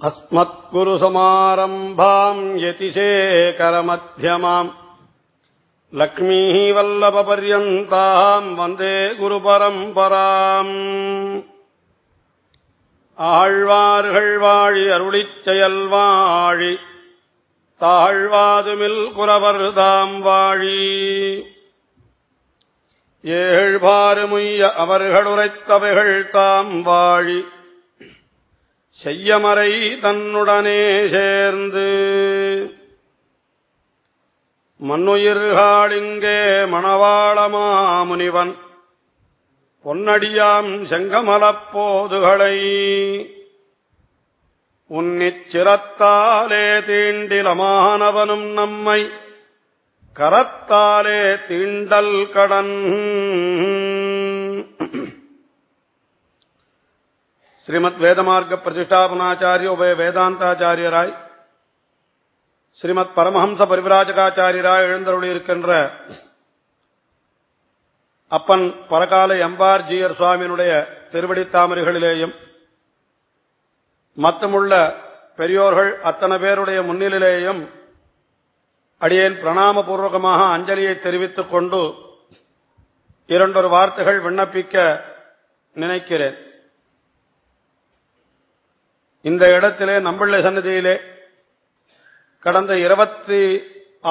अस्मत्कुरुसमारम्भाम् यतिशेखरमध्यमाम् लक्ष्मीः वल्लभपर्यन्ताम् वन्दे குருபரம்பராம் ஆழ்வார்கள் வாழி அருளிச் செயல் வாழி தாழ்வாதுமில் குறவர்தாம் வாழி ஏழ்பாறுமுய்ய அவர்களுரைத்தவைகள் தாம் வாழி செய்யமறை தன்னுடனே சேர்ந்து. மண்ணுயிர்காடிங்கே மணவாளமா முனிவன் பொன்னடியாம் செங்கமலப்போதுகளை உன்னிச்சிரத்தாலே தீண்டிலமானவனும் நம்மை கரத்தாலே தீண்டல் கடன். ஸ்ரீமத் வேதமார்க்க பிரதிஷ்டாபனாச்சாரிய உபய வேதாந்தாச்சாரியராய் ஸ்ரீமத் பரமஹம்ச பரிவிராஜகாச்சாரியராய் எழுந்தருளியிருக்கின்ற அப்பன் பரகால எம்பார் ஜீயர் சுவாமியினுடைய திருவடித்தாமரைகளிலேயும் மத்தமுள்ள பெரியோர்கள் அத்தனை பேருடைய முன்னிலையிலேயும் அடியேன் பிரணாமபூர்வகமாக அஞ்சலியை தெரிவித்துக் கொண்டு இரண்டொரு வார்த்தைகள் விண்ணப்பிக்க நினைக்கிறேன். இந்த இடத்திலே நம்பிள்ளை சன்னதியிலே கடந்த இருபத்தி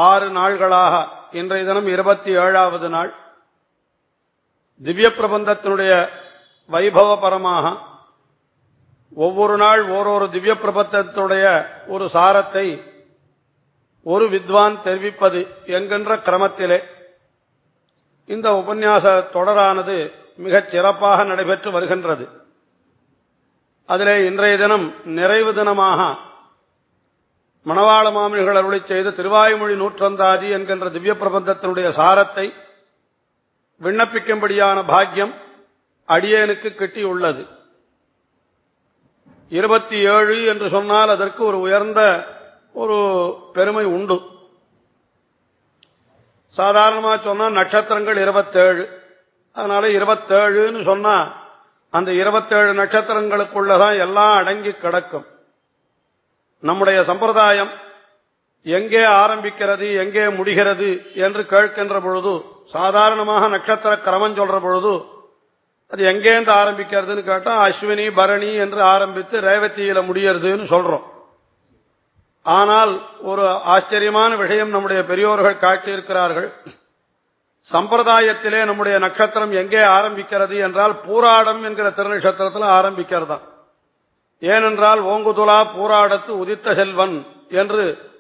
ஆறு நாள்களாக இன்றைய தினம் இருபத்தி ஏழாவது நாள் திவ்ய பிரபந்தத்தினுடைய வைபவபரமாக ஒவ்வொரு நாள் ஓரொரு திவ்ய பிரபந்தத்துடைய ஒரு சாரத்தை ஒரு வித்வான் தெரிவிப்பது என்கின்ற கிரமத்திலே இந்த உபன்யாச தொடரானது மிகச் சிறப்பாக நடைபெற்று வருகின்றது. அதிலே இன்றைய தினம் நிறைவு தினமாக மணவாள மாமனிகள் அருளை செய்த திருவாய்மொழி நூற்றந்தாதி என்கின்ற திவ்ய பிரபந்தத்தினுடைய சாரத்தை விண்ணப்பிக்கும்படியான பாக்கியம் அடியேனுக்கு கிட்டியுள்ளது. இருபத்தி ஏழு என்று சொன்னால் அதற்கு ஒரு உயர்ந்த ஒரு பெருமை உண்டு. சாதாரணமாக சொன்னால் நட்சத்திரங்கள் இருபத்தேழு. அதனால இருபத்தேழுன்னு சொன்னால் அந்த இருபத்தேழு நட்சத்திரங்களுக்குள்ளதான் எல்லாம் அடங்கி கிடக்கும். நம்முடைய சம்பிரதாயம் எங்கே ஆரம்பிக்கிறது எங்கே முடிகிறது என்று கேட்கின்ற பொழுது சாதாரணமாக நட்சத்திர கிரமம் சொல்ற பொழுது அது எங்கேருந்து ஆரம்பிக்கிறதுன்னு கேட்டா அஸ்வினி பரணி என்று ஆரம்பித்து ரேவதியில முடியறதுன்னு சொல்றோம். ஆனால் ஒரு ஆச்சரியமான விஷயம் நம்முடைய பெரியோர்கள் காட்டியிருக்கிறார்கள். சம்பிரதாயத்திலே நம்முடைய நட்சத்திரம் எங்கே ஆரம்பிக்கிறது என்றால் பூராடம் என்கிற திருநட்சத்திரத்தில் ஆரம்பிக்கிறதா? ஏனென்றால் ஓங்குதுலா பூராடத்து உதித்த செல்வன் என்று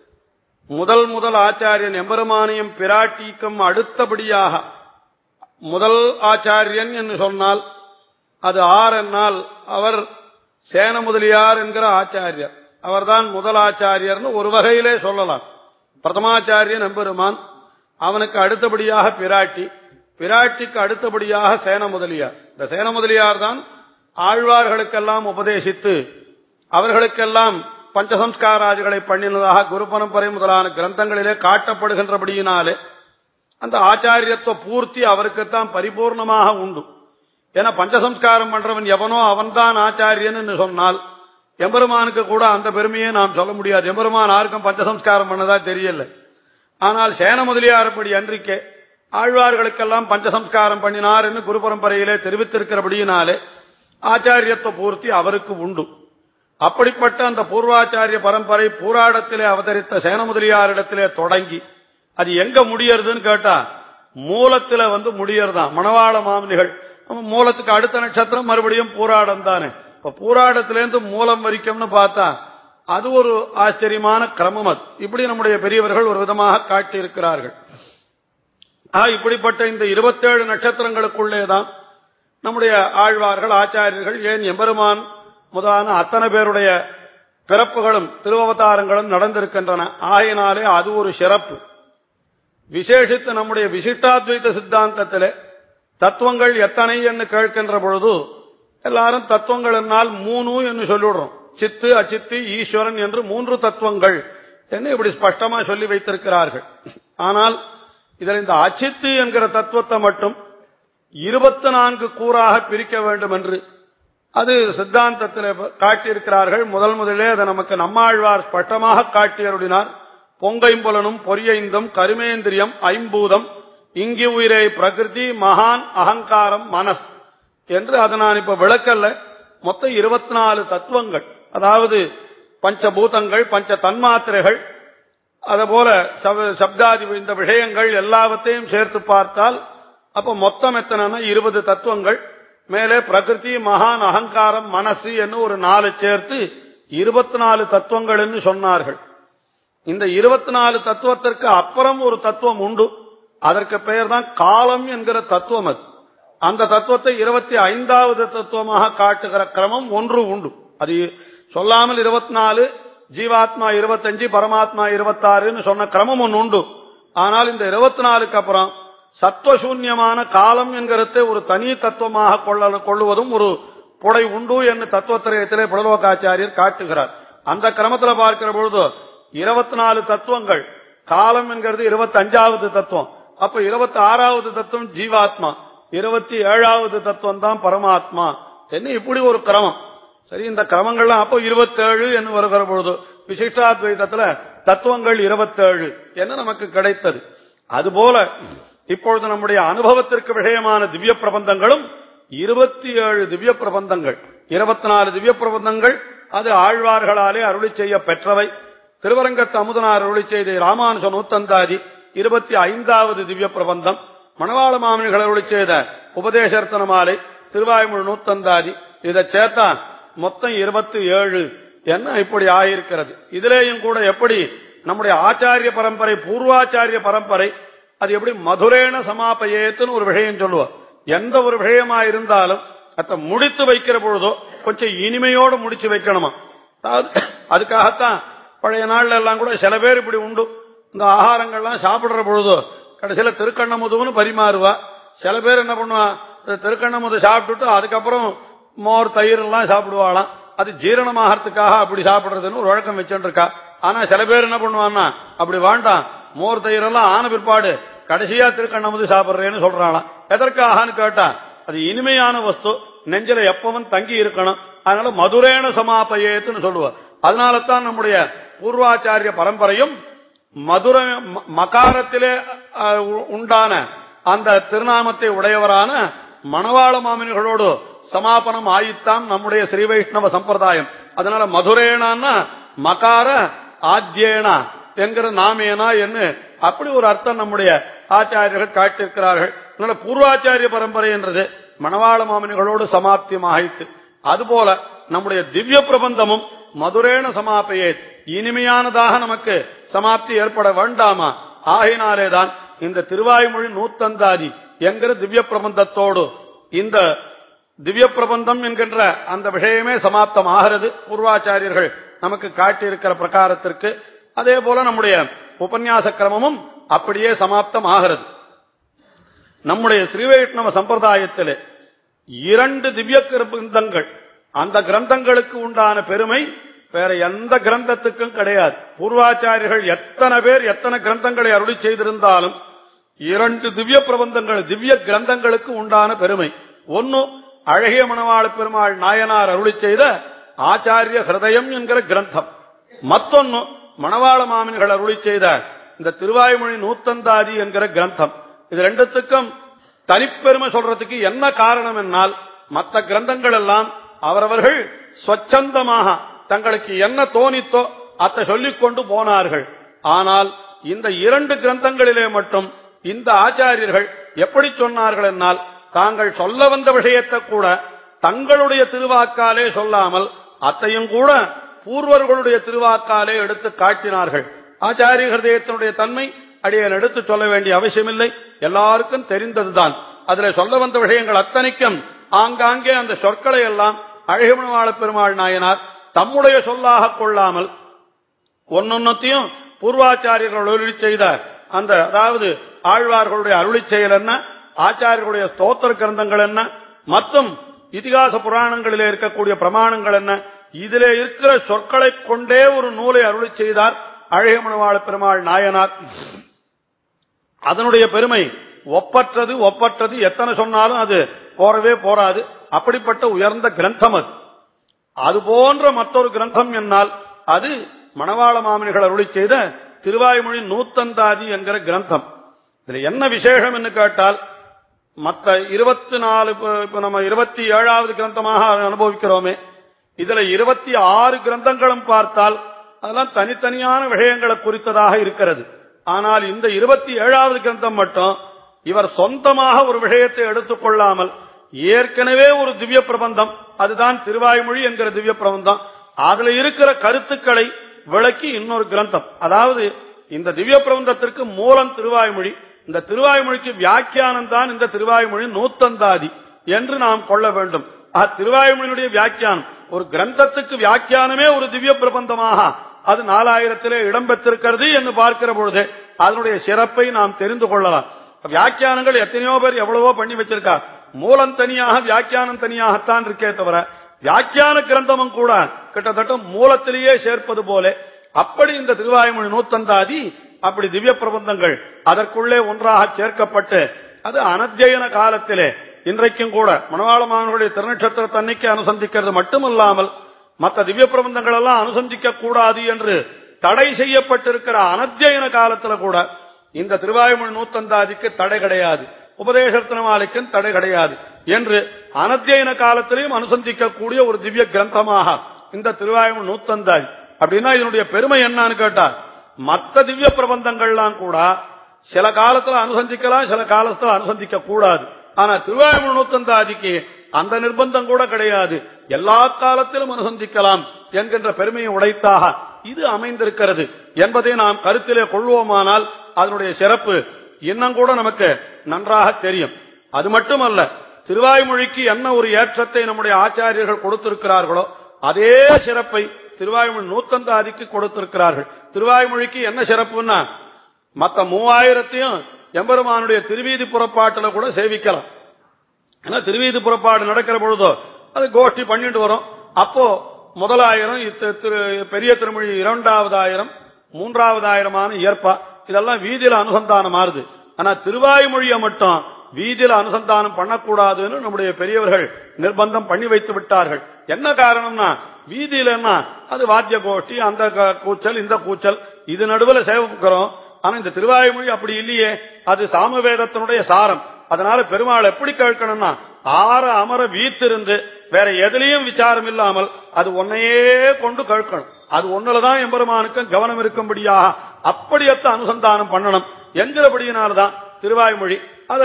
முதல் முதல் ஆச்சாரியன் எம்பெருமானியம் பிராட்டிக்கும் அடுத்தபடியாக முதல் ஆச்சாரியன் என்று சொன்னால் அது ஆர் என்னால் அவர் சேன முதலியார் என்கிற ஆச்சாரியர். அவர்தான் முதல் ஆச்சாரியர்னு ஒரு வகையிலே சொல்லலாம். பிரதமாச்சாரியன் எம்பெருமான் அவனுக்கு அடுத்தபடியாக பிராட்டி பிராட்டிக்கு அடுத்தபடியாக சேன முதலியார். இந்த சேன முதலியார் தான் ஆழ்வார்களுக்கெல்லாம் உபதேசித்து அவர்களுக்கெல்லாம் பஞ்சசம்ஸ்காராதிகளை பண்ணினதாக குரு பரம்பரை முதலான கிரந்தங்களிலே காட்டப்படுகின்றபடியினாலே அந்த ஆச்சாரியத்துவ பூர்த்தி அவருக்குத்தான் பரிபூர்ணமாக உண்டு. ஏன்னா பஞ்சசம்ஸ்காரம் பண்றவன் எவனோ அவன்தான் ஆச்சாரியன் சொன்னால் எம்பெருமானுக்கு கூட அந்த பெருமையை நாம் சொல்ல முடியாது. எம்பெருமான் யாருக்கும் பஞ்சசம்ஸ்காரம் பண்ணதா தெரியல. ஆனால் சேன முதலியார்படி அன்றிக்கே ஆழ்வார்களுக்கெல்லாம் பஞ்சசம்ஸ்காரம் பண்ணினார் என்று குரு பரம்பரையிலே தெரிவித்திருக்கிறபடியினாலே ஆச்சாரியத்துவ பூர்த்தி அவருக்கு உண்டு. அப்படிப்பட்ட அந்த பூர்வாச்சாரிய பரம்பரை பூராடத்திலே அவதரித்த சேன முதலியாரிடத்திலே தொடங்கி அது எங்க முடியறதுன்னு கேட்டா மூலத்துல வந்து முடியறதான் மணவாள மாமனிகள் மூலத்துக்கு அடுத்த நட்சத்திரம் மறுபடியும் பூராடம் தானே. இப்ப பூராடத்திலேருந்து மூலம் வரைக்கும்னு பார்த்தா அது ஒரு ஆச்சரியமான கிரமம் அது. இப்படி நம்முடைய பெரியவர்கள் ஒரு விதமாக காட்டியிருக்கிறார்கள். இப்படிப்பட்ட இந்த இருபத்தேழு நட்சத்திரங்களுக்குள்ளேதான் நம்முடைய ஆழ்வார்கள் ஆச்சாரியர்கள் ஏன் எம்பெருமான் முதலான அத்தனை பேருடைய பிறப்புகளும் திருவவதாரங்களும் நடந்திருக்கின்றன. ஆயினாலே அது ஒரு சிறப்பு. விசேஷித்து நம்முடைய விசிஷ்டாத்வைத்த சித்தாந்தத்திலே தத்துவங்கள் எத்தனை என்று கேட்கின்ற பொழுது எல்லாரும் தத்துவங்கள் என்னால் மூணு என்று சொல்லிவிடுறோம். சித்து அச்சித்து ஈஸ்வரன் என்று மூன்று தத்துவங்கள் என்று இப்படி ஸ்பஷ்டமா சொல்லி வைத்திருக்கிறார்கள். ஆனால் இதில் இந்த அச்சித்து என்கிற தத்துவத்தை மட்டும் இருபத்தி நான்கு கூறாக பிரிக்க வேண்டும் என்று அது சித்தாந்தத்தில் காட்டியிருக்கிறார்கள். முதல் முதலே அதை நமக்கு நம்மாழ்வார் ஸ்பஷ்டமாக காட்டியருடினார் பொங்கைம்புலனும் பொரியைந்தும் கருமேந்திரியம் ஐம்பூதம் இங்கி உயிரை பிரகிருதி மகான் அகங்காரம் மனஸ் என்று அதை நான் இப்ப விளக்கல்ல. மொத்தம் இருபத்தி நாலு தத்துவங்கள். அதாவது பஞ்சபூதங்கள் பஞ்ச தன்மாத்திரைகள் அதுபோல சப்தாதி இந்த விஷயங்கள் எல்லாவற்றையும் சேர்த்து பார்த்தால் அப்ப மொத்தம் எத்தனைன்னா இருபது தத்துவங்கள். மேலே பிரகிருதி மகான் அகங்காரம் மனசு என்று ஒரு நாலு சேர்த்து இருபத்தி நாலு தத்துவங்கள் என்று சொன்னார்கள். இந்த இருபத்தி நாலு தத்துவத்திற்கு அப்புறம் ஒரு தத்துவம் உண்டு. அதற்கு பெயர் தான் காலம் என்கிற தத்துவம் அது. அந்த தத்துவத்தை இருபத்தி ஐந்தாவது தத்துவமாக காட்டுகிற கிரமம் ஒன்று உண்டு. அது சொல்லாமல் இருபத்தி நாலு ஜீவாத்மா இருபத்தஞ்சு பரமாத்மா இருபத்தாறுன்னு சொன்ன கிரமம் ஒன்று உண்டு. ஆனால் இந்த இருபத்தி நாலுக்கு அப்புறம் சத்துவசூன்யமான காலம் என்கிறத ஒரு தனி தத்துவமாக கொள்ள கொள்ளுவதும் ஒரு புடை உண்டு என்று தத்துவத்திரயத்திலே புலலோகாச்சாரியர் காட்டுகிறார். அந்த கிரமத்தில் பார்க்கிற பொழுது இருபத்தி நாலு தத்துவங்கள் காலம் என்கிறது இருபத்தி அஞ்சாவது தத்துவம். அப்ப இருபத்தி ஆறாவது தத்துவம் ஜீவாத்மா இருபத்தி ஏழாவது தத்துவம் தான் பரமாத்மா. என்ன இப்படி ஒரு கிரமம்? சரி இந்த கிரமங்கள்லாம் அப்போ இருபத்தேழு என்று வருகிற பொழுது விசிஷ்டாத்வைதத்துல தத்துவங்கள் இருபத்தேழு என்ன நமக்கு கிடைத்தது. அதுபோல இப்பொழுது நம்முடைய அனுபவத்திற்கு விஷயமான திவ்ய பிரபந்தங்களும் இருபத்தி ஏழு திவ்ய பிரபந்தங்கள் இருபத்தி நாலு திவ்ய பிரபந்தங்கள் அது ஆழ்வார்களாலே அருளி செய்ய பெற்றவை. திருவரங்கத்து அமுதனார் அருளி செய்த ராமானுஜ நூத்தந்தாதி இருபத்தி ஐந்தாவது திவ்ய பிரபந்தம் மணவாள மாமனிகள் அருளி செய்த உபதேசர்த்தன மாலை திருவாய்மொழி நூத்தந்தாதி. இதை சேர்த்தா மொத்தம் இருபத்தி ஏழு. என்ன இப்படி ஆயிருக்கிறது? இதிலேயும் கூட எப்படி நம்முடைய ஆச்சாரிய பரம்பரை பூர்வாச்சாரிய பரம்பரை அது எப்படி மதுரேன சமாபயேத்துன்னு ஒரு விஷயம் சொல்லுவோம் எந்த ஒரு விஷயமா இருந்தாலும் அதை முடித்து வைக்கிற பொழுதோ கொஞ்சம் இனிமையோடு முடிச்சு வைக்கணுமா? அதாவது அதுக்காகத்தான் பழைய நாள்ல எல்லாம் கூட சில பேர் இப்படி உண்டு. இந்த ஆகாரங்கள்லாம் சாப்பிடுற பொழுதோ கடைசியில திருக்கண்ணமுதுன்னு பரிமாறுவா. சில பேர் என்ன பண்ணுவா? திருக்கண்ணமுது சாப்பிட்டுட்டு அதுக்கப்புறம் மோர் தயிர் எல்லாம் சாப்பிடுவாளாம். அது ஜீரணமாகறதுக்காக அப்படி சாப்பிடுறதுன்னு ஒரு வழக்கம் வச்சுட்டு இருக்கா ஆனா சில பேர் என்ன பண்ணுவான்னா அப்படி வேண்டாம். மோர் தயிர் எல்லாம் ஆன பிற்பாடு கடைசியா திருக்கண்ணமுது சாப்பிடுறேன்னு சொல்றாளாம். எதற்காகன்னு கேட்டா அது இனிமையான வஸ்து. நெஞ்சில எப்பவும் தங்கி இருக்கணும். அதனால மதுரேன சமாபயேத்துன்னு சொல்லுவோம் அதனால தான் நம்முடைய பூர்வாச்சாரிய பரம்பரையும் மதுர மகாரத்திலே உண்டான அந்த திருநாமத்தை உடையவரான மணவாள மாமினிகளோடு சமாபனம் ஆயித்தான் நம்முடைய ஸ்ரீ வைஷ்ணவ சம்பிரதாயம். அதனால மதுரேனான்னா மகார ஆத்யேனா என்கிற நாமேனா என்று அப்படி ஒரு அர்த்தம் நம்முடைய ஆச்சாரியர்கள் காட்டியிருக்கிறார்கள். அதனால பூர்வாச்சாரிய பரம்பரை என்றது மணவாள மாமினிகளோடு சமாப்தியமாயிற்று. அதுபோல நம்முடைய திவ்ய பிரபந்தமும் மதுரேன சமாப்பையே இனிமையானதாக நமக்கு சமாப்தி ஏற்பட வேண்டாமா? ஆகினாலேதான் இந்த திருவாய்மொழி நூத்தந்தாதி என்கிற திவ்ய பிரபந்தத்தோடு இந்த திவ்ய பிரபந்தம் என்கின்ற அந்த விஷயமே சமாப்தம் ஆகிறது பூர்வாச்சாரியர்கள் நமக்கு காட்டியிருக்கிற பிரகாரத்திற்கு. அதே போல நம்முடைய உபன்யாச கிரமமும் அப்படியே சமாப்தம் ஆகிறது நம்முடைய ஸ்ரீவைஷ்ணவ சம்பிரதாயத்திலே இரண்டு திவ்ய கிரந்தங்கள் அந்த கிரந்தங்களுக்கு உண்டான பெருமை வேற எந்த கிரந்தத்துக்கும் கிடையாது. பூர்வாச்சாரியர்கள் எத்தனை பேர் எத்தனை கிரந்தங்களை அருளி செய்திருந்தாலும் இரண்டு திவ்ய பிரபந்தங்கள் திவ்ய கிரந்தங்களுக்கு உண்டான பெருமை. ஒன்னும் அழகிய மணவாள பெருமாள் நாயனார் அருளி செய்த ஆச்சாரிய ஹிருதயம் என்கிற கிரந்தம். மத்தொன்னு மணவாள மாமின்கள் அருளி செய்த இந்த திருவாய்மொழி நூத்தந்தாதி என்கிற கிரந்தம். இது ரெண்டுத்துக்கும் தனிப்பெருமை சொல்றதுக்கு என்ன காரணம் என்னால் மற்ற கிரந்தங்கள் எல்லாம் அவரவர்கள் ஸ்வச்சந்தமாக தங்களுக்கு என்ன தோணித்தோ அத்தை சொல்லிக்கொண்டு போனார்கள். ஆனால் இந்த இரண்டு கிரந்தங்களிலே மட்டும் இந்த ஆச்சாரியர்கள் எப்படி சொன்னார்கள் என்னால் தாங்கள் சொல்ல வந்த விஷயத்தை கூட தங்களுடைய திருவாக்காலே சொல்லாமல் அத்தையும் கூட பூர்வர்களுடைய திருவாக்காலே எடுத்து காட்டினார்கள். ஆச்சாரிய ஹிருதயத்தினுடைய தன்மை அடியன் எடுத்து சொல்ல வேண்டிய அவசியமில்லை. எல்லாருக்கும் தெரிந்ததுதான். அதுல சொல்ல வந்த விஷயங்கள் அத்தனைக்கும் ஆங்காங்கே அந்த சொற்களை எல்லாம் அழகுமணவாள பெருமாள் நாயனார் தம்முடைய சொல்லாக கொள்ளாமல் ஒன்னொன்னத்தையும் பூர்வாச்சாரியர்கள் அருளி செய்த அந்த அதாவது ஆழ்வார்களுடைய அருளி செயல் என்ன? ஆச்சாரியர்களுடைய ஸ்தோத்திர கிரந்தங்கள் என்ன? மற்றும் இதிகாச புராணங்களிலே இருக்கக்கூடிய பிரமாணங்கள் என்ன? இதிலே இருக்கிற சொற்களை கொண்டே ஒரு நூலை அருளி செய்தார் அழகமனவாள பெருமாள் நாயனார். அதனுடைய பெருமை ஒப்பற்றது ஒப்பற்றது எத்தனை சொன்னாலும் அது போறவே போராது அப்படிப்பட்ட உயர்ந்த கிரந்தம் அது. அது போன்ற மற்றொரு கிரந்தம் என்னால் அது மணவாள மாமனிகள் அருளி செய்த திருவாய்மொழி நூத்தந்தாதி என்கிற கிரந்தம். இதுல என்ன விசேஷம் என்று கேட்டால் மற்ற இருபத்தி நாலு இப்ப நம்ம இருபத்தி ஏழாவது கிரந்தமாக அனுபவிக்கிறோமே. இதுல இருபத்தி ஆறு கிரந்தங்களும் பார்த்தால் அதெல்லாம் தனித்தனியான விஷயங்களை குறித்ததாக இருக்கிறது. ஆனால் இந்த இருபத்தி ஏழாவது கிரந்தம் மட்டும் இவர் சொந்தமாக ஒரு விஷயத்தை எடுத்துக்கொள்ளாமல் ஏற்கனவே ஒரு திவ்ய பிரபந்தம் அதுதான் திருவாய்மொழி என்கிற திவ்ய பிரபந்தம் அதுல இருக்கிற கருத்துக்களை விளக்கி இன்னொரு கிரந்தம். அதாவது இந்த திவ்ய பிரபந்தத்திற்கு மூலம் திருவாய்மொழி இந்த திருவாய்மொழிக்கு வியாக்கியானம் தான் இந்த திருவாய்மொழி நூத்தந்தாதி என்று நாம் கொள்ள வேண்டும். திருவாய்மொழியுடைய வியாக்கியானம். ஒரு கிரந்தத்துக்கு வியாக்கியானமே ஒரு திவ்ய பிரபந்தமாக அது நாலாயிரத்திலே இடம்பெற்றிருக்கிறது என்று பார்க்கிற பொழுது அதனுடைய சிறப்பை நாம் தெரிந்து கொள்ளலாம். வியாக்கியானங்கள் எத்தனையோ பேர் எவ்வளவோ பண்ணி வச்சிருக்கா. மூலம் தனியாக வியாக்கியானம் தனியாகத்தான் இருக்கே தவிர வியாக்கியான கிரந்தமும் கூட கிட்டத்தட்ட மூலத்திலேயே சேர்ப்பது போல அப்படி இந்த திருவாயுமொழி நூத்தந்தாதி அப்படி திவ்ய பிரபந்தங்கள் அதற்குள்ளே ஒன்றாக சேர்க்கப்பட்டு அது அனத்தியன காலத்திலே இன்றைக்கும் கூட மனவாளமானவருடைய திருநட்சத்திர தன்னைக்கு அனுசந்திக்கிறது மட்டுமல்லாமல் மற்ற திவ்ய பிரபந்தங்கள் எல்லாம் அனுசந்திக்க கூடாது என்று தடை செய்யப்பட்டிருக்கிற அனத்தியன காலத்துல கூட இந்த திருவாயுமொழி நூத்தந்தாதிக்கு தடை கிடையாது. உபதேசத்தினமாலைக்கும் தடை கிடையாது என்று அனத்தியன காலத்திலையும் அனுசந்திக்கக்கூடிய ஒரு திவ்ய கிரந்தமாக இந்த திருவாயுமொழி நூத்தந்தாதி. அப்படின்னா இதனுடைய பெருமை என்னன்னு கேட்டா மற்ற திவ்ய பிரபந்தங்கள்லாம் கூட சில காலத்துல அனுசந்திக்கலாம் சில காலத்துல அனுசந்திக்க கூடாது ஆனா திருவாயுமொழி நூத்தந்தாதிக்கு அந்த நிர்பந்தம் கூட கிடையாது. எல்லா காலத்திலும் அனுசந்திக்கலாம் என்கின்ற பெருமையை உடைத்தாக இது அமைந்திருக்கிறது என்பதை நாம் கருத்திலே கொள்வோமானால் அதனுடைய சிறப்பு இன்னும் கூட நமக்கு நன்றாக தெரியும். அது மட்டுமல்ல திருவாய்மொழிக்கு என்ன ஒரு ஏற்றத்தை நம்முடைய ஆச்சாரியர்கள் கொடுத்திருக்கிறார்களோ அதே சிறப்பை திருவாய்மொழி நூத்தந்தாதிக்கு கொடுத்திருக்கிறார்கள். திருவாய்மொழிக்கு என்ன சிறப்புன்னா மற்ற மூவாயிரத்தையும் எம்பெருமானுடைய திருவீதி புறப்பாட்டில் கூட சேவிக்கலாம். ஏன்னா திருவீதி புறப்பாடு நடக்கிற பொழுதோ அது கோஷ்டி பண்ணிட்டு வரும். அப்போ முதலாயிரம் பெரிய திருமொழி இரண்டாவது ஆயிரம் மூன்றாவது ஆயிரமான ஏற்பா இதெல்லாம் வீதியில அனுசந்தானம் ஆறுது ஆனா திருவாய்மொழியை மட்டும் வீதியில அனுசந்தானம் பண்ணக்கூடாதுன்னு நம்முடைய பெரியவர்கள் நிர்பந்தம் பண்ணி வைத்து விட்டார்கள். என்ன காரணம்னா வீதியிலன்னா அது வாத்திய கோஷ்டி அந்த கூச்சல் இந்த கூச்சல். இது நடுவில் சேவிக்கிறோம் ஆனா இந்த திருவாய்மொழி அப்படி இல்லையே. அது சாமவேதத்தினுடைய சாரம். அதனால பெருமாள் எப்படி கேட்கணும்னா ஆற அமர வீத்திருந்து வேற எதுலையும் விசாரம் இல்லாமல் அது ஒன்னையே கொண்டு கேட்கணும். அது ஒன்னுலதான் எம்பெருமானுக்கும் கவனம் இருக்கும்படியாக அப்படியத்த அனுசந்தானம் பண்ணணும். என்கிறபடியினால்தான் திருவாய்மொழி அத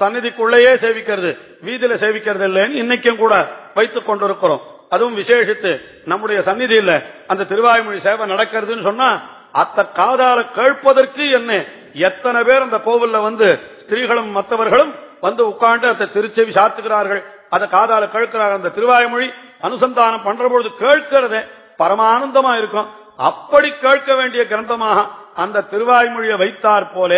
சந்நிதிக்குள்ளேயே சேவிக்கிறது. வீதியில சேவிக்கிறது இல்லைன்னு இன்னைக்கும் கூட வைத்துக் கொண்டிருக்கிறோம். அதுவும் விசேஷித்து. நம்முடைய சந்நிதியில் அந்த திருவாய்மொழி சேவை நடக்கிறதுன்னு சொன்னா அத்த காதால கேட்பதற்கு என்ன? எத்தனை பேர் அந்த கோவில்ல வந்து ஸ்திரீகளும் மற்றவர்களும் வந்து உட்கார்ந்து அந்த திருச்செவி சாத்துகிறார்கள். அதை காதால கேட்கிறார்கள் அந்த திருவாய்மொழி. அனுசந்தானம் பண்ற பொழுது கேட்கிறதே பரமானந்தமா இருக்கும். அப்படி கேட்க வேண்டிய கிரந்தமாக அந்த திருவாய்மொழியை வைத்தார் போல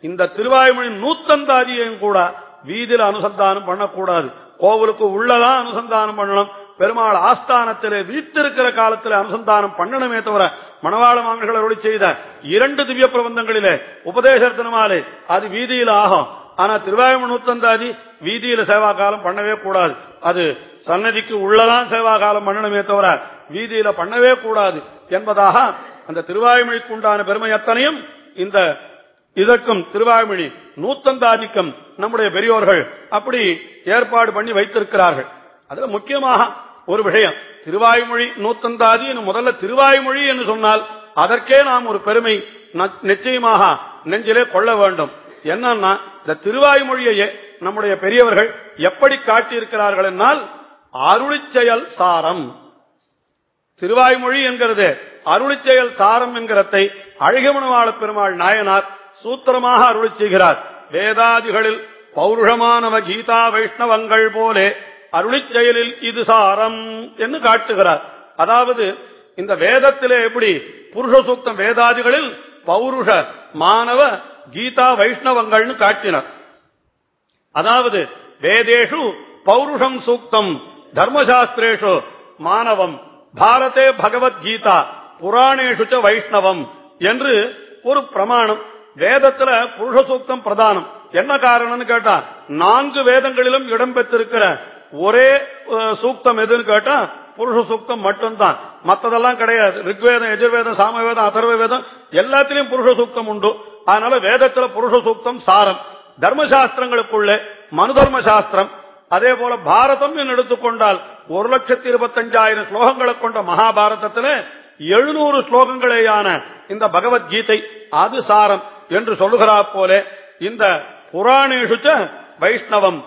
இந்த திருவாய்மொழி நூத்தந்தாதியையும் கூட வீதியில் அனுசந்தானம் பண்ணக்கூடாது. கோவிலுக்கு உள்ளதான் அனுசந்தானம் பண்ணணும். பெருமாள் ஆஸ்தானத்தில் வீத்திருக்கிற காலத்தில் அனுசந்தானம் பண்ணணுமே தவிர மணவாள மாங்கர்கள் அருளி செய்த இரண்டு திவ்ய பிரபந்தங்களிலே உபதேசத்தினாலே அது வீதியில் ஆகும். ஆனா திருவாயும நூத்தந்தாதி வீதியில சேவா காலம் பண்ணவே கூடாது. அது சன்னதிக்கு உள்ளதான் சேவா காலம் பண்ணணுமே தவிர வீதியில பண்ணவே கூடாது என்பதாக அந்த திருவாயுமொழிக்கு உண்டான பெருமை அத்தனையும் இந்த இதற்கும் திருவாயுமொழி நூத்தந்தாதிக்கும் நம்முடைய பெரியோர்கள் அப்படி ஏற்பாடு பண்ணி வைத்திருக்கிறார்கள். அதுல முக்கியமாக ஒரு விஷயம். திருவாய்மொழி நூத்தந்தாதி முதல்ல திருவாய்மொழி என்று சொன்னால் அதற்கே நாம் ஒரு பெருமை நிச்சயமாக நெஞ்சிலே கொள்ள வேண்டும். என்னன்னா இந்த திருவாய்மொழியையே நம்முடைய பெரியவர்கள் எப்படி காட்டியிருக்கிறார்கள் என்னால் அருளிச்செயல் சாரம். திருவாய்மொழி என்கிறது அருளிச்செயல் சாரம் என்கிறதை அழகமனவாள பெருமாள் நாயனார் சூத்திரமாக அருளி செய்கிறார். வேதாதிகளில் பௌருஷமானவ கீதா வைஷ்ணவங்கள் போலே அருளிச் செயலில் இது சாரம் என்று காட்டுகிறார். அதாவது இந்த வேதத்திலே எப்படி புருஷ சூக்தம் வேதாதிகளில் பௌருஷ மாணவ கீதா வைஷ்ணவங்கள்னு காட்டினர். அதாவது வேதேஷு பௌருஷம் சூக்தம் தர்மசாஸ்திரேஷு மாணவம் பாரதே பகவத்கீதா புராணேஷு வைஷ்ணவம் என்று ஒரு பிரமாணம். வேதத்துல புருஷ சூக்தம் பிரதானம். என்ன காரணம்னு கேட்டா நான்கு வேதங்களிலும் இடம்பெற்றிருக்கிற ஒரே சூக்தம் எதுன்னு கேட்டா புருஷ சூக்தம் மட்டும்தான். மத்ததெல்லாம் கிடையாது. ரிக்வேதம் எஜுர்வேதம் சாமவேதம் அதர்வ வேதம் எல்லாத்திலையும் புருஷ சூக்தம் உண்டு. அதனால வேதத்துல புருஷ சூக்தம் சாரம். தர்மசாஸ்திரங்களுக்குள்ளே மனுதர்ம சாஸ்திரம் அதே போல பாரதம் என்று எடுத்துக்கொண்டால் ஒரு லட்சத்தி இருபத்தஞ்சாயிரம் ஸ்லோகங்களை கொண்ட மகாபாரதத்தில் எழுநூறு ஸ்லோகங்களேயான இந்த பகவத்கீதை அது சாரம் என்று சொல்லுகிறா போல இந்த புராணேஷுச்ச வைஷ்ணவம்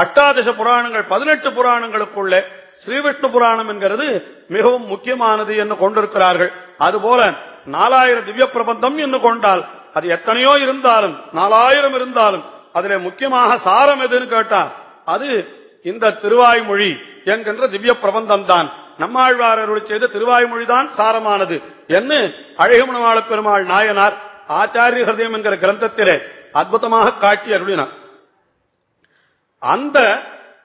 அட்டாதச புராணங்கள் பதினெட்டு புராணங்களுக்குள்ளே ஸ்ரீவிஷ்ணு புராணம் என்கிறது மிகவும் முக்கியமானது என்று கொண்டிருக்கிறார்கள். அதுபோல நாலாயிரம் திவ்ய பிரபந்தம் என்று கொண்டால் அது எத்தனையோ இருந்தாலும் நாலாயிரம் இருந்தாலும் அதிலே முக்கியமாக சாரம் எதுன்னு கேட்டா அது இந்த திருவாய்மொழி என்கின்ற திவ்ய பிரபந்தம் தான் நம்மாழ்வாரருள் செய்த திருவாய்மொழி தான் சாரமானது என்று அழகுமணவாள பெருமாள் நாயனார் ஆச்சாரிய ஹிருதயம் என்கிற கிரந்தத்திலே அற்புதமாக காட்டி அருளினார். அந்த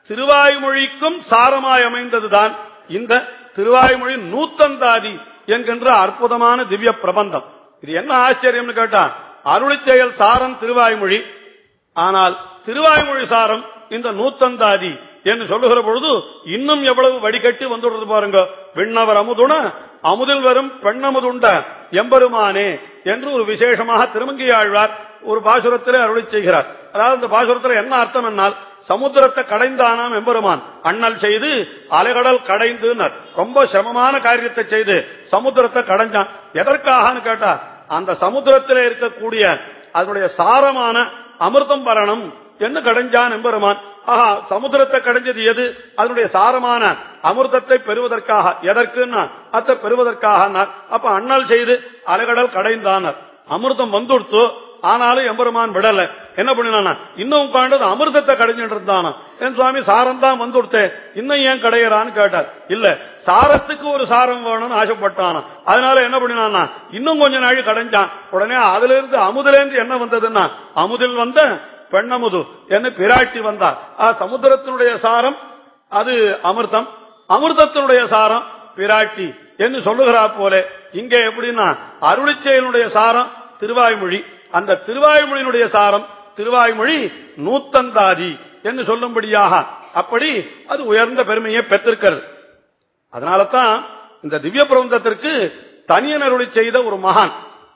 திருவாய்மொழிக்கும் சாரமாய் அமைந்ததுதான் இந்த திருவாய்மொழி நூத்தந்தாதி என்கின்ற அற்புதமான திவ்ய பிரபந்தம். இது என்ன ஆச்சரியம்னு கேட்டா அருளி செயல் சாரம் திருவாய்மொழி. ஆனால் திருவாய்மொழி சாரம் இந்த நூத்தந்தாதி என்று சொல்லுகிற பொழுது இன்னும் எவ்வளவு வடிகட்டி வந்துடுறது பாருங்க. விண்ணவர் அமுதுண அமுதில் வரும் பெண்ணமுதுண்ட எம்பெருமானே என்று ஒரு விசேஷமாக திருமங்கியாழ்வார் ஒரு பாசுரத்திலே அருளி செய்கிறார். அதாவது இந்த பாசுரத்தில் என்ன அர்த்தம் என்னால்? சமுத்திரத்தை கடைந்தானாம் எம்பெருமான் அண்ணல் செய்து அலைகடல் கடைந்து ரொம்ப சிரமமான காரியத்தை செய்து சமுத்திரத்தை கடைஞ்சான். எதற்காகன்னு கேட்டா அந்த சமுத்திரத்தில் இருக்கக்கூடிய அதனுடைய சாரமான அமிர்தம் பரணம் என்ன கடைஞ்சான் எம்பெருமான் ஆஹா சமுத்திரத்தை கடைஞ்சது எது? அதனுடைய சாரமான அமிர்தத்தை பெறுவதற்காக. எதற்குன்னா அத்தை பெறுவதற்காக அப்ப அண்ணல் செய்து அலைகடல் கடைந்தானர். அமிர்தம் வந்துடுத்து ஆனாலும் எம்பெருமான் விடல. என்ன பண்ணினானா இன்னும் உட்காண்டது அமிர்தத்தை கடைஞ்சிட்டு இருந்தானா? என் சுவாமி சாரம் தான் வந்து கொடுத்தேன். இன்னும் ஏன் கடையிறான்னு கேட்டார். இல்ல சாரத்துக்கு ஒரு சாரம் வேணும்னு ஆசைப்பட்டானா. அதனால என்ன பண்ணினானா இன்னும் கொஞ்ச நாள் கடைஞ்சான். உடனே அதுல இருந்து அமுதுல இருந்து என்ன வந்ததுன்னா அமுதில் வந்த பெண்ணமுது என்ன பிராட்டி வந்தார் ஆ, சமுத்திரத்தினுடைய சாரம் அது அமிர்தம். அமிர்தத்தினுடைய சாரம் பிராட்டி. என்று சொல்லுகிறா போல இங்கே எப்படின்னா அருளிச்செயலுடைய சாரம் திருவாய்மொழி. அந்த திருவாய்மொழியினுடைய சாரம் திருவாய்மொழி நூத்தந்தாதி என்று சொல்லும்படியாக அப்படி அது உயர்ந்த பெருமையை பெற்றிருக்கிறது. அதனால தான் இந்த திவ்ய பிரபந்தத்திற்கு தனியனருளி செய்த ஒரு மகான்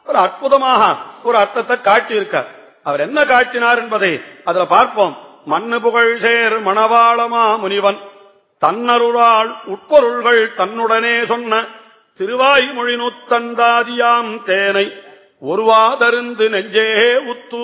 ஒரு அற்புதமாக ஒரு அர்த்தத்தை காட்டியிருக்கார். அவர் என்ன காட்டினார் என்பதை அதுல பார்ப்போம். மண்ணு புகழ் சேர் மணவாளமா முனிவன் தன்னருளால் உட்பொருள்கள் தன்னுடனே சொன்ன திருவாய்மொழி நூத்தந்தாதியாம் தேனை. ஒருவாதருந்து நெஞ்சே உத்தூ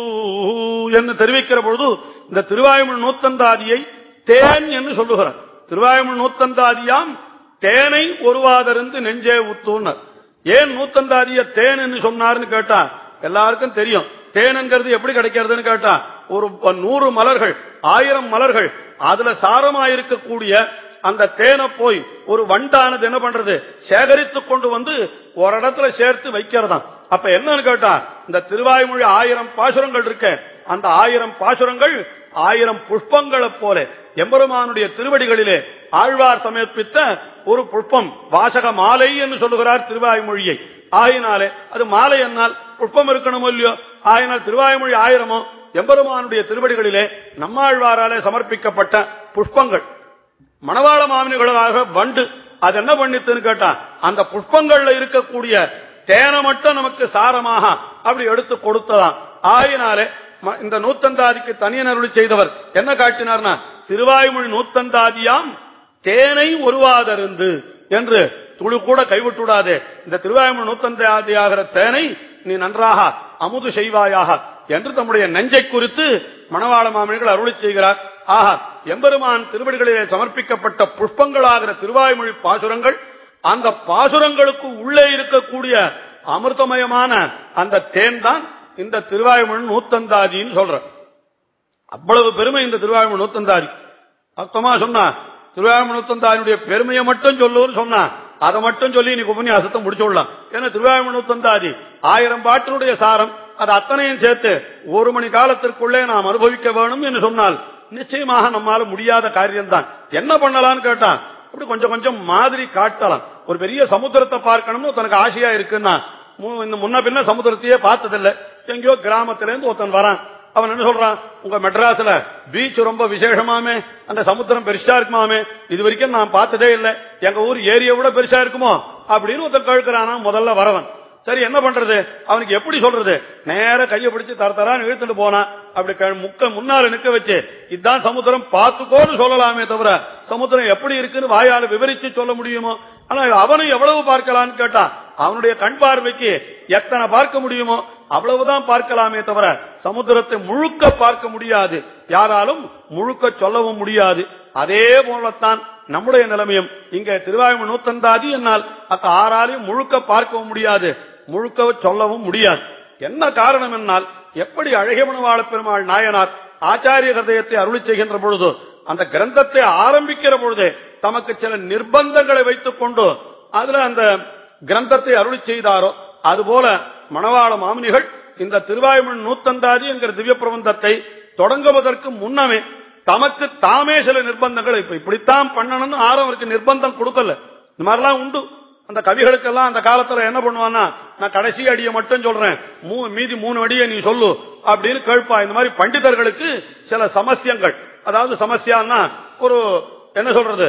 என்று தெரிவிக்கிற பொழுது இந்த திருவாயுமல் நூத்தந்தாதியை தேன் என்று சொல்லுகிறார். திருவாயுமல் நூத்தந்தாதியாம் தேனை ஒருவாதருந்து நெஞ்சே உத்துனர் ஏன் நூத்தந்தாதிய தேன் என்று சொன்னார்னு கேட்டா எல்லாருக்கும் தெரியும். தேனுங்கிறது எப்படி கிடைக்கிறதுன்னு கேட்டா ஒரு நூறு மலர்கள் ஆயிரம் மலர்கள் அதுல சாரமாயிருக்கக்கூடிய அந்த தேனை போய் ஒரு வண்டானது என்ன பண்றது சேகரித்துக் கொண்டு வந்து ஒரு இடத்துல சேர்த்து வைக்கிறதாம். அப்ப என்னன்னு கேட்டா இந்த திருவாய்மொழி ஆயிரம் பாசுரங்கள் இருக்க அந்த ஆயிரம் பாசுரங்கள் ஆயிரம் புஷ்பங்களை போல எம்பெருமானுடைய திருவடிகளிலே ஆழ்வார் சமர்ப்பித்த ஒரு புஷ்பம் வாசக மாலை என்று சொல்லுகிறார் திருவாய்மொழியை ஆயினாலே அது மாலை என்னால் புஷ்பம் இருக்கணுமோ இல்லையோ? ஆயினால் திருவாய்மொழி ஆயிரமோ? எம்பெருமானுடைய திருவடிகளிலே நம்மாழ்வாராலே சமர்ப்பிக்கப்பட்ட புஷ்பங்கள். மணவாள மாமினிகளாக வண்டு அது என்ன பண்ணித்துன்னு கேட்டா அந்த புஷ்பங்கள்ல இருக்கக்கூடிய தேனை மட்டும் நமக்கு சாரமாக அப்படி எடுத்து கொடுத்ததாம். ஆயினாலே இந்த நூத்தந்தாதிக்கு தனியனருளி செய்தவர் என்ன காட்டினார்னா திருவாய்மொழி நூத்தந்தாதியாம் தேனை ஒருவாதருந்து என்று துளி கூட கைவிட்டுடாதே. இந்த திருவாய்மொழி நூத்தந்தாதியாகிற தேனை நீ நன்றாக அமுது செய்வாயாக என்று தம்முடைய நெஞ்சை குறித்து மணவாள மாமனிகள் அருளி செய்கிறார். ஆஹா எம்பெருமான் திருவடிகளிலே சமர்ப்பிக்கப்பட்ட புஷ்பங்களாகிற திருவாய்மொழி பாசுரங்கள் அந்த பாசுரங்களுக்கு உள்ளே இருக்கக்கூடிய அமிர்தமயமான அந்த தேன் தான் இந்த திருவாய்மொழி நூத்தந்தாதின்னு சொல்ற. அவ்வளவு பெருமை இந்த திருவாயுமன் நூத்தந்தாதி. அர்த்தமா சொன்னா திருவாயுமன் நூத்தந்தாதியுடைய பெருமையை மட்டும் சொல்லுன்னு சொன்னா அதை மட்டும் சொல்லி நீ உபன்யாசத்தை முடிச்சு விடலாம். ஏன்னா திருவாயுமன் நூத்தந்தாதி ஆயிரம் பாட்டினுடைய சாரம். அது அத்தனையும் சேர்த்து ஒரு மணி காலத்திற்குள்ளே நாம் அனுபவிக்க வேணும் என்று சொன்னால் நிச்சயமாக நம்மால முடியாத காரியம்தான். என்ன பண்ணலாம்னு கேட்டா அப்படி கொஞ்சம் கொஞ்சம் மாதிரி காட்டலாம். ஒரு பெரிய சமுத்திரத்தை பார்க்கணும்னு தனக்கு ஆசையா இருக்குன்னா மு- இந்த முன்ன பின்ன சமுத்திரத்தையே பார்த்ததில்ல. எங்கேயோ கிராமத்திலேருந்து ஒருத்தன் வரான். அவன் என்ன சொல்றான்? உங்க மெட்ராஸ்ல பீச் ரொம்ப விசேஷமாமே அந்த சமுத்திரம் பெருசா இருக்குமாமே இது வரைக்கும் நான் பார்த்ததே இல்லை. எங்க ஊர் ஏரியா விட பெருசா இருக்குமோ? அப்படின்னு ஒருத்தன் கேட்கிறானா முதல்ல வரவன். சரி என்ன பண்றது? அவனுக்கு எப்படி சொல்றது? நேர கையை பிடிச்சு தர தரான்னு இழுத்துட்டு போனான். அப்படி முக்க முன்னால நிக்க வச்சு இதுதான் சமுத்திரம் பார்த்துக்கோன்னு சொல்லலாமே தவிர சமுத்திரம் எப்படி இருக்குன்னு வாயால் விவரிச்சு சொல்ல முடியுமோ? ஆனா அவனும் எவ்வளவு பார்க்கலான்னு கேட்டா அவனுடைய கண் பார்வைக்கு எத்தனை பார்க்க முடியுமோ அவ்வளவுதான் பார்க்கலாமே தவிர சமுத்திரத்தை முழுக்க பார்க்க முடியாது. யாராலும் முழுக்க சொல்லவும் முடியாது. அதே போலத்தான் நம்முடைய நிலைமையும். இங்க திருவாயும நூத்தந்தாதி என்னால் அக்க ஆறாலையும் முழுக்க பார்க்கவும் முடியாது முழுக்க சொல்லவும் முடியாது. என்ன காரணம் என்னால்? எப்படி அழகியமனவாள பெருமாள் நாயனார் ஆச்சாரிய ஹதயத்தை அருளி செய்கின்ற பொழுது அந்த கிரந்தத்தை ஆரம்பிக்கிற பொழுது தமக்கு சில நிர்பந்தங்களை வைத்துக் கொண்டு அதுல அந்த கிரந்தத்தை அருளி செய்தாரோ அதுபோல மணவாள மாமினிகள் இந்த திருவாயுமன் நூத்தந்தாதி என்கிற திவ்ய பிரபந்தத்தை தொடங்குவதற்கு முன்னமே தமக்கு தாமே சில நிர்பந்தங்கள் இப்ப இப்படித்தான் பண்ணணும்னு ஆரம் அவருக்கு நிர்பந்தம் கொடுக்கல. இந்த மாதிரிலாம் உண்டு. அந்த கவிகளுக்கெல்லாம் அந்த காலத்துல என்ன பண்ணுவான்னா நான் கடைசி அடியை மட்டும் சொல்றேன். மீதி மூணு அடியை நீ சொல்லு அப்படின்னு கேட்பா. இந்த மாதிரி பண்டிதர்களுக்கு சில சமஸ்யங்கள். அதாவது சமஸ்யான்னா ஒரு என்ன சொல்றது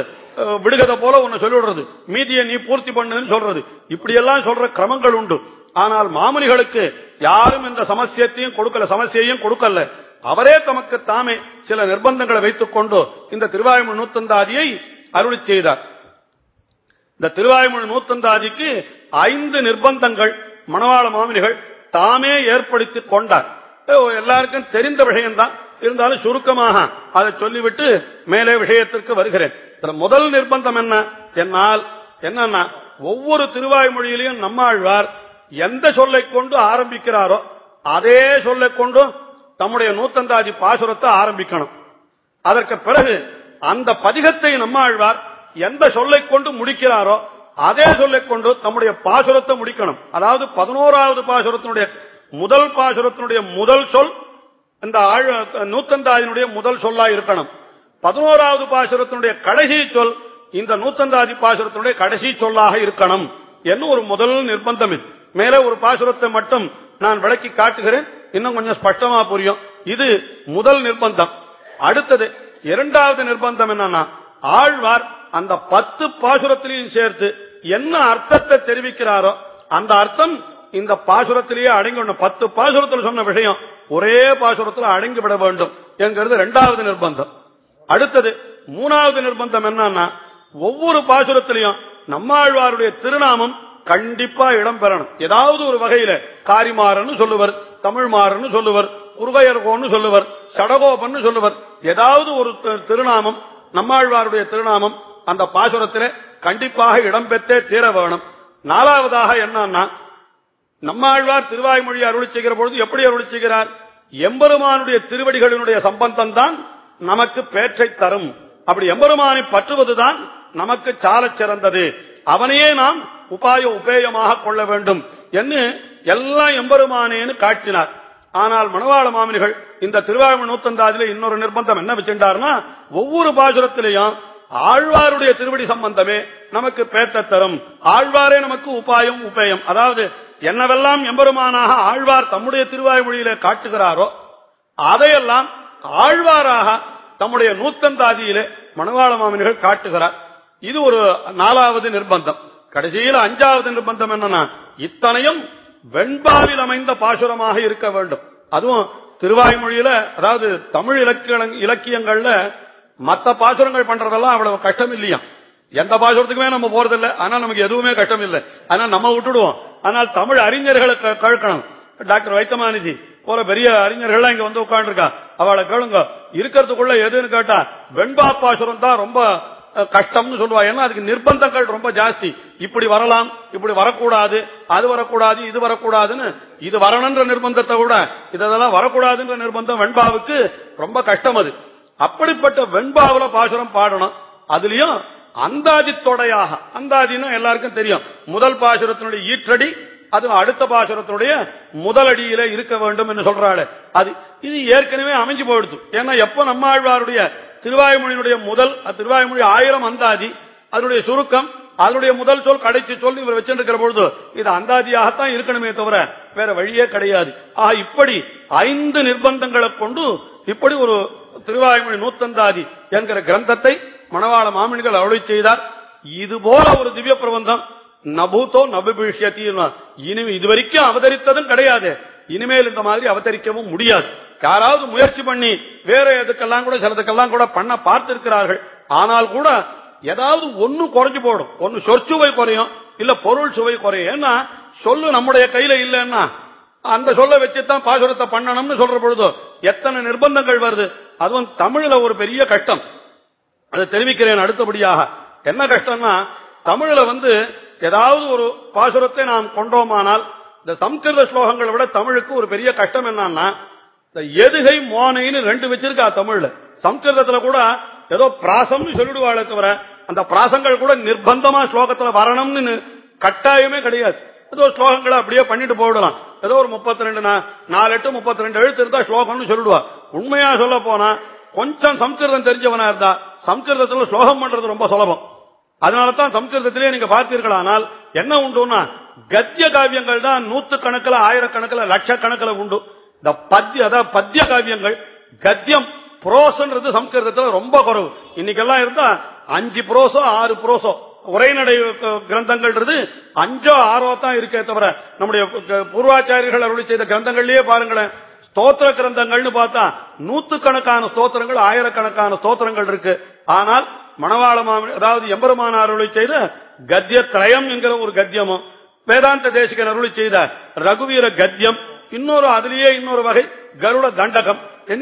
விடுகதை போல ஒன்னு சொல்லிவிடுறது. மீதியை நீ பூர்த்தி பண்ணுன்னு சொல்றது. இப்படியெல்லாம் சொல்ற கிரமங்கள் உண்டு. ஆனால் மாமுனிகளுக்கு யாரும் இந்த சமஸ்யத்தையும் கொடுக்கல சமஸ்யையும் கொடுக்கல. அவரே தமக்கு தாமே சில நிர்பந்தங்களை வைத்துக் கொண்டு இந்த திருவாயுமொழி நூத்தந்தாதியை அருளி செய்தார். இந்த திருவாயுமொழி நூத்தந்தாதிக்கு ஐந்து நிர்பந்தங்கள் மணவாள மாமினிகள் தாமே ஏற்படுத்தி கொண்டார். ஓ, எல்லாருக்கும் தெரிந்த விஷயம்தான். இருந்தாலும் சுருக்கமாக அதை சொல்லிவிட்டு மேலே விஷயத்திற்கு வருகிறேன். முதல் நிர்பந்தம் என்ன? என்னால் என்னன்னா ஒவ்வொரு திருவாய்மொழியிலையும் நம்மாழ்வார் எந்த சொல்லை கொண்டு ஆரம்பிக்கிறாரோ அதே சொல்லை கொண்டு தம்முடைய நூத்தந்தாதி பாசுரத்தை ஆரம்பிக்கணும். அதற்கு பிறகு அந்த பதிகத்தை நம்மாழ்வார் எந்த சொல்லை கொண்டு முடிக்கிறாரோ அதே சொல்லை கொண்டு தம்முடைய பாசுரத்தை முடிக்கணும். அதாவது பதினோராவது பாசுரத்தினுடைய முதல் பாசுரத்தினுடைய முதல் சொல் இந்த நூத்தந்தாதியினுடைய முதல் சொல்லா இருக்கணும். பதினோராவது பாசுரத்தினுடைய கடைசி சொல் இந்த நூத்தந்தாதி பாசுரத்தினுடைய கடைசி சொல்லாக இருக்கணும். என்ன ஒரு முதல் நிர்பந்தம் மேலே ஒரு பாசுரத்தை மட்டும் நான் விளக்கி காட்டுகிறேன். இன்னும் கொஞ்சம் ஸ்பஷ்டமா புரியும். இது முதல் நிர்பந்தம். அடுத்தது இரண்டாவது நிர்பந்தம் என்னன்னா ஆழ்வார் அந்த பத்து பாசுரத்திலையும் சேர்த்து என்ன அர்த்தத்தை தெரிவிக்கிறாரோ அந்த அர்த்தம் இந்த பாசுரத்திலேயே அடங்கி பத்து பாசுரத்தில் சொன்ன விஷயம் ஒரே பாசுரத்தில் அடங்கி விட வேண்டும் என்கிறது இரண்டாவது நிர்பந்தம். அடுத்தது மூணாவது நிர்பந்தம் என்னன்னா ஒவ்வொரு பாசுரத்திலையும் நம்மாழ்வாருடைய திருநாமம் கண்டிப்பா இடம்பெறணும் ஏதாவது ஒரு வகையில காரிமாறன்னு சொல்லுவர் தமிழ்மாறன்னு சொல்லுவர் உருகையர்கோன்னு சொல்லுவர் சடகோபன்னு சொல்லுவர். ஏதாவது ஒரு திருநாமம் நம்மாழ்வாருடைய திருநாமம் அந்த பாசுரத்திலே கண்டிப்பாக இடம்பெற்றே தீர வேணும். நாலாவதாக என்னன்னா நம்மாழ்வார் திருவாய்மொழி அருள் செய்கிற பொழுது எப்படி அருள் செய்கிறார்? எம்பெருமானுடைய திருவடிகளினுடைய சம்பந்தம் தான் நமக்கு பேற்றை தரும். அப்படி எம்பெருமானை பற்றுவதுதான் நமக்கு சாலச் சிறந்தது. அவனையே நாம் உபாய உபேயமாக கொள்ள வேண்டும் என்று எல்லாம் எம்பெருமானேன்னு காட்டினார். ஆனால் மணவாள மாமனிகள் இந்த திருவாழ்வு நூத்தந்தாதில இன்னொரு நிர்பந்தம் என்ன வச்சிருந்தாருன்னா ஒவ்வொரு பாசுரத்திலையும் ஆழ்வாருடைய திருவடி சம்பந்தமே நமக்கு பேத்த தரும். ஆழ்வாரே நமக்கு உபாயம் உபயம். அதாவது என்னவெல்லாம் எம்பெருமானாக ஆழ்வார் தம்முடைய திருவாய்மொழியில காட்டுகிறாரோ அதையெல்லாம் ஆழ்வாராக தம்முடைய நூத்தந்தாதியிலே மணவாள மாமனிகள் காட்டுகிறார். இது ஒரு நாலாவது நிர்பந்தம். கடைசியில் அஞ்சாவது நிர்பந்தம் என்னன்னா இத்தனையும் வெண்பாவில் அமைந்த பாசுரமாக இருக்க வேண்டும். அதுவும் திருவாய்மொழியில அதாவது தமிழ் இலக்கிய இலக்கியங்கள்ல மத்த பாசுரங்கள் பண்றதெல்லாம் அவ்வளவு கஷ்டம் இல்லையா? எந்த பாசுரத்துக்குமே நம்ம போறதில்லை. ஆனா நமக்கு எதுவுமே கஷ்டம் இல்லை. ஆனா நம்ம விட்டுடுவோம். ஆனால் தமிழ் அறிஞர்களை க- டாக்டர் வைத்தமானிஜி போல பெரிய அறிஞர்கள்லாம் இங்க வந்து உட்காந்துருக்கா அவளை கேளுங்க. இருக்கிறதுக்குள்ள எதுன்னு கேட்டா வெண்பா பாசுரம் தான் ரொம்ப கஷ்டம்னு சொல்லுவா. ஏன்னா அதுக்கு நிர்பந்தங்கள் ரொம்ப ஜாஸ்தி. இப்படி வரலாம் இப்படி வரக்கூடாது அது வரக்கூடாது இது வரக்கூடாதுன்னு இது வரணுன்ற நிர்பந்தத்தை விட இதெல்லாம் வரக்கூடாதுன்ற நிர்பந்தம் வெண்பாவுக்கு ரொம்ப கஷ்டம் அது. அப்படிப்பட்ட வெண்பாவல பாசுரம் பாடணும். அதுலயும் அந்தாதி தொடையாக அந்தாதினா எல்லாருக்கும் தெரியும். முதல் பாசுரத்தினுடைய ஈற்றடி அது அடுத்த பாசுரத்தினுடைய முதலடியில இருக்க வேண்டும் என்று சொல்றாள். அது இது ஏற்கனவே அமைஞ்சு போயிடுது ஏன்னா எப்ப நம்மாழ்வாருடைய திருவாய்மொழியினுடைய முதல் அஹ், திருவாய்மொழி ஆயிரம் அந்தாதி அதனுடைய சுருக்கம் அதனுடைய முதல் சொல் கடைசி சொல் இவர் வச்சிருக்கிற பொழுது இது அந்தாதியாகத்தான் இருக்கணுமே தவிர வேற வழியே கிடையாது. ஆஹ் இப்படி ஐந்து நிர்பந்தங்களை கொண்டு இப்படி ஒரு திருவாய்மொழி நூத்தந்தாதி என்கிற கிரந்தத்தை மணவாள மாமின்கள் அருளை செய்தார். இது போல ஒரு திவ்ய பிரபந்தம் நபூத்தோ நபிபிஷியத்தி இனிமே இதுவரைக்கும் அவதரித்ததும் கிடையாது. இனிமேல் இந்த மாதிரி அவதரிக்கவும் முடியாது. யாராவது முயற்சி பண்ணி வேற எதுக்கெல்லாம் கூட சிலதுக்கெல்லாம் கூட பண்ண பார்த்திருக்கிறார்கள். ஆனால் கூட ஏதாவது ஒண்ணு குறைஞ்சு போடும். ஒன்னு சொற்சுவை குறையும் இல்ல பொருள் சுவை குறையும். ஏன்னா சொல்லு நம்முடைய கையில இல்லைன்னா அந்த சொல்ல வச்சுதான் பாசுரத்தை பண்ணணும்னு சொல்ற பொழுது எத்தனை நிர்பந்தங்கள் வருது? அதுவும் தமிழ்ல ஒரு பெரிய கஷ்டம். அதை தெரிவிக்கிறேன் அடுத்தபடியாக. என்ன கஷ்டம்னா தமிழ்ல வந்து ஏதாவது ஒரு பாசுரத்தை நாம் கொண்டோமானால் இந்த சம்ஸ்கிருத ஸ்லோகங்களை விட தமிழுக்கு ஒரு பெரிய கஷ்டம் என்னன்னா இந்த எதுகை மோனைன்னு ரெண்டு வச்சிருக்கா தமிழ்ல. சம்ஸ்கிருதத்துல கூட ஏதோ பிராசம்னு சொல்லிடுவாளே தவிர அந்த பிராசங்கள் கூட நிர்பந்தமா ஸ்லோகத்துல வரணும்னு கட்டாயமே கிடையாது. ஏதோ ஸ்லோகங்களை அப்படியே பண்ணிட்டு போயிடலாம். ஏதோ ஒரு முப்பத்தி ரெண்டு நாலு எட்டு முப்பத்தி ரெண்டு எழுத்து இருந்தா ஸ்லோகம்னு சொல்லிடுவா. உண்மையா சொல்ல போனா கொஞ்சம் சம்ஸ்கிருதம் தெரிஞ்சவனா இருந்தா சம்ஸ்கிருதத்துல ஸ்லோகம் பண்றது ரொம்ப சுலபம். அதனால தான் சம்ஸ்கிருதத்திலே நீங்க பார்த்தீர்களானால் என்ன உண்டுன்னா கத்திய காவியங்கள் தான் நூத்து கணக்கில் ஆயிரக்கணக்கில் லட்சக்கணக்கில் உண்டு. இந்த பத்திய அதாவது பத்திய காவியங்கள் கத்தியம் புரோசன்றது சம்ஸ்கிருதத்துல ரொம்ப குறைவு. இன்னைக்கெல்லாம் இருந்தா அஞ்சு புரோசோ ஆறு புரோசோ. உரைநடை கிரந்தங்கள்ன்றது அஞ்சோ ஆறோ தான் இருக்கே தவிர நம்முடைய பூர்வாச்சாரியர்கள் அருளி செய்த கிரந்தங்கள்லயே பாருங்களேன். ஸ்தோத்திர கிரந்தங்கள்னு பார்த்தா நூத்துக்கணக்கான ஸ்தோத்திரங்கள் ஆயிரக்கணக்கான ஸ்தோத்திரங்கள் இருக்கு. ஆனால் மணவாள மாமி அதாவது எம்பெருமானார் அருளி செய்த கத்திய திரயம் என்கிற ஒரு கத்தியமும் வேதாந்த தேசிகன் அருளி செய்த ரகுவீர கத்தியம் இன்னொரு அதிலேயே இன்னொரு வகை கருட தண்டகம்.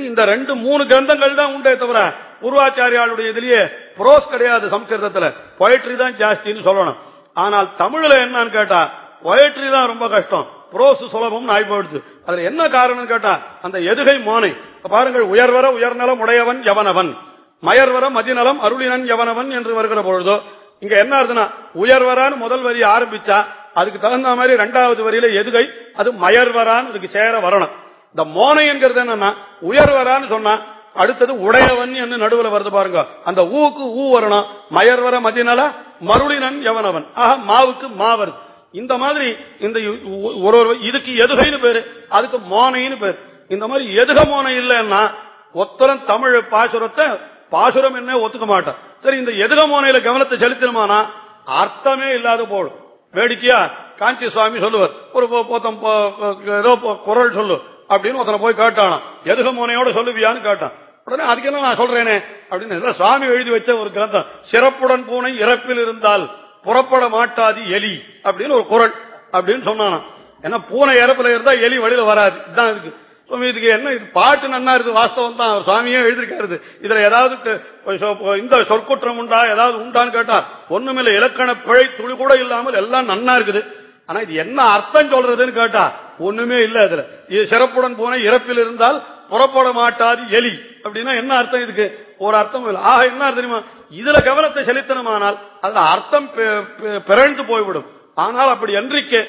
இந்த ரெண்டு மூணு கிரந்தங்கள் தான் உண்டே தவிர பூர்வாச்சாரியாளுடைய இதுலயே புரோஸ் கிடையாது சம்ஸ்கிருதத்துல. பொயட்ரி தான் ஜாஸ்தின்னு சொல்லணும். ஆனால் தமிழ்ல என்னன்னு கேட்டா பொயட்ரி தான் ரொம்ப கஷ்டம். புரோஸ் சுலபம் ஆகி அதுல என்ன காரணம் கேட்டா அந்த எதுகை மோனை. பாருங்கள் உயர்வர உயர்நலம் உடையவன் எவனவன் மயர்வர மதிநலம் அருளினன் எவனவன் என்று வருகிற பொழுதோ இங்க என்ன இருக்குன்னா உயர்வரான்னு முதல் வரி ஆரம்பிச்சா அதுக்கு தகுந்த மாதிரி ரெண்டாவது வரியில எதுகை அது மயர்வரான்னு இதுக்கு சேர வரணும். இந்த மோனை என்கிறது என்னன்னா உயர்வரான்னு சொன்னா அடுத்தது உடையவன் என்று நடுவில் வருது பாருங்க. அந்த ஊக்கு ஊ வரணும். மயர்வர மதியனால மருளினன் எவனவன்? ஆக மாவுக்கு மா வருது. இந்த மாதிரி இந்த ஒரு ஒரு இதுக்கு எதுகைன்னு பேரு. அதுக்கு மோனைன்னு பேரு. இந்த மாதிரி எதுக மோனை இல்லைன்னா ஒத்தரம் தமிழ் பாசுரத்தை பாசுரம் என்ன ஒத்துக்க மாட்டான். சரி இந்த எதுக மோனையில கவனத்தை செலுத்தணுமானா அர்த்தமே இல்லாத போடும் வேடிக்கையா காஞ்சி சுவாமி சொல்லுவார். ஒரு போத்தம் ஏதோ குரல் சொல்லு. அப்படின்னு ஒருத்தனை போய் கேட்டானா எதுக மோனையோட சொல்லுவியான்னு கேட்டான். உடனே அதுக்கு என்ன நான் சொல்றேனே? அப்படின்னு சுவாமி எழுதி வச்ச ஒரு கிரந்தம். சிறப்புடன் பூனை இறப்பில் இருந்தால் புறப்பட மாட்டாது எலி அப்படின்னு ஒரு குரல் அப்படின்னு சொன்னானா. ஏன்னா பூனை இறப்புல இருந்தா எலி வழியில வராது. இதுதான் இருக்கு இதுக்கு என்ன இது? பாட்டு நன்னா இருக்கு வாஸ்தவம் தான். அவர் சுவாமியே எழுதியிருக்காரு இதுல ஏதாவது இந்த சொற்குற்றம் உண்டா? ஏதாவது உண்டான்னு கேட்டா ஒண்ணுமில்ல. இலக்கண பிழை துளி கூட இல்லாமல் எல்லாம் நன்னா இருக்குது. ஆனா இது என்ன அர்த்தம் சொல்றதுன்னு கேட்டா ஒண்ணுமே இல்ல இதுல. இது சிறப்புடன் போன இறப்பில் இருந்தால் புறப்பட மாட்டாது எலி. அப்படின்னா என்ன அர்த்தம் இதுக்கு? ஒரு அர்த்தம் இல்லை. ஆக என்ன தெரியுமா? இதுல கவனத்தை செலுத்தணுமானால் அதுல அர்த்தம் பிறழ்ந்து போய்விடும். ஆனால் அப்படி என்றைக்கு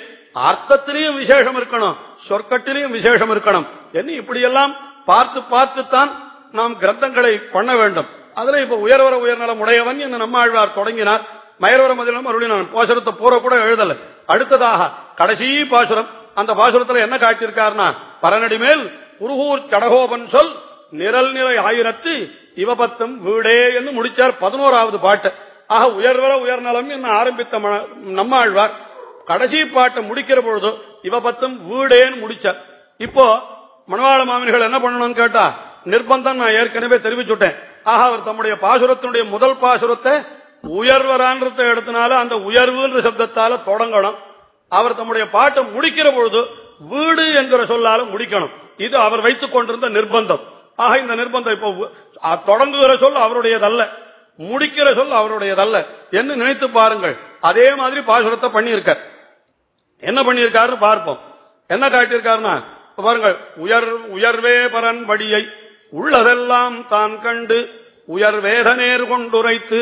அர்த்தத்திலையும் விசேஷம் இருக்கணும் சொற்கட்டிலையும் விசேஷம் இருக்கணும். என்ன இப்படியெல்லாம் பார்த்து பார்த்துத்தான் நாம் கிரந்தங்களை பண்ண வேண்டும். அதுல இப்ப உயர்வர உயர்நலம் உடையவன் என்று நம்மாழ்வார் தொடங்கினார். மயர்வர மதிலம் அருளினான். பாசுரத்தை போற கூட எழுதல. அடுத்ததாக கடைசி பாசுரம். அந்த பாசுரத்துல என்ன காட்டியிருக்காருன்னா பரநடி மேல் குருகூர் சடகோபன் சொல் நிரல் நிலை ஆயிரத்து இவபத்தம் வீடே என்று முடிச்சார் பதினோராவது பாட்டு. ஆக உயர்வர உயர்நலம் என்று ஆரம்பித்த நம்மாழ்வார் கடைசி பாட்டை முடிக்கிற பொழுது இவபத்தம் வீடேன்னு முடிச்சார். இப்போ மணவாள மாமனிகள் என்ன பண்ணணும்னு கேட்டா நிர்பந்தம் நான் ஏற்கனவே தெரிவிச்சுட்டேன். ஆக அவர் தம்முடைய பாசுரத்தினுடைய முதல் பாசுரத்தை உயர்வரான்றத எடுத்தனால அந்த உயர்வுன்ற சப்தத்தால தொடங்கணும். அவர் தம்முடைய பாட்டை முடிக்கிற பொழுது வீடு என்கிற சொல்லாலும் முடிக்கணும் இது அவர் வைத்துக் கொண்டிருந்த நிர்பந்தம். ஆக இந்த நிர்பந்தம் இப்போ தொடங்குகிற சொல் அவருடையதல்ல. முடிக்கிற சொல் அவருடையதல்ல. என்று நினைத்து பாருங்கள். அதே மாதிரி பாசுரத்தை பண்ணியிருக்க என்ன பண்ணியிருக்காருன்னு பார்ப்போம். என்ன காட்டியிருக்காருன்னா பாருங்கள். உயர் உயர்வே பரன் படியை உள்ளதெல்லாம் தான் கண்டு உயர் வேதநேர் கொண்டுரைத்து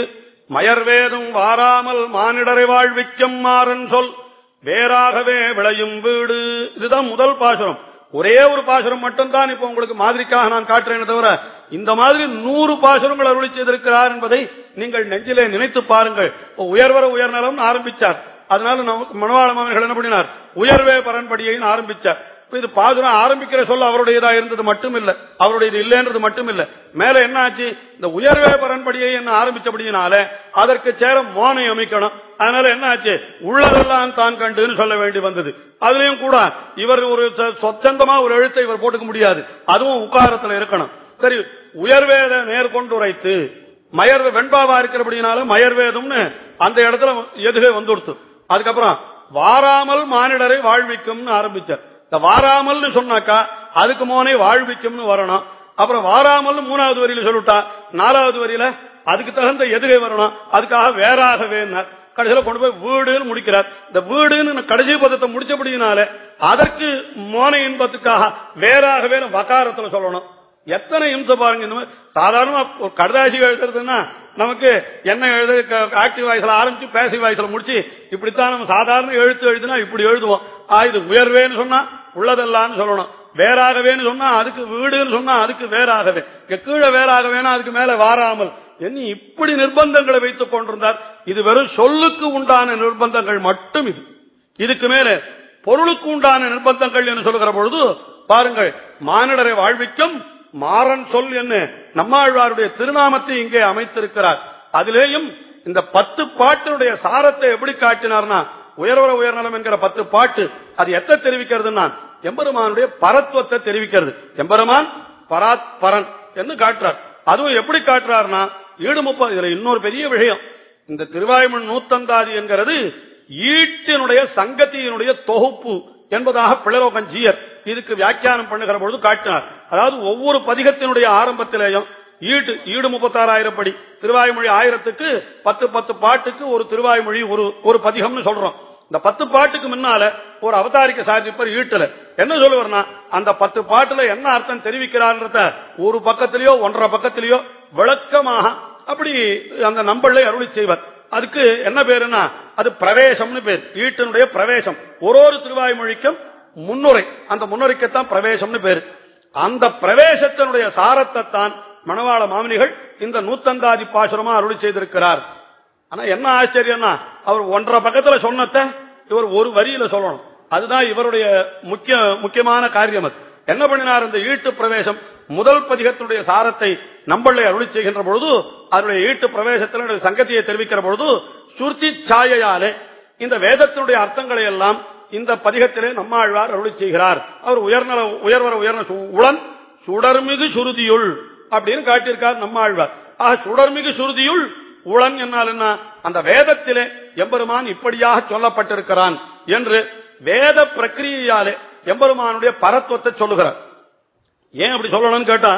மயர்வேதும் வாராமல் மானிடரை வாழ்விக்கும் மாறன் சொல். வேறாகவே விளையும் வீடு. இதுதான் முதல் பாசுரம். ஒரே ஒரு பாசுரம் மட்டும்தான் இப்ப உங்களுக்கு மாதிரிக்காக நான் காட்டுறேன் தவிர இந்த மாதிரி நூறு பாசுரங்கள் அருளி செய்திருக்கிறார் என்பதை நீங்கள் நெஞ்சிலே நினைத்து பாருங்கள். இப்போ உயர்வர உயர்நலம் ஆரம்பிச்சார். அதனால நமக்கு மனவாள மாமன்கள் என்ன பண்ணினார்? உயர்வே பரன்படியை ஆரம்பிச்சார். இது பாதுரா ஆரம்பிக்கிற சொல்ல அவருடையதா இருந்தது மட்டும் இல்ல அவருடையது இல்லைன்றது மட்டும் இல்ல மேல என்ன ஆச்சு? இந்த உயர்வே பரன்படியை என்ன ஆரம்பிச்சபடியினால அதற்கு சேர மோனை அமைக்கணும். அதனால என்ன ஆச்சு? உள்ளதெல்லாம் தான் கண்டுன்னு சொல்ல வேண்டி வந்தது. அதுலயும் கூட இவர் ஒரு சொ- சொச்சந்தமா ஒரு எழுத்தை இவர் போட்டுக்க முடியாது. அதுவும் உக்காரத்துல இருக்கணும். சரி உயர்வேத நேர்கொண்டு உரைத்து மயர் வெண்பாவா இருக்கிறபடினால மயர்வேதம்னு அந்த இடத்துல எதுகை வந்துடுத்து. அதுக்கப்புறம் வாராமல் மானிடரை வாழ்விக்கும்னு ஆரம்பிச்சார். இந்த வாராமல்னு சொன்னாக்கா அதுக்கு மோனே வாழ்விக்கும்னு வரணும். அப்புறம் வாராமல் மூணாவது வரியில சொல்லிட்டா நாலாவது வரியில அதுக்கு தகுந்த எதிரே வரணும். அதுக்காக வேறாகவே கடைசியில கொண்டு போய் வீடுன்னு முடிக்கிறார். இந்த வீடுன்னு கடைசி பதத்தை முடிச்சபடினால அதற்கு மோனை இன்பத்துக்காக வேறாகவே வக்காரத்தில் சொல்லணும். எத்தனை இம்சை பாருங்க இந்த மாதிரி. சாதாரணமா ஒரு கடுதாசி எழுதுறதுன்னா நமக்கு என்ன எழுது ஆக்டிவ் வாய்ஸ்ல ஆரம்பிச்சு பேசிவ் வாய்ஸ்ல முடிச்சு இப்படித்தான் நம்ம சாதாரண எழுத்து எழுதுனா இப்படி எழுதுவோம். ஆ, இது உயர்வேன்னு சொன்னா உள்ளதெல்லாம் சொல்லணும். வேறாகவேன்னு சொன்னா அதுக்கு வீடுன்னு சொன்னா அதுக்கு வேறாகவே. இங்க கீழே வேறாகவேனா அதுக்கு மேல வாராமல். என்ன இப்படி நிர்பந்தங்களை வைத்துக் கொண்டிருந்தார். இது வெறும் சொல்லுக்கு உண்டான நிர்பந்தங்கள் மட்டும் இது. இதுக்கு மேல பொருளுக்கு உண்டான நிர்பந்தங்கள் என்று சொல்லுகிற பொழுது பாருங்கள் மானிடரை வாழ்விக்கும் மாறன் சொல் என்ன நம்மாழ்வாருடைய திருநாமத்தை இங்கே அமைத்திருக்கிறார். அதிலேயும் இந்த பத்து பாட்டினுடைய சாரத்தை எப்படி காட்டினார்னா உயர்வர உயர்நலம் என்கிற பத்து பாட்டு அது எத்தை தெரிவிக்கிறதுன்னா எம்பெருமானுடைய பரத்துவத்தை தெரிவிக்கிறது. எம்பெருமான் பராத் பரன் என்று காட்டுறார். அதுவும் எப்படி காட்டுறார்னா ஈடு முப்பது இதுல இன்னொரு பெரிய விஷயம். இந்த திருவாயுமன் நூத்தந்தாதி என்கிறது ஈட்டினுடைய சங்கத்தியினுடைய தொகுப்பு. என்பதாக பிளரோகன் ஜீயர் இதுக்கு வியாக்கியானம் பண்ணுகிற பொழுது காட்டினார். அதாவது ஒவ்வொரு பதிகத்தினுடைய ஆரம்பத்திலேயும் ஈடு ஈடு முப்பத்தாறாயிரம் படி. திருவாய்மொழி ஆயிரத்துக்கு பத்து பத்து பாட்டுக்கு ஒரு திருவாய்மொழி ஒரு ஒரு பதிகம்னு சொல்றோம். இந்த பத்து பாட்டுக்கு முன்னால ஒரு அவதாரிக்க சாதிப்பர் ஈட்டுல. என்ன சொல்லுவார்னா அந்த பத்து பாட்டுல என்ன அர்த்தம் தெரிவிக்கிறான்றத ஒரு பக்கத்திலேயோ ஒன்றரை பக்கத்திலேயோ விளக்கமாக அப்படி அந்த நம்பளை அருளி செய்வர். அதுக்கு என்ன பேருன்னா அது பிரவேசம்னு பேர். ஈட்டினுடைய பிரவேசம். ஒரு ஒரு திருவாய்மொழிக்கும் முன்னுரை. அந்த முன்னுரைக்குத்தான் பிரவேசம்னு பேரு. அந்த பிரவேசத்தினுடைய சாரத்தை தான் மணவாள மாமனிகள் இந்த நூத்தந்தாதி பாசுரமா அருளி செய்திருக்கிறார். ஆனா என்ன ஆச்சரியம்னா அவர் ஒன்றரை பக்கத்துல சொன்னத இவர் ஒரு வரியில சொல்லணும். அதுதான் இவருடைய முக்கிய முக்கியமான காரியம் அது. என்ன பண்ணினார்? இந்த ஈட்டு பிரவேசம் முதல் பதிகத்தினுடைய சாரத்தை நம்பளை அருளி செய்கின்ற பொழுது அதனுடைய ஈட்டு பிரவேசத்தில் சங்கத்தியை தெரிவிக்கிற பொழுது சுருத்தி சாயையாலே இந்த வேதத்தினுடைய அர்த்தங்களை எல்லாம் இந்த பதிகத்திலே நம்மாழ்வார் அருளி செய்கிறார். அவர் உயர்நல உயர்வர உயர்ன சு- உளன் சுடர்மிகு சுருதியுள் அப்படின்னு காட்டியிருக்கார் நம்மாழ்வார். ஆக சுடர்மிகு சுருதியுள் உளன் என்னால் என்ன? அந்த வேதத்திலே எம்பெருமான் இப்படியாக சொல்லப்பட்டிருக்கிறான் என்று வேத பிரக்கிரியாலே எம்பெருமானுடைய பரத்துவத்தை சொல்லுகிறார். ஏன் அப்படி சொல்லணும்னு கேட்டா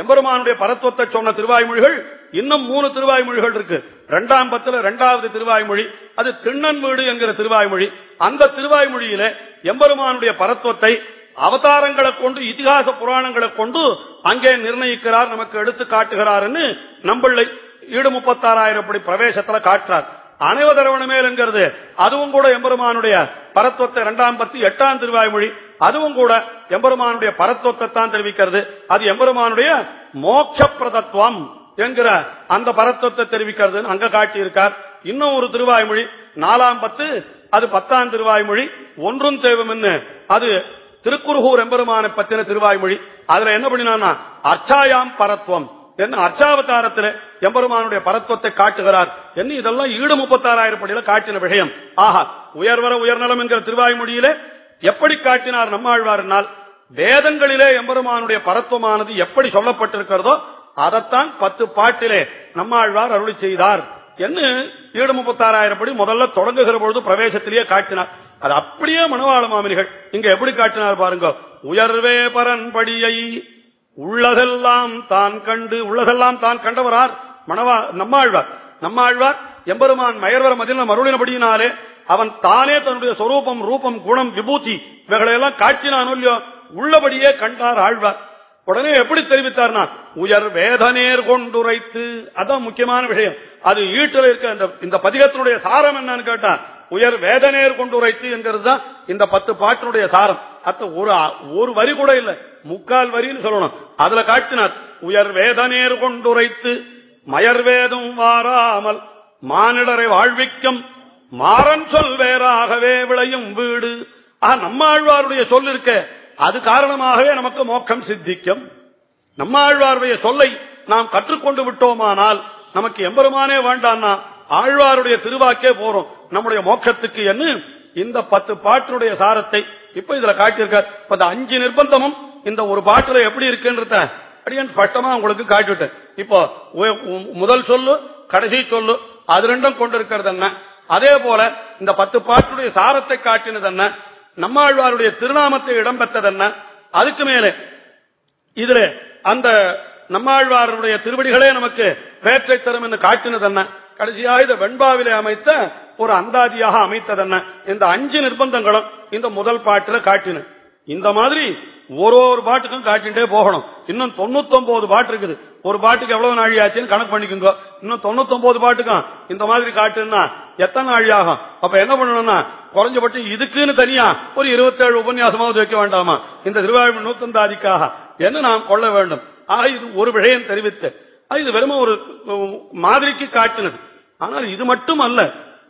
எம்பெருமானுடைய பரத்துவத்தை சொன்ன திருவாய்மொழிகள் இன்னும் மூணு திருவாய்மொழிகள் இருக்கு. இரண்டாம் பத்துல இரண்டாவது திருவாய்மொழி அது திண்ணன் வீடு என்கிற திருவாய்மொழி. அந்த திருவாய்மொழியில எம்பெருமானுடைய பரத்துவத்தை அவதாரங்களை கொண்டு இதிகாச புராணங்களை கொண்டு அங்கே நிர்ணயிக்கிறார் நமக்கு எடுத்து காட்டுகிறார்னு நம்மளை ஈடு முப்பத்தாறாயிரம் படி பிரவேசத்துல காட்டுறார். அனைவதரவணமேல் என்கிறது அதுவும் கூட எம்பெருமானுடைய பரத்துவத்தை இரண்டாம் பத்தி எட்டாம் திருவாய்மொழி. அதுவும் கூட எம்பெருமானுடைய பரத்துவத்தை தான் தெரிவிக்கிறது. அது எம்பெருமானுடைய மோட்ச பிரதத்துவம் என்கிற அந்த பரத்துவத்தை தெரிவிக்கிறது அங்க காட்டியிருக்கார். இன்னும் ஒரு திருவாய்மொழி நாலாம் பத்து அது பத்தாம் திருவாய்மொழி ஒன்றும் தேவம் அது திருக்குறுகூர் எம்பெருமானை பத்தின திருவாய்மொழி. அதுல என்ன பண்ணினா அர்ச்சாயாம் பரத்துவம் என்ன அர்ச்சாவதாரத்தில் எம்பெருமானுடைய பரத்துவத்தை காட்டுகிறார். என்ன இதெல்லாம் ஈடு முப்பத்தாறாயிரம் படியில காட்டின விஷயம் ஆஹா உயர்வர உயர்நலம் என்கிற திருவாய்மொழியிலே எப்படி காட்டினார் நம்மாழ்வார்னால் வேதங்களிலே எம்பெருமானுடைய பரத்துவமானது எப்படி சொல்லப்பட்டிருக்கிறதோ அதைத்தான் பத்து பாட்டிலே நம்மாழ்வார் அருளி செய்தார். என்ன ஈடு முப்பத்தாறாயிரம் படி முதல்ல தொடங்குகிற பொழுது பிரவேசத்திலேயே காட்டினார். அது அப்படியே மனவாள மாமனிகள் இங்க எப்படி காட்டினார் பாருங்க. உயர்வே பரன்படியை உள்ளதெல்லாம் தான் கண்டு உள்ளதெல்லாம் தான் கண்டவரார். மணவா நம்மாழ்வார். நம்மாழ்வார் எம்பெருமான் மயர்வர மதில மருளினபடியினாலே அவன் தானே தன்னுடைய சொரூபம் ரூபம் குணம் விபூதி இவைகளையெல்லாம் காட்சினானோ இல்லையோ உள்ளபடியே கண்டார் ஆழ்வார். உடனே எப்படி தெரிவித்தார்னா உயர் வேதனேர் கொண்டுரைத்து அதான் முக்கியமான விஷயம். அது ஈட்டில் இருக்க இந்த இந்த பதிகத்தினுடைய சாரம் என்னன்னு கேட்டா உயர் வேதனேர் கொண்டுரைத்து என்கிறது தான் இந்த பத்து பாட்டினுடைய சாரம். அத்த ஒரு ஒரு வரி கூட இல்ல. முக்கால் வரின்னு சொல்லணும். அதுல காட்டினார் உயர் வேதநேர் கொண்டுரைத்து மயர் வேதம் வாராமல் மானிடரை வாழ்விக்கும் மாறன் சொல் வேறாகவே விளையும் வீடு. நம்மாழ்வாருடைய சொல் இருக்க. அது காரணமாகவே நமக்கு மோக்கம் சித்திக்கும். நம்மாழ்வாருடைய சொல்லை நாம் கற்றுக்கொண்டு விட்டோமானால் நமக்கு எம்பெருமானே வேண்டான்னா ஆழ்வாருடைய திருவாக்கே போறோம். நம்முடைய மோக்கத்துக்கு என்று இந்த பத்து பாட்டினுடைய சாரத்தை இப்ப இதுல காட்டியிருக்கார் இப்ப இந்த அஞ்சு நிர்பந்தமும் இந்த ஒரு பாட்டுல எப்படி இருக்குன்றத அப்படின்னு பட்டமா உங்களுக்கு காட்டிவிட்டேன். இப்போ உ- முதல் சொல்லு கடைசி சொல்லு அது ரெண்டும் கொண்டிருக்கிறது என்ன? அதே போல இந்த பத்து பாட்டுடைய சாரத்தை காட்டினது என்ன? நம்மாழ்வாருடைய திருநாமத்தை இடம்பெற்றது என்ன? அதுக்கு மேலே இதுல அந்த நம்மாழ்வாருடைய திருவடிகளே நமக்கு பேற்றை தரும் என்று காட்டினது என்ன? கடைசியாக இதை வெண்பாவிலே அமைத்த ஒரு அந்தாதியாக அமைத்தது என்ன? இந்த அஞ்சு நிர்பந்தங்களும் இந்த முதல் பாட்டுல காட்டின. இந்த மாதிரி ஒரு ஒரு பாட்டுக்கும் காட்டிட்டே போகணும். இன்னும் தொண்ணூத்தொன்பது பாட்டு இருக்குது. ஒரு பாட்டுக்கு எவ்வளவு நாழி ஆச்சுன்னு கணக்கு பண்ணிக்கோங்க. இன்னும் தொண்ணூத்தொன்பது பாட்டுக்கும் இந்த மாதிரி காட்டுன்னா எத்தனை நாழி ஆகும்? அப்ப என்ன பண்ணணும்னா குறைஞ்சபட்சம் இதுக்குன்னு தனியா ஒரு இருபத்தேழு உபன்யாசமாவது வைக்க வேண்டாமா? இந்த திருவாயூர் நூத்தந்தாதிக்காக என்ன நாம் கொள்ள வேண்டும்? ஆக இது ஒரு விஷயம் தெரிவித்து இது வெறும் ஒரு மாதிரிக்கு காட்டினது. ஆனால் இது மட்டும் அல்ல.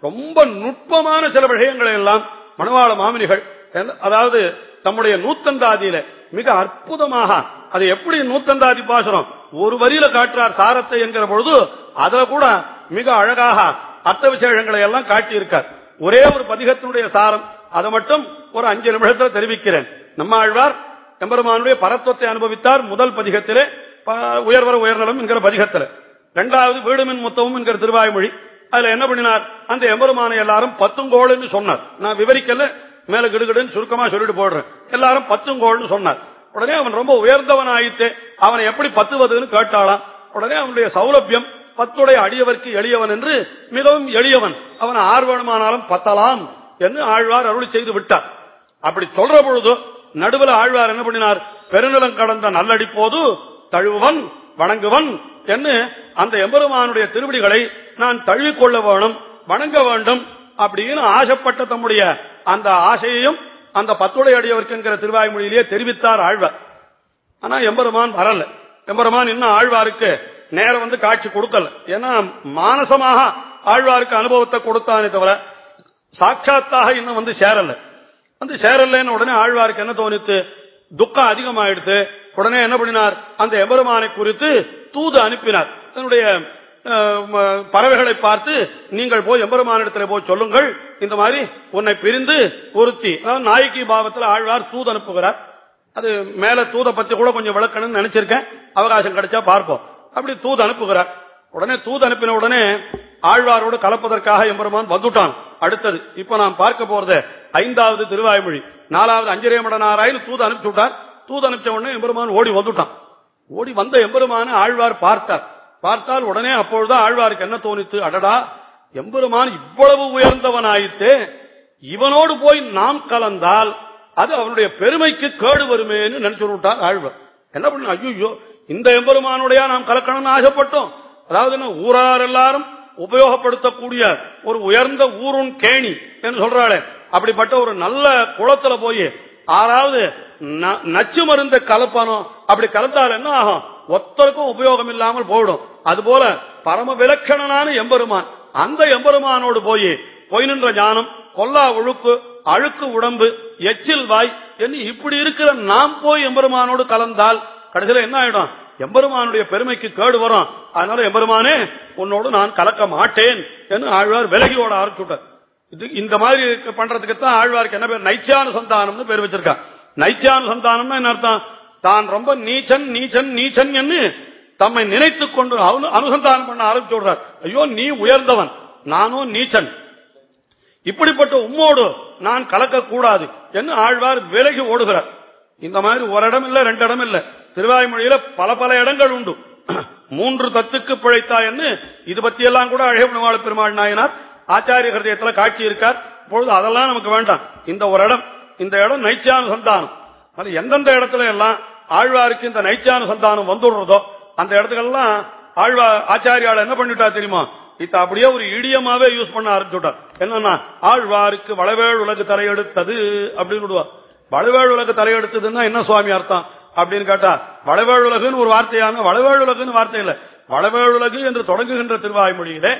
ரொம்ப நுட்பமான சில விஷயங்களை எல்லாம் மணவாள மாமினிகள் எந்த- அதாவது தம்முடைய நூத்தந்தாதியில மிக அற்புதமாக அது எப்படி நூத்தந்தாதி பாசனம் ஒரு வரியில காட்டுறார் சாரத்தை என்கிற பொழுது அதுல கூட மிக அழகாக அர்த்த விசேஷங்களை எல்லாம் காட்டியிருக்கார். ஒரே ஒரு பதிகத்தினுடைய சாரம் அதை மட்டும் ஒரு அஞ்சு நிமிஷத்துல தெரிவிக்கிறேன். நம்ம ஆழ்வார் எம்பெருமானுடைய பரத்துவத்தை அனுபவித்தார் முதல் பதிகத்திலே ப- உயர்வர உயர்நலம் என்கிற பதிகத்தில். இரண்டாவது வீடுமின் முத்தமும் என்கிற திருவாய்மொழி. அதுல என்ன பண்ணினார்? அந்த எம்பெருமானை எல்லாரும் பத்துங்கோள்னு சொன்னார். நான் விவரிக்கல மேல கிடுகிடுன்னு சுருக்கமா சொல்லிட்டு போடுறேன். எல்லாரும் பத்துங்கோள்னு சொன்னார். உடனே அவன் ரொம்ப உயர்ந்தவன் ஆயிட்டு அவனை எப்படி பத்துவதுன்னு கேட்டாளாம். உடனே அவனுடைய சௌலபியம் பத்துடைய அடியவர்க்கு எளியவன் என்று மிகவும் எளியவன். அவன் ஆர்வமானாலும் பத்தலாம் என்று ஆழ்வார் அருள் செய்து விட்டார். அப்படி சொல்ற பொழுது நடுவில் ஆழ்வார் என்ன பண்ணினார்? பெருநிலம் கடந்த நல்லடி போது தழுவன் வணங்குவன் என்று அந்த எம்பெருமானுடைய திருவடிகளை நான் தழுவிக்கொள்ள வேணும் வணங்க வேண்டும் அப்படின்னு ஆசைப்பட்ட தம்முடைய அந்த ஆசையையும் அந்த பத்துடை அடியவர்க்குங்கிற திருவாய்மொழியிலேயே தெரிவித்தார் ஆழ்வார். ஆனா எம்பெருமான் வரல. எம்பெருமான் இன்னும் ஆழ்வாருக்கு நேரம் வந்து காட்சி கொடுக்கல. ஏன்னா மானசமாக ஆழ்வாருக்கு அனுபவத்தை கொடுத்தானே தவிர சாட்சாத்தாக இன்னும் வந்து சேரல. வந்து சேரலன்னு உடனே ஆழ்வாருக்கு என்ன தோணித்து? துக்கம் அதிகமாயிடுத்து. உடனே என்ன பண்ணினார்? அந்த எம்பெருமானை குறித்து தூது அனுப்பினார். தன்னுடைய பறவைகளை பார்த்து நீங்கள் போய் எம்பெருமானிடத்தில் போய் சொல்லுங்கள். இந்த மாதிரி உன்னை பிரிந்து ஒருத்தி அதாவது நாயகி பாவத்தில் ஆழ்வார் தூது அனுப்புகிறார். அது மேல தூத பத்தி கூட கொஞ்சம் விளக்கணும்னு நினைச்சிருக்கேன். அவகாசம் கிடைச்சா பார்ப்போம். அப்படி தூது அனுப்புகிறார். உடனே தூது அனுப்பின உடனே ஆழ்வாரோடு கலப்பதற்காக எம்பெருமான் வந்துட்டான். அடுத்தது இப்ப நாம் பார்க்க போறது ஐந்தாவது திருவாய்மொழி. நாலாவது அஞ்சரே மடனாராயில் தூது அனுப்பிச்சு விட்டார். தூது அனுப்பிச்ச உடனே எம்பெருமான் ஓடி வந்துட்டான். ஓடி வந்த எம்பெருமான ஆழ்வார் பார்த்தார். பார்த்தால் உடனே அப்பொழுதுதான் ஆழ்வாருக்கு என்ன தோணித்து அடடா எம்பெருமான் இவ்வளவு உயர்ந்தவனாயித்தே இவனோடு போய் நாம் கலந்தால் அது அவனுடைய பெருமைக்கு கேடு வருமேன்னு நினைச்சு விட்டார் ஆழ்வார். என்ன பண்ண ஐயோ இந்த எம்பெருமானுடைய நாம் கலக்கணும்னு ஆசைப்பட்டோம். அதாவது என்ன ஊரார் எல்லாரும் உபயோகப்படுத்தக்கூடிய ஒரு உயர்ந்த ஊருன் கேணி என்று சொல்றாளே அப்படிப்பட்ட ஒரு நல்ல குளத்துல போய் ஆறாவது ந- நச்சு மருந்த கலப்பானோ அப்படி கலந்தால் என்ன ஆகும்? ஒத்தருக்கும் உபயோகம் இல்லாமல் போயிடும். அதுபோல பரம விலட்சணனான எம்பெருமான் அந்த எம்பெருமானோடு போய் பொய் நின்ற ஞானம் கொல்லா ஒழுக்கு அழுக்கு உடம்பு எச்சில் வாய் என்று இப்படி இருக்கிற நாம் போய் எம்பெருமானோடு கலந்தால் கடைசியில என்ன ஆயிடும்? எம்பெருமானுடைய பெருமைக்கு கேடு வரும். அதனால எம்பெருமானே உன்னோடு நான் கலக்க மாட்டேன் என்று ஆழ்வார் விலகி ஓட ஆரம்பிச்சுட்டார் இந்த மாதிரி பண்றதுக்கு தான் ஆழ்வாருக்கு என்ன பேர்? நைச்சியான சந்தானம்னு பேர் வச்சிருக்கான். நைச்சியான சந்தானம்னா என்ன அர்த்தம்? தான் ரொம்ப நீச்சன் நீச்சன் நீச்சன் என்று தம்மை நினைத்துக் கொண்டு அனுசந்தானம் பண்ண ஆரம்பிச்சு விடுறார். ஐயோ நீ உயர்ந்தவன். நானும் நீச்சன். இப்படிப்பட்ட உம்மோடு நான் கலக்கக்கூடாது என்று ஆழ்வார் விலகி ஓடுகிறார். இந்த மாதிரி ஒரு இடம் இல்ல ரெண்டு இடம் இல்ல திருவாய்மொழியில பல பல இடங்கள் உண்டு. மூன்று தத்துக்கு பிழைத்தா என்று இது பற்றியெல்லாம் கூட அழகவாழ பெருமாள் நாயனார் ஆச்சாரிய ஹிருதயத்துல காட்சி இருக்கார். இப்பொழுது அதெல்லாம் நமக்கு வேண்டாம். இந்த ஒரு இடம் இந்த இடம் நைச்சியான சந்தானம் அது எந்தெந்த இடத்துல எல்லாம் ஆழ்வாருக்கு இந்த நைச்சானு சந்தானம் வந்துடுறதோ அந்த இடத்துக்கெல்லாம் ஆழ்வா ஆச்சாரியால் என்ன பண்ணிட்டா தெரியுமா? இத அப்படியே ஒரு இடியமாவே யூஸ் பண்ண ஆரம்பிச்சுட்டார். என்னன்னா ஆழ்வாருக்கு வளவேள் உலக தலையெடுத்தது அப்படின்னு விடுவா உலக உலகு தலையெடுத்ததுன்னா என்ன சுவாமி அர்த்தம்? அப்படின்னு கேட்டா வளவேள் உலகுன்னு ஒரு வார்த்தையான வளவேள் உலகுன்னு வார்த்தை இல்லை. வளவேள் உலகு என்று தொடங்குகின்ற திருவாய்மொழியிலே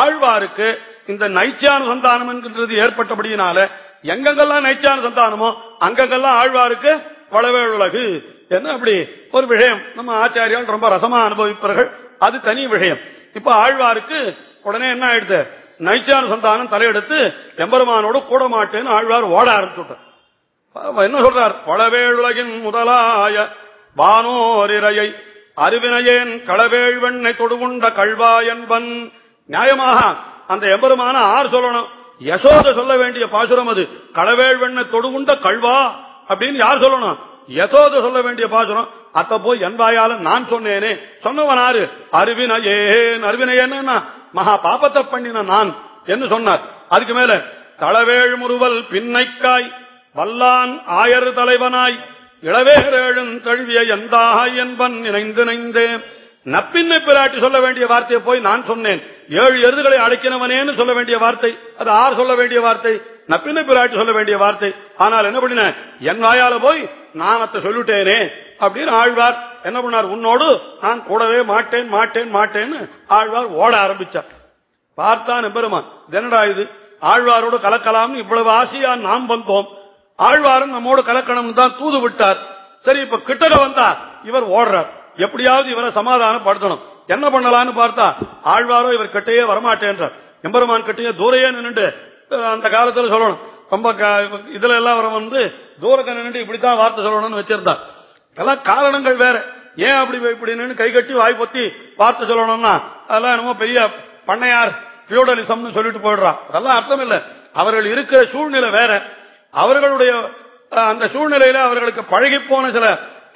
ஆழ்வாருக்கு இந்த நைச்சான சந்தானம் என்கின்றது ஏற்பட்டபடியினால எங்கெங்கெல்லாம் நைச்சான சந்தானமோ அங்கெங்கெல்லாம் ஆழ்வாருக்கு வளவேழுலகு. என்ன அப்படி? ஒரு விஷயம். நம்ம ஆச்சாரியால் ரொம்ப ரசமா அனுபவிப்பார்கள் அது தனி விஷயம். இப்ப ஆழ்வாருக்கு உடனே என்ன ஆயிடுது? நைச்சான சந்தானம் தலையெடுத்து எம்பெருமானோடு கூட மாட்டேன்னு ஆழ்வார் ஓட ஆரம்பிச்சுட்டார். என்ன சொல்றார்? வளவேழுலகின் முதலாய வானோரிரையை அறிவினையேன் களவேழ்வெண்ணை தொடுகுண்ட கல்வா என்பன் நியாயமாக அந்த எம்பெருமான ஆறு சொல்லணும். யசோத சொல்ல வேண்டிய பாசுரம் அது. களவேள் வெண்ண தொடுகுண்ட கல்வா அப்படின்னு யார் சொல்லணும்? யசோத சொல்ல வேண்டிய பாசுரம். அத்த போய் என்பாயால நான் சொன்னேனே. சொன்னவனாரு அறிவினையேன் என்ன மகா பாபத்தை பண்ணின நான் என்று சொன்னார். அதுக்கு மேல தளவேழ் முறுவல் பின்னைக்காய் வல்லான் ஆயர் தலைவனாய் இளவேரேழும் தழுவிய எந்தாய் என்பன் நினைந்து நினைந்தேன் நப்பின்மை பிராட்டி சொல்ல வேண்டிய வார்த்தையை போய் நான் சொன்னேன். ஏழு எருதுகளை அழைக்கினவனேன்னு சொல்ல வேண்டிய வார்த்தை. அது ஆர் சொல்ல வேண்டிய வார்த்தை. நப்பின்மை பிராட்டி சொல்ல வேண்டிய வார்த்தை. ஆனால் என்ன பண்ணின? என் வாயால போய் நான் அத்தை சொல்லிட்டேனே அப்படின்னு ஆழ்வார் என்ன பண்ணார்? உன்னோடு நான் கூடவே மாட்டேன் மாட்டேன் மாட்டேன்னு ஆழ்வார் ஓட ஆரம்பிச்சார். பார்த்தான் பெருமான் என்னடா இது? ஆழ்வாரோடு கலக்கலாம்னு இவ்வளவு ஆசையா நாம் வந்தோம். ஆழ்வாரும் நம்மோடு கலக்கணும்னு தான் தூது விட்டார். சரி இப்ப கிட்டக வந்தா இவர் ஓடுறார். எப்படியாவது இவரை சமாதானப்படுத்தணும். என்ன பண்ணலாம்னு பார்த்தா ஆழ்வாரோ இவர் கிட்டையே வரமாட்டேன்றார் எம்பெருமான் கிட்டையே தூரையே நின்று அந்த காலத்துல சொல்லணும். ரொம்ப இதுல எல்லாம் அவர் வந்து தூரக்க நின்று இப்படித்தான் வார்த்தை சொல்லணும்னு வச்சிருந்தார். இதெல்லாம் காரணங்கள் வேற. ஏன் அப்படி இப்படி கை கட்டி வாய் பொத்தி வார்த்தை சொல்லணும்னா அதெல்லாம் என்னமோ பெரிய பண்ணையார் பியூடலிசம்னு சொல்லிட்டு போயிடுறான். அதெல்லாம் அர்த்தம் இல்ல அவர்கள் இருக்கிற சூழ்நிலை வேற. அவர்களுடைய அந்த சூழ்நிலையில அவர்களுக்கு பழகி போன சில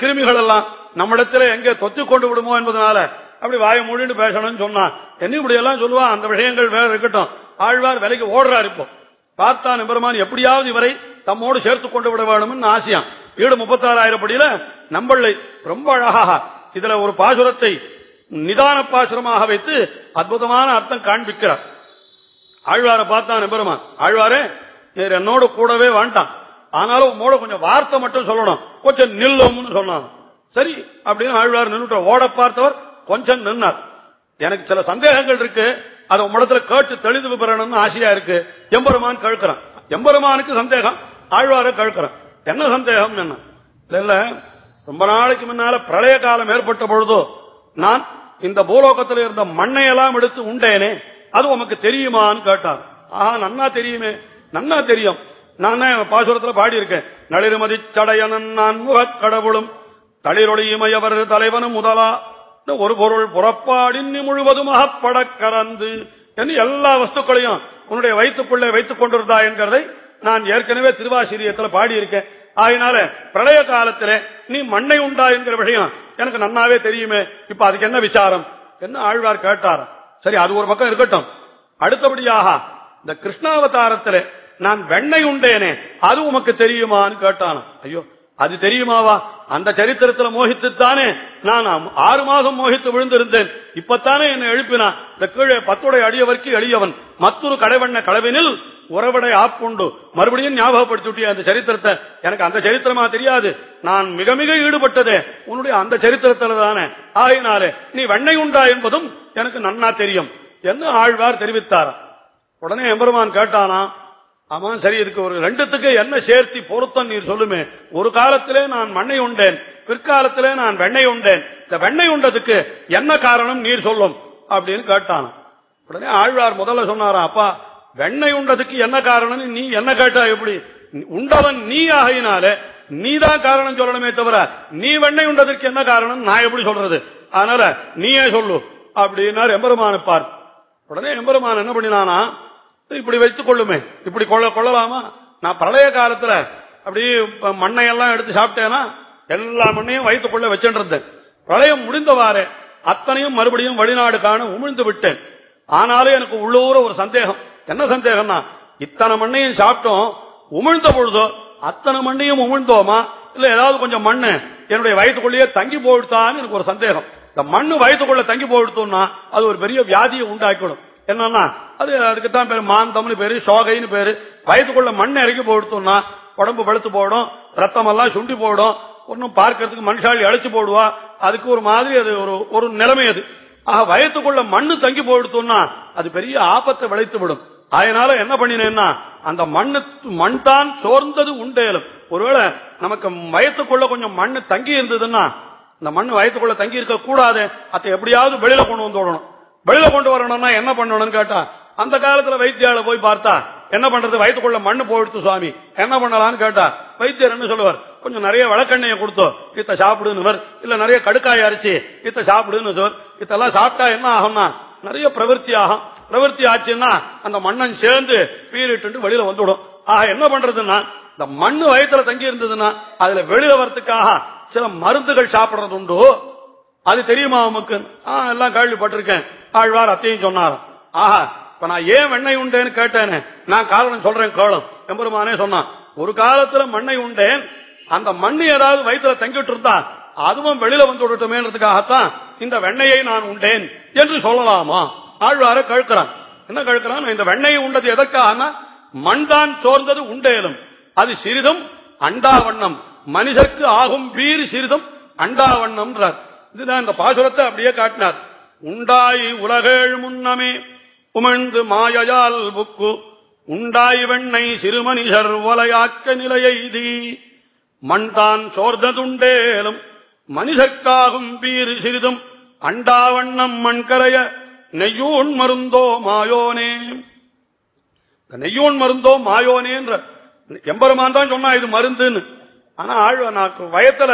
கிருமிகள் எல்லாம் நம்மிடத்துல எங்க தொத்து கொண்டு விடுமோ என்பதனால அப்படி வாயை மூடிட்டு பேசணும்னு சொன்னான் என்ன இப்படி எல்லாம் சொல்லுவான் அந்த விஷயங்கள் வேற இருக்கட்டும். ஆழ்வார் விலைக்கு ஓடுறார் இப்போ. பார்த்தான் பெருமான் எப்படியாவது இவரை தம்மோடு சேர்த்து கொண்டு விட வேணும்னு ஆசியம். வீடு முப்பத்தாறாயிரம் படியில நம்மளை ரொம்ப அழகாக இதுல ஒரு பாசுரத்தை நிதான பாசுரமாக வைத்து அற்புதமான அர்த்தம் காண்பிக்கிறார். ஆழ்வாரை பார்த்தான் பெருமான். ஆழ்வாரே நீர் என்னோடு கூடவே வேண்டாம். ஆனாலும் உங்களோட கொஞ்சம் வார்த்தை மட்டும் சொல்லணும். கொஞ்சம் நில்லும்னு சொன்னான். சரி அப்படின்னு ஆழ்வார் நின்றுட்ட ஓட பார்த்தவர் கொஞ்சம் நின்னார். எனக்கு சில சந்தேகங்கள் இருக்கு. அதை உம்மிடத்துல கேட்டு தெளிந்து பெறணும்னு ஆசையா இருக்கு. எம்பெருமான் கழுக்கிறான். எம்பெருமானுக்கு சந்தேகம் ஆழ்வார கழுக்கிறான். என்ன சந்தேகம் என்ன? இல்ல ரொம்ப நாளைக்கு முன்னால பிரளய காலம் ஏற்பட்ட பொழுதோ நான் இந்த பூலோகத்தில் இருந்த மண்ணை எல்லாம் எடுத்து உண்டேனே அது உமக்கு தெரியுமான்னு கேட்டார். ஆஹா நன்னா தெரியுமே. நன்னா தெரியும். நான் பாசுரத்துல பாடியிருக்கேன். நளிருமதி சடையனன் நான் முகக் கடவுளும் தளிரொழியுமையவர் தலைவனும் முதலா. ஒரு பொருள் புறப்பாடின் முழுவதும் அகப்பட கறந்து என்று எல்லா வஸ்துக்களையும் உன்னுடைய வயிற்றுக்குள்ளே வைத்துக் கொண்டிருந்தா என்கிறதை நான் ஏற்கனவே திருவாசிரியத்தில் பாடியிருக்கேன். ஆகினால பிரளய காலத்தில் நீ மண்ணை உண்டா என்கிற விஷயம் எனக்கு நன்னாவே தெரியுமே. இப்ப அதுக்கு என்ன விசாரம்? என்ன ஆழ்வார் கேட்டார்? சரி அது ஒரு பக்கம் இருக்கட்டும். அடுத்தபடியாக இந்த கிருஷ்ணாவதாரத்தில் நான் வெண்ணெய் உண்டேனே அது உமக்கு தெரியுமான்னு கேட்டான் ஐயோ அது தெரியுமாவா? அந்த சரித்திரத்தில் மோகித்துத்தானே? நான் ஆறு மாதம் மோகித்து விழுந்திருந்தேன். இப்பத்தானே என்னை எழுப்பினான் இந்த கீழே பத்துடைய அடியவர்க்கு எளியவன். மற்றொரு கடைவண்ண களவினில் உறவடை ஆப்புண்டு. மறுபடியும் ஞாபகப்படுத்தி அந்த சரித்திரத்தை? எனக்கு அந்த சரித்திரமா தெரியாது. நான் மிக மிக ஈடுபட்டதே. உன்னுடைய அந்த சரித்திரத்தில் தானே ஆயினாலே நீ வெண்ணை உண்டா என்பதும் எனக்கு நன்னா தெரியும். என்று ஆழ்வார் தெரிவித்தார்? உடனே எம்பெருமான் கேட்டானா ஆமா சரி இதுக்கு ஒரு ரெண்டுத்துக்கு என்ன சேர்த்தி பொருத்தம் நீர் சொல்லுமே? ஒரு காலத்திலே நான் மண்ணை உண்டேன் பிற்காலத்திலே நான் வெண்ணெய் உண்டேன். இந்த வெண்ணெய் உண்டதுக்கு என்ன காரணம் நீர் சொல்லும்? அப்படின்னு கேட்டான் உடனே ஆழ்வார் முதல்ல சொன்னாரா அப்பா வெண்ணை உண்டதுக்கு என்ன காரணம் நீ என்ன கேட்டா எப்படி? உண்டவன் நீ ஆகினாலே நீ தான் காரணம் சொல்லணுமே தவிர நீ வெண்ணெய் உண்டதற்கு என்ன காரணம் நான் எப்படி சொல்றது? அதனால நீயே சொல்லு. அப்படின்னா எம்பெருமான பார் உடனே எம்பெருமான் என்ன பண்ணினானா இப்படி வைத்துக் கொள்ளுமே. இப்படி கொள்ள கொள்ளலாமா? நான் பழைய காலத்துல அப்படி மண்ணையெல்லாம் எடுத்து சாப்பிட்டேன்னா எல்லா மண்ணையும் வைத்துக் கொள்ள வச்சுருந்தேன் பிரளயம் முடிந்தவாறே அத்தனையும் மறுபடியும் வெளிநாடு காண உமிழ்ந்து விட்டேன். ஆனாலும் எனக்கு உள்ளூர ஒரு சந்தேகம். என்ன சந்தேகம்னா இத்தனை மண்ணையும் சாப்பிட்டோம் உமிழ்ந்த பொழுதோ அத்தனை மண்ணையும் உமிழ்ந்தோமா? இல்ல ஏதாவது கொஞ்சம் மண்ணு என்னுடைய வயிற்றுக்குள்ளேயே தங்கி போயிடுத்தான்னு எனக்கு ஒரு சந்தேகம். இந்த மண்ணு வயிற்றுக்குள்ள தங்கி போயிடுத்தோம்னா அது ஒரு பெரிய வியாதியை உண்டாக்கிடும் என்னன்னா அது அதுக்குத்தான் பேரு மாந்தம்னு பேரு சோகைன்னு பேரு. வயதுக்குள்ள மண் இறக்கி போடுத்தோம்னா உடம்பு பழுத்து போடும் ரத்தம் எல்லாம் சுண்டி போடும் ஒன்னும் பார்க்கறதுக்கு மனுஷாளி அழைச்சு போடுவா. அதுக்கு ஒரு மாதிரி அது ஒரு ஒரு நிலைமை அது. ஆக வயத்துக்குள்ள மண்ணு தங்கி போயிடுத்தோம்னா அது பெரிய ஆபத்தை விளைத்து விடும் அதனால என்ன பண்ணினேன்னா அந்த மண்ணு மண் தான் சோர்ந்தது உண்டேலும். ஒருவேளை நமக்கு வயத்துக்குள்ள கொஞ்சம் மண்ணு தங்கி இருந்ததுன்னா இந்த மண் வயத்துக்குள்ள தங்கி இருக்க கூடாது அதை எப்படியாவது வெளியில கொண்டு வந்து விடணும். வெளியில கொண்டு வரணும்னா என்ன பண்ணணும்னு கேட்டா அந்த காலத்துல வைத்தியால போய் பார்த்தா என்ன பண்றது? வயிற்றுக்குள்ள மண்ணு போயிடுத்து சுவாமி. என்ன பண்ணலாம்னு கேட்டா வைத்தியர் என்ன சொல்லுவார்? கொஞ்சம் நிறைய வழக்கெண்ணையை கொடுத்தோம் இத்த சாப்பிடுன்னு இல்ல நிறைய கடுக்காய் அரிச்சு இத்த சாப்பிடுன்னு சொல்வார் இதெல்லாம் சாப்பிட்டா என்ன ஆகும்னா நிறைய பிரவருத்தி ஆகும். பிரவருத்தி ஆச்சுன்னா அந்த மண்ணன் சேர்ந்து பீரிட்டு வெளியில வந்துவிடும் ஆக என்ன பண்றதுன்னா இந்த மண்ணு வயத்துல தங்கி இருந்ததுன்னா அதுல வெளியில வரத்துக்காக சில மருந்துகள் சாப்பிடுறது உண்டு. அது தெரியுமா உமக்கு? ஆ, எல்லாம் கேள்விப்பட்டிருக்கேன். ஆழ்வார் அத்தையும் சொன்னாராம் ஆஹா இப்ப நான் ஏன் வெண்ணை உண்டேன்னு கேட்டேனே? நான் காரணம் சொல்றேன் கேளும். எம்பெருமானே சொன்னான் ஒரு காலத்துல மண்ணை உண்டேன் அந்த மண்ணு ஏதாவது வயிற்றுல தங்கிட்டு இருந்தா அதுவும் வெளியில வந்து விடட்டுமேன்றதுக்காகத்தான் இந்த வெண்ணையை நான் உண்டேன் என்று சொல்லலாமா? ஆழ்வார கழுக்கிறான். என்ன கழுக்கிறான்? இந்த வெண்ணையை உண்டது எதற்காக மண் தான் சோர்ந்தது உண்டேலும் அது சிறிதும் அண்டாவண்ணம் மனிதர்க்கு ஆகும் வீறு சிறிதும் அண்டாவண்ணம்ன்றார் இதுதான் இந்த பாசுரத்தை அப்படியே காட்டினார். உண்டாய் உலகேழ் முன்னமே உமிழ்ந்து மாயையால் புக்கு உண்டாய் வெண்ணை சிறுமனிதர் ஒலையாக்க நிலையெய்தி. மண்தான் சோர்ந்ததுண்டேலும் மனிதக்காகும் பீறு சிறிதும் அண்டாவண்ணம் மண்கரைய நெய்யூன் மருந்தோ மாயோனே. நெய்யூன் மருந்தோ மருந்தோ மாயோனேன்ற எம்பெருமான் தான் சொன்னா இது மருந்துன்னு. ஆனா ஆழ்வ நாக்கு வயத்துல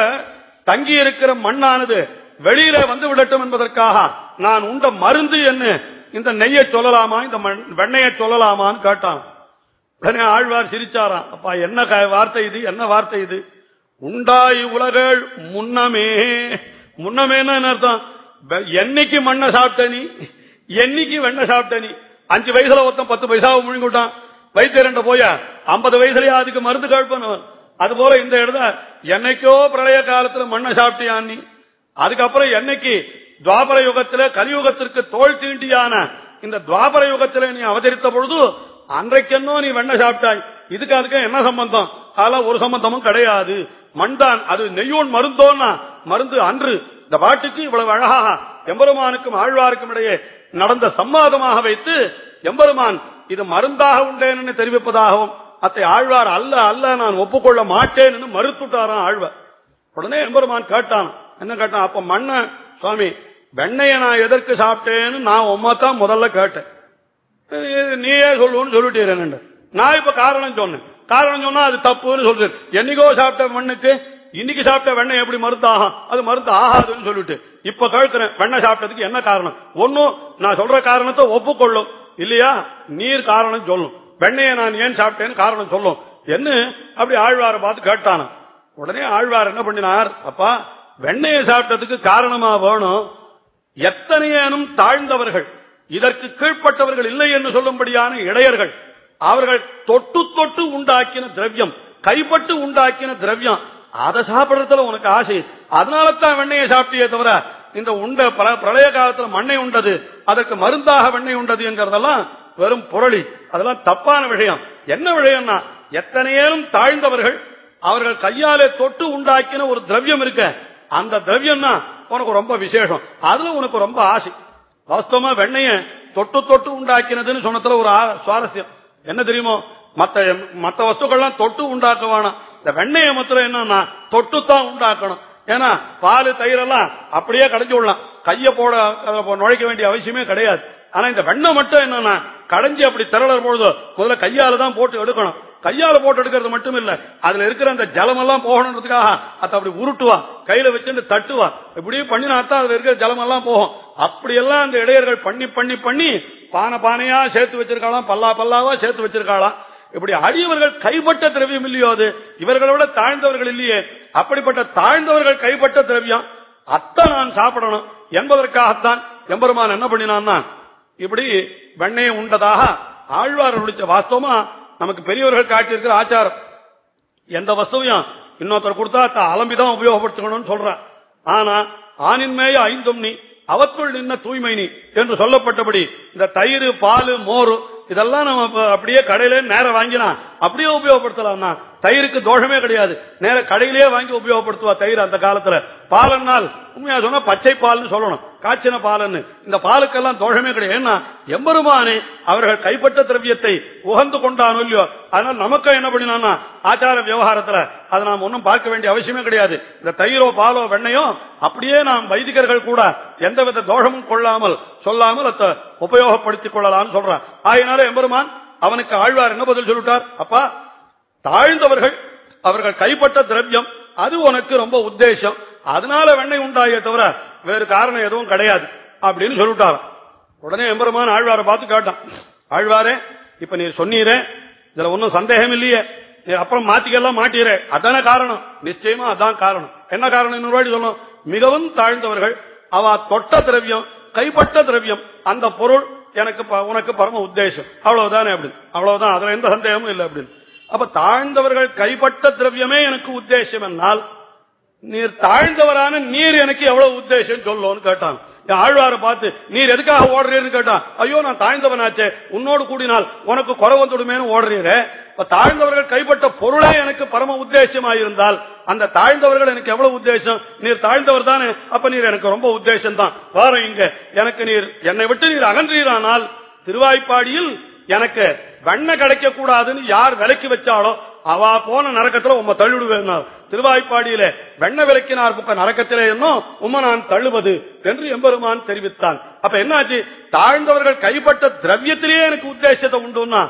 தங்கி இருக்கிற மண்ணானது வெளியில வந்து விடட்டும் என்பதற்காக நான் உண்ட மருந்து என்ன இந்த நெய்யை சொல்லலாமா இந்த மண்- சொல்லலாமான்னு கேட்டான். உடனே ஆழ்வார் சிரிச்சாராம். அப்பா என்ன க- வார்த்தை இது? என்ன வார்த்தை இது? உண்டாய் உலகள் முன்னமே. முன்னமேன்னா என்ன அர்த்தம்? வெ- என்னைக்கு மண்ணை சாப்பிட்ட நீ? என்னைக்கு வெண்ணெய் சாப்பிட்ட நீ? அஞ்சு வயசுல ஒருத்தன் பத்து பைசாவை முழுங்கிட்டான் வைத்தியரண்ட போயா ஐம்பது வயசுலயே அதுக்கு மருந்து கேட்பனவன் அது போல இந்த இடத்துல என்னைக்கோ பிரளய காலத்துல மண்ணை சாப்பிட்டியான் நீ? அதுக்கப்புறம் என்னைக்கு துவாபர யுகத்தில் கலியுகத்திற்கு தோல் தீண்டியான இந்த துவாபர யுகத்தில் நீ அவதரித்த பொழுது அன்றைக்கென்னோ நீ வெண்ண சாப்பிட்டாய். இதுக்கு அதுக்கு என்ன சம்பந்தம்? அதெல்லாம் ஒரு சம்பந்தமும் கிடையாது. மண்தான் அது நெய்யோன் மருந்தோன்னா மருந்து அன்று. இந்த பாட்டுக்கு இவ்வளவு அழகாக எம்பெருமானுக்கும் ஆழ்வாருக்கும் இடையே நடந்த சம்மாதமாக வைத்து எம்பெருமான் இது மருந்தாக உண்டேன்னு தெரிவிப்பதாகவும் அத்தை ஆழ்வார் அல்ல அல்ல நான் ஒப்புக்கொள்ள மாட்டேன்னு மறுத்துட்டாராம் ஆழ்வார். உடனே எம்பெருமான் கேட்டான் என்ன கேட்டான் அப்ப மண்ண சுவாமி வெண்ணைய நான் எதற்கு சாப்பிட்டேன்னு நான் உமாத்தான் முதல்ல கேட்டேன். இது நீயே சொல்லுன்னு சொல்லிட்டு நான் இப்ப காரணம் சொன்னேன். காரணம் சொன்னா அது தப்புன்னு சொல்றேன். என்னைக்கோ சாப்பிட்ட மண்ணுக்கு இன்னைக்கு சாப்பிட்ட வெண்ணெய் எப்படி மருந்து ஆகும் அது மருந்து ஆகாதுன்னு சொல்லிட்டு. இப்ப கேட்கிறேன் வெண்ணெய் சாப்பிட்டதுக்கு என்ன காரணம்? ஒன்னும் நான் சொல்ற காரணத்தை ஒப்புக்கொள்ளும். இல்லையா? நீர் காரணம் சொல்லும். வெண்ணையை நான் ஏன் சாப்பிட்டேன்னு காரணம் சொல்லும். என்ன? அப்படி ஆழ்வாரை பார்த்து கேட்டானா உடனே ஆழ்வார் என்ன பண்ணினார்? அப்பா வெண்ணையை சாப்பிட்டதுக்கு காரணமா வேணும்? எத்தனையேனும் தாழ்ந்தவர்கள் இதற்கு கீழ்ப்பட்டவர்கள் இல்லை என்று சொல்லும்படியான இடையர்கள் அவர்கள் தொட்டு தொட்டு உண்டாக்கின திரவியம் கைப்பட்டு உண்டாக்கின திரவியம் அதை சாப்பிடறதுல உனக்கு ஆசை. அதனால தான் வெண்ணையை சாப்பிட்டியே தவிர இந்த உண்ட பிரளய காலத்தில் மண்ணை உண்டது அதற்கு மருந்தாக வெண்ணெய் உண்டது என்கிறதெல்லாம் வெறும் புரளி. அதெல்லாம் தப்பான விஷயம். என்ன விஷயம்னா எத்தனையேனும் தாழ்ந்தவர்கள் அவர்கள் கையாலே தொட்டு உண்டாக்கின ஒரு திரவியம் இருக்க அந்த திரவியம்னா உனக்கு ரொம்ப விசேஷம். அதுல உனக்கு ரொம்ப ஆசை. வாஸ்தவமா வெண்ணைய தொட்டு தொட்டு உண்டாக்கினதுன்னு சொன்னதுல ஒரு சுவாரஸ்யம். என்ன தெரியுமோ? மத்த மத்த வஸ்துக்கள்லாம் தொட்டு உண்டாக்குவானா. இந்த வெண்ணெயை மாத்திரம் என்னன்னா தொட்டு தான் உண்டாக்கணும். ஏன்னா பால் தயிரெல்லாம் அப்படியே கடைஞ்சு விடலாம். கைய போட நுழைக்க வேண்டிய அவசியமே கிடையாது. ஆனா இந்த வெண்ணம் மட்டும் என்னன்னா கடைஞ்சி அப்படி திரளர் பொழுது முதல்ல கையால தான் போட்டு எடுக்கணும். கையால போட்டு எடுக்கிறது மட்டும் இல்ல அதுல இருக்கிற அந்த ஜலமெல்லாம் போகணுன்றதுக்காக அதை அப்படி உருட்டுவா கையில வச்சுட்டு தட்டுவா. இப்படியே பண்ணினாத்தான் அதுல இருக்கிற ஜலமெல்லாம் போகும். அப்படியெல்லாம் அந்த இடையர்கள் பண்ணி பண்ணி பண்ணி பானை பானையா சேர்த்து வச்சிருக்காளாம் பல்லா பல்லாவா சேர்த்து வச்சிருக்காளாம். இப்படி அடியவர்கள் கைப்பட்ட திரவியம் இல்லையோ அது? இவர்களோட தாழ்ந்தவர்கள் இல்லையே. அப்படிப்பட்ட தாழ்ந்தவர்கள் கைப்பட்ட திரவியம் அத்தை நான் சாப்பிடணும். என்பதற்காகத்தான் எம்பெருமான் என்ன பண்ணினான்னா இப்படி வெண்ணையை உண்டதாக ஆழ்வார் முடிச்ச வாஸ்தவமா நமக்கு பெரியவர்கள் காட்டியிருக்கிற ஆச்சாரம். எந்த வஸ்துவையும் இன்னொருத்தர் கொடுத்தா த- அலம்பிதான் உபயோகப்படுத்தணும்னு சொல்ற. ஆனா ஆணின்மேய ஐந்தும் நீ அவற்றுள் நின்ன தூய்மை நீ என்று சொல்லப்பட்டபடி இந்த தயிர் பால் மோர் இதெல்லாம் நம்ம அப்படியே கடையில நேரம் வாங்கினா அப்படியே உபயோகப்படுத்தலாம்னா தயிருக்கு தோஷமே கிடையாது. நேர கடையிலேயே வாங்கி உபயோகப்படுத்துவா தயிர் அந்த காலத்துல. பாலன்னால் உண்மையா சொன்னா பச்சை பால்னு சொல்லணும். காய்ச்சின பாலன்னு. இந்த பாலுக்கெல்லாம் தோஷமே கிடையாது. ஏன்னா எம்பெருமானே அவர்கள் கைப்பற்ற திரவியத்தை உகந்து கொண்டானோ இல்லையோ அதனால நமக்கு என்ன பண்ணினா ஆச்சார விவகாரத்துல அதை நாம் ஒன்றும் பார்க்க வேண்டிய அவசியமே கிடையாது. இந்த தயிரோ பாலோ வெண்ணையோ அப்படியே நாம் வைதிகர்கள் கூட எந்தவித தோஷமும் கொள்ளாமல் சொல்லாமல் அதை உபயோகப்படுத்திக் கொள்ளலாம்னு சொல்றான். ஆயினாலும் எம்பெருமான் அவனுக்கு ஆழ்வார் என்ன பதில் சொல்லிட்டார்? அப்பா தாழ்ந்தவர்கள் அவர்கள் கைப்பட்ட திரவியம் அது உனக்கு ரொம்ப உத்தேசம். அதனால வெண்ணை உண்டாயே தவிர வேறு காரணம் எதுவும் கிடையாது அப்படின்னு சொல்லிட்டாராம். உடனே எம்பெருமான் ஆழ்வாரை பார்த்து கேட்டான். ஆழ்வாரே இப்ப நீ சொன்னீரே இதுல ஒன்னும் சந்தேகம் இல்லையே. நீ அப்புறம் மாத்திக்கெல்லாம் மாட்டீரே. அதான காரணம்? நிச்சயமா அதான் காரணம். என்ன காரணம்? இன்னொரு வாட்டி சொல்லணும். மிகவும் தாழ்ந்தவர்கள் அவ தொட்ட திரவியம் கைப்பட்ட திரவியம் அந்த பொருள் எனக்கு ப- உனக்கு பரம உத்தேசம். அவ்வளவுதானே அப்படின்னு அவ்வளவுதான். அதுல எந்த சந்தேகமும் இல்லை அப்படின்னு அப்ப தாழ்ந்தவர்கள் கைப்பட்ட திரவியமே எனக்கு உத்தேசம் என்னால் நீர் தாழ்ந்தவரான நீர் எனக்கு எவ்வளவு உத்தேசம் சொல்லோன்னு கேட்டான் ஆழ்வாரை பார்த்து நீர் எதுக்காக ஓடுறீர்னு கேட்டான் ஐயோ நான் தாழ்ந்தவனாச்சே உன்னோடு கூடினால் உனக்கு குறை வந்துடுமேனு ஓடுறீரே. இப்ப தாழ்ந்தவர்கள் கைப்பட்ட பொருளே எனக்கு பரம உத்தேசமாயிருந்தால் அந்த தாழ்ந்தவர்கள் எனக்கு எவ்வளவு உத்தேசம்? நீர் தாழ்ந்தவர் தானே அப்ப நீர் எனக்கு ரொம்ப உத்தேசம் தான் வாரம் இங்க எனக்கு நீர் என்னை விட்டு நீர் அகன்றீரானால் திருவாய்ப்பாடியில் எனக்கு வெண்ண கிடைக்க கூடாதுன்னு யார் விலைக்கு வச்சாலோ அவா போன நரக்கத்துல உம்ம தள்ளிடுவேன் திருவாய்ப்பாடியில வெண்ண விலக்கினார் புக்க நரக்கத்திலே என்னும் உம்ம நான் தள்ளுவது என்று எம்பெருமான் தெரிவித்தான். அப்ப என்னாச்சு? தாழ்ந்தவர்கள் கைப்பட்ட திரவியத்திலேயே எனக்கு உத்தேசத்தை உண்டுன்னா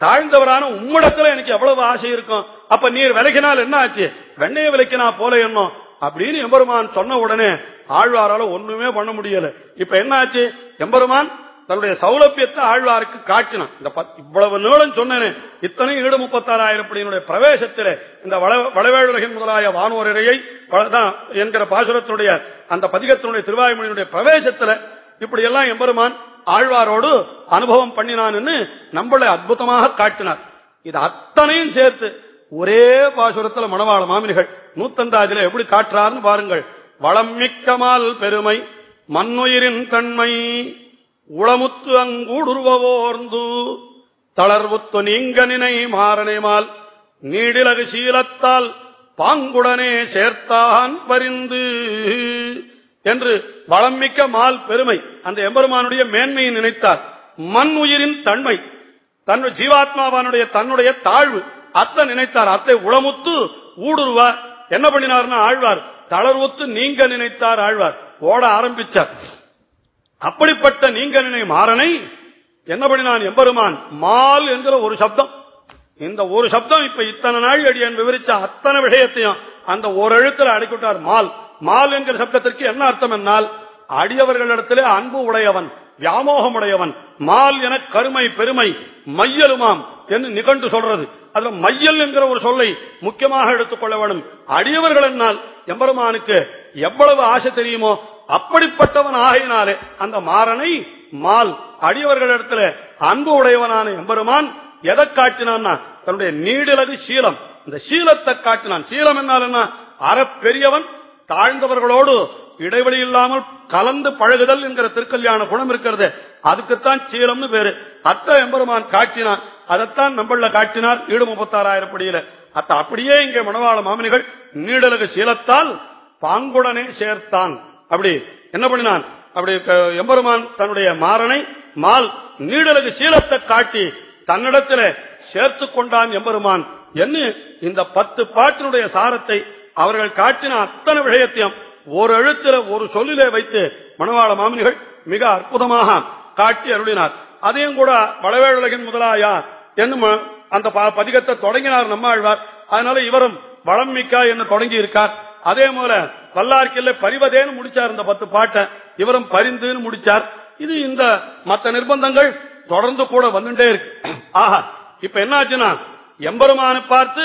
தாழ்ந்தவரான உம்மிடத்துல எனக்கு எவ்வளவு ஆசை இருக்கும்? அப்ப நீர் விலகினால் என்ன ஆச்சு வெண்ணைய விலக்கினா போல என்னும் அப்படின்னு எம்பெருமான் சொன்ன உடனே ஆழ்வாரால ஒண்ணுமே பண்ண முடியல. இப்ப என்னாச்சு? எம்பெருமான் தன்னுடைய சௌலபியத்தை ஆழ்வாருக்கு காட்டினான். இந்த பத்- இவ்வளவு நீளம் சொன்னேன் இத்தனை ஈடு முப்பத்தாறாயிரம் படியினுடைய பிரவேசத்தில் இந்த வள- வளவேழுலகின் முதலாய வானோரையை தான் என்கிற பாசுரத்தினுடைய அந்த பதிகத்தினுடைய திருவாயுமொழியினுடைய பிரவேசத்தில் இப்படி எல்லாம் எம்பெருமான் ஆழ்வாரோடு அனுபவம் பண்ணினான்னு நம்மளை அற்புதமாக காட்டினார். இது அத்தனையும் சேர்த்து ஒரே பாசுரத்தில் மணவாள மாமினிகள் நூத்தந்தாதில எப்படி காட்டுறாருன்னு பாருங்கள். வளம் மிக்கமால் பெருமை மண்ணுயிரின் தன்மை உளமுத்து அங்கூடுருவோர்ந்து தளர்வுத்து நீங்க நினை மாறனைமால் நீடிலகு சீலத்தால் பாங்குடனே சேர்த்தான் பரிந்து என்று வளம்மிக்க மால் பெருமை அந்த எம்பெருமானுடைய மேன்மையை நினைத்தார். மண் உயிரின் தன்மை தன் ஜீவாத்மாவானுடைய தன்னுடைய தாழ்வு அத்தை நினைத்தார். அத்தை உளமுத்து ஊடுருவா என்ன பண்ணினார்னா ஆழ்வார். தளர்வுத்து நீங்க நினைத்தார் ஆழ்வார். ஓட ஆரம்பிச்சார். அப்படிப்பட்ட நீங்க நினை மாறனை என்னபடி நான் எம்பெருமான்? மால் என்கிற ஒரு சப்தம். இந்த ஒரு சப்தம் இப்ப இத்தனை நாள் அடியன் விவரிச்ச அத்தனை விஷயத்தையும் அந்த ஒரு எழுத்துல அடிக்கிட்டார் மால். மால் என்கிற சப்தத்திற்கு என்ன அர்த்தம் என்னால் அடியவர்களிடத்திலே அன்பு உடையவன் வியாமோகம் உடையவன். மால் என கருமை பெருமை மையலுமாம் என்று நிகண்டு சொல்றது. அதுல மையல் என்கிற ஒரு சொல்லை முக்கியமாக எடுத்துக்கொள்ள வேண்டும். அடியவர்கள் என்னால் எம்பெருமானுக்கு எவ்வளவு ஆசை தெரியுமோ அப்படிப்பட்டவன் ஆகையினாலே அந்த மாறனை மால் அடியவர்களிடத்துல அன்பு உடையவனான எம்பெருமான் எதை காட்டினான்னா? தன்னுடைய நீடிலகு சீலம். இந்த சீலத்தை காட்டினான். சீலம் என்னால் என்ன அறப்பெரியவன் தாழ்ந்தவர்களோடு இடைவெளி இல்லாமல் கலந்து பழகுதல் என்கிற திருக்கல்யாண குணம் இருக்கிறது. அதுக்குத்தான் சீலம்னு பேரு. அத்த எம்பெருமான் காட்டினான். அதைத்தான் நம்மள காட்டினார் ஈடு முப்பத்தாறாயிரம் படியில அத்த அப்படியே இங்கே மணவாள மாமனிகள் நீடலக சீலத்தால் பாங்குடனே சேர்த்தான். அப்படி என்ன பண்ணினான்? அப்படி எம்பெருமான் தன்னுடைய மாறனை மால் நீடலகு சீலத்தை காட்டி தன்னிடத்துல சேர்த்து கொண்டான் எம்பெருமான். என்ன இந்த பத்து பாட்டினுடைய சாரத்தை அவர்கள் காட்டின அத்தனை விடயத்தையும் ஒரு எழுத்துல ஒரு சொல்லிலே வைத்து மணவாள மாமனிகள் மிக அற்புதமாக காட்டி அருளினார். அதையும் கூட வளவேழுலகின் முதலாயா என்னும் அந்த ப- பதிகத்தை தொடங்கினார் நம்மாழ்வார். அதனால இவரும் வளம் மிக்கா என்று தொடங்கி இருக்கார் அதே போல வல்லார்க்கில்ல பரிவதேன்னு முடிச்சார் இந்த பத்து பாட்டை. இவரும் பரிந்துன்னு முடிச்சார். இது இந்த மத்த நிர்பந்தங்கள் தொடர்ந்து கூட வந்துட்டே இருக்கு. ஆஹா இப்ப என்ன ஆச்சுன்னா எம்பெருமானை பார்த்து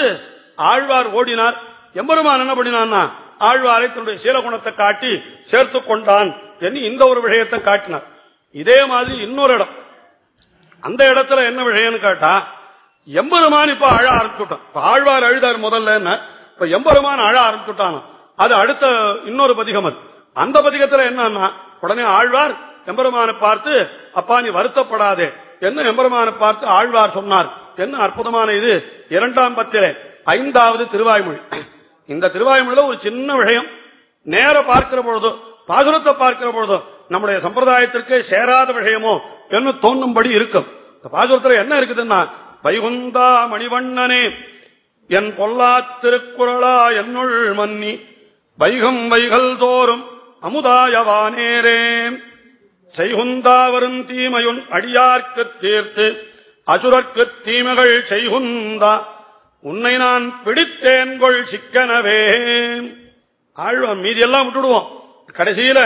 ஆழ்வார் ஓடினார். எம்பெருமான் என்ன பண்ணினான்னா ஆழ்வாரை தன்னுடைய சீலகுணத்தை காட்டி சேர்த்து கொண்டான் என்று இந்த ஒரு விஷயத்தை காட்டினார். இதே மாதிரி இன்னொரு இடம். அந்த இடத்துல என்ன விஷயம்னு கேட்டா எம்பெருமான் இப்ப அழ ஆரம்பிச்சுட்டான். இப்ப ஆழ்வார் அழுதார் முதல்ல என்ன? இப்ப எம்பெருமான் அழ ஆரம்பிச்சுட்டானோ? அது அடுத்த இன்னொரு பதிகம் அது. அந்த பதிகத்துல என்னன்னா உடனே ஆழ்வார் எம்பெருமானை பார்த்து அப்பா நீ வருத்தப்படாதே. என்ன எம்பெருமானை பார்த்து ஆழ்வார் சொன்னார்? என்ன அற்புதமான இது? இரண்டாம் பத்திலே ஐந்தாவது திருவாய்மொழி. இந்த திருவாய்மொழியில ஒரு சின்ன விஷயம் நேர பார்க்கிற பொழுதோ பாசுரத்தை பார்க்கிற பொழுதோ நம்முடைய சம்பிரதாயத்திற்கு சேராத விஷயமோ என்று தோன்றும்படி இருக்கும். இந்த என்ன இருக்குதுன்னா வைகுந்தா மணிவண்ணனே என் பொல்லா திருக்குறளா என்னுள் மன்னி வைகம் வைகல் தோறும் அமுதாயவானேரே. செய்குந்தாவரும் தீமையுன் அடியார்க்கு தீர்த்து அசுரர்க்கு தீமைகள் செய்குந்தா உன்னை நான் பிடித்தேன் கொள் சிக்கனவே. ஆழ்வம் மீதி எல்லாம் விட்டுடுவோம். கடைசியில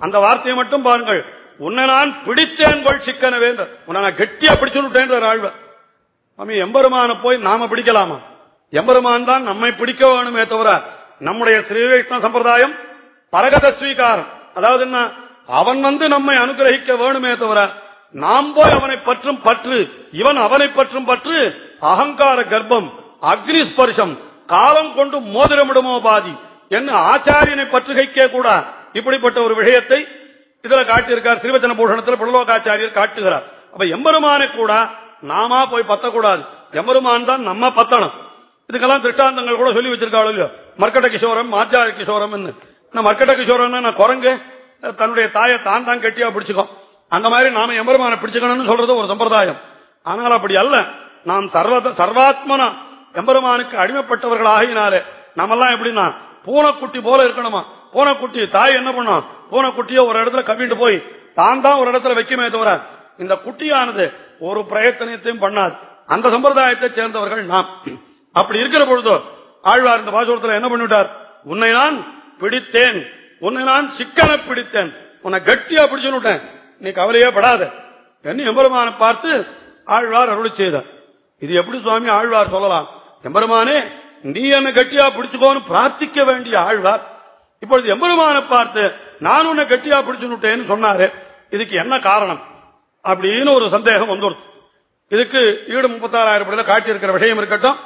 அந்த வார்த்தையை மட்டும் பாருங்கள். உன்னை நான் பிடித்தேன் கொள் சிக்கனவே உன்னை நான் கெட்டியா பிடிச்சு விட்டேன் ஆழ்வன் சுவாமி எம்பெருமான போய் நாம பிடிக்கலாமா? எம்பெருமான் தான் நம்மை பிடிக்க வேணுமே தவிர நம்முடைய ஸ்ரீவைஷ்ண சம்பிரதாயம் பரகத ஸ்வீகாரம். அதாவது என்ன? அவன் வந்து நம்மை அனுகிரகிக்க வேணுமே தவிர நாம் போய் அவனை பற்றும் பற்று இவன் அவனை பற்றும் பற்று அகங்கார கர்ப்பம் அக்னி ஸ்பர்ஷம் காலம் கொண்டு மோதிரமிடுமோ பாதி என்ன ஆச்சாரியனை பற்றுகைக்கே கூட இப்படிப்பட்ட ஒரு விஷயத்தை இதுல காட்டியிருக்கார். ஸ்ரீவச்சன பூஷணத்தில் புலலோகாச்சாரியர் காட்டுகிறார். அப்ப எம்பெருமானை கூட நாமா போய் பத்தக்கூடாது. எம்பெருமான் தான் நம்ம பத்தணும். இதுக்கெல்லாம் திருஷ்டாந்தங்கள் கூட சொல்லி வச்சிருக்காளோ மர்க்கட்ட மர்க்கட கிஷோரம் மாஜா கிஷோரம் நான் மர்க்கட கிஷோரம் நான் குரங்கு? தன்னுடைய தாயை தான் தான் கெட்டியா பிடிச்சுக்கும். அந்த மாதிரி நாம எம்பெருமான பிடிச்சுக்கணும்னு சொல்றது ஒரு சம்பிரதாயம். ஆனால் அப்படி அல்ல. நாம் சர்வ சர்வாத்மனா எம்பெருமானுக்கு அடிமைப்பட்டவர்கள் ஆகினாலே நம்மெல்லாம் எப்படின்னா பூனைக்குட்டி போல இருக்கணுமா? பூனைக்குட்டி தாய் என்ன பண்ணும்? பூனைக்குட்டியை ஒரு இடத்துல கவிண்டு போய் தான் தான் ஒரு இடத்துல வைக்குமே தவிர இந்த குட்டியானது ஒரு பிரயத்தனத்தையும் பண்ணாது. அந்த சம்பிரதாயத்தை சேர்ந்தவர்கள் நாம். அப்படி இருக்கிற பொழுதோ ஆழ்வார் இந்த பாசுரத்தில் என்ன பண்ணிவிட்டார்? உன்னை நான் பிடித்தேன். உன்னை நான் சிக்கன பிடித்தேன். உன்னை கட்டியா பிடிச்சுட்டேன் நீ கவலையே படாத. என்ன எம்பெருமான பார்த்து ஆழ்வார் அருள் செய்தார். இது எப்படி சுவாமி ஆழ்வார் சொல்லலாம்? எம்பெருமானே நீ என்ன கட்டியா பிடிச்சுக்கோன்னு பிரார்த்திக்க வேண்டிய ஆழ்வார். இப்பொழுது எம்பெருமான பார்த்து நான் உன்னை கட்டியா பிடிச்சுட்டேன்னு சொன்னாரு. இதுக்கு என்ன காரணம்? அப்படின்னு ஒரு சந்தேகம் வந்துடுது இதுக்கு ஈடு முப்பத்தாறாயிரம் காட்டியிருக்கிற விஷயம் இருக்கட்டும்.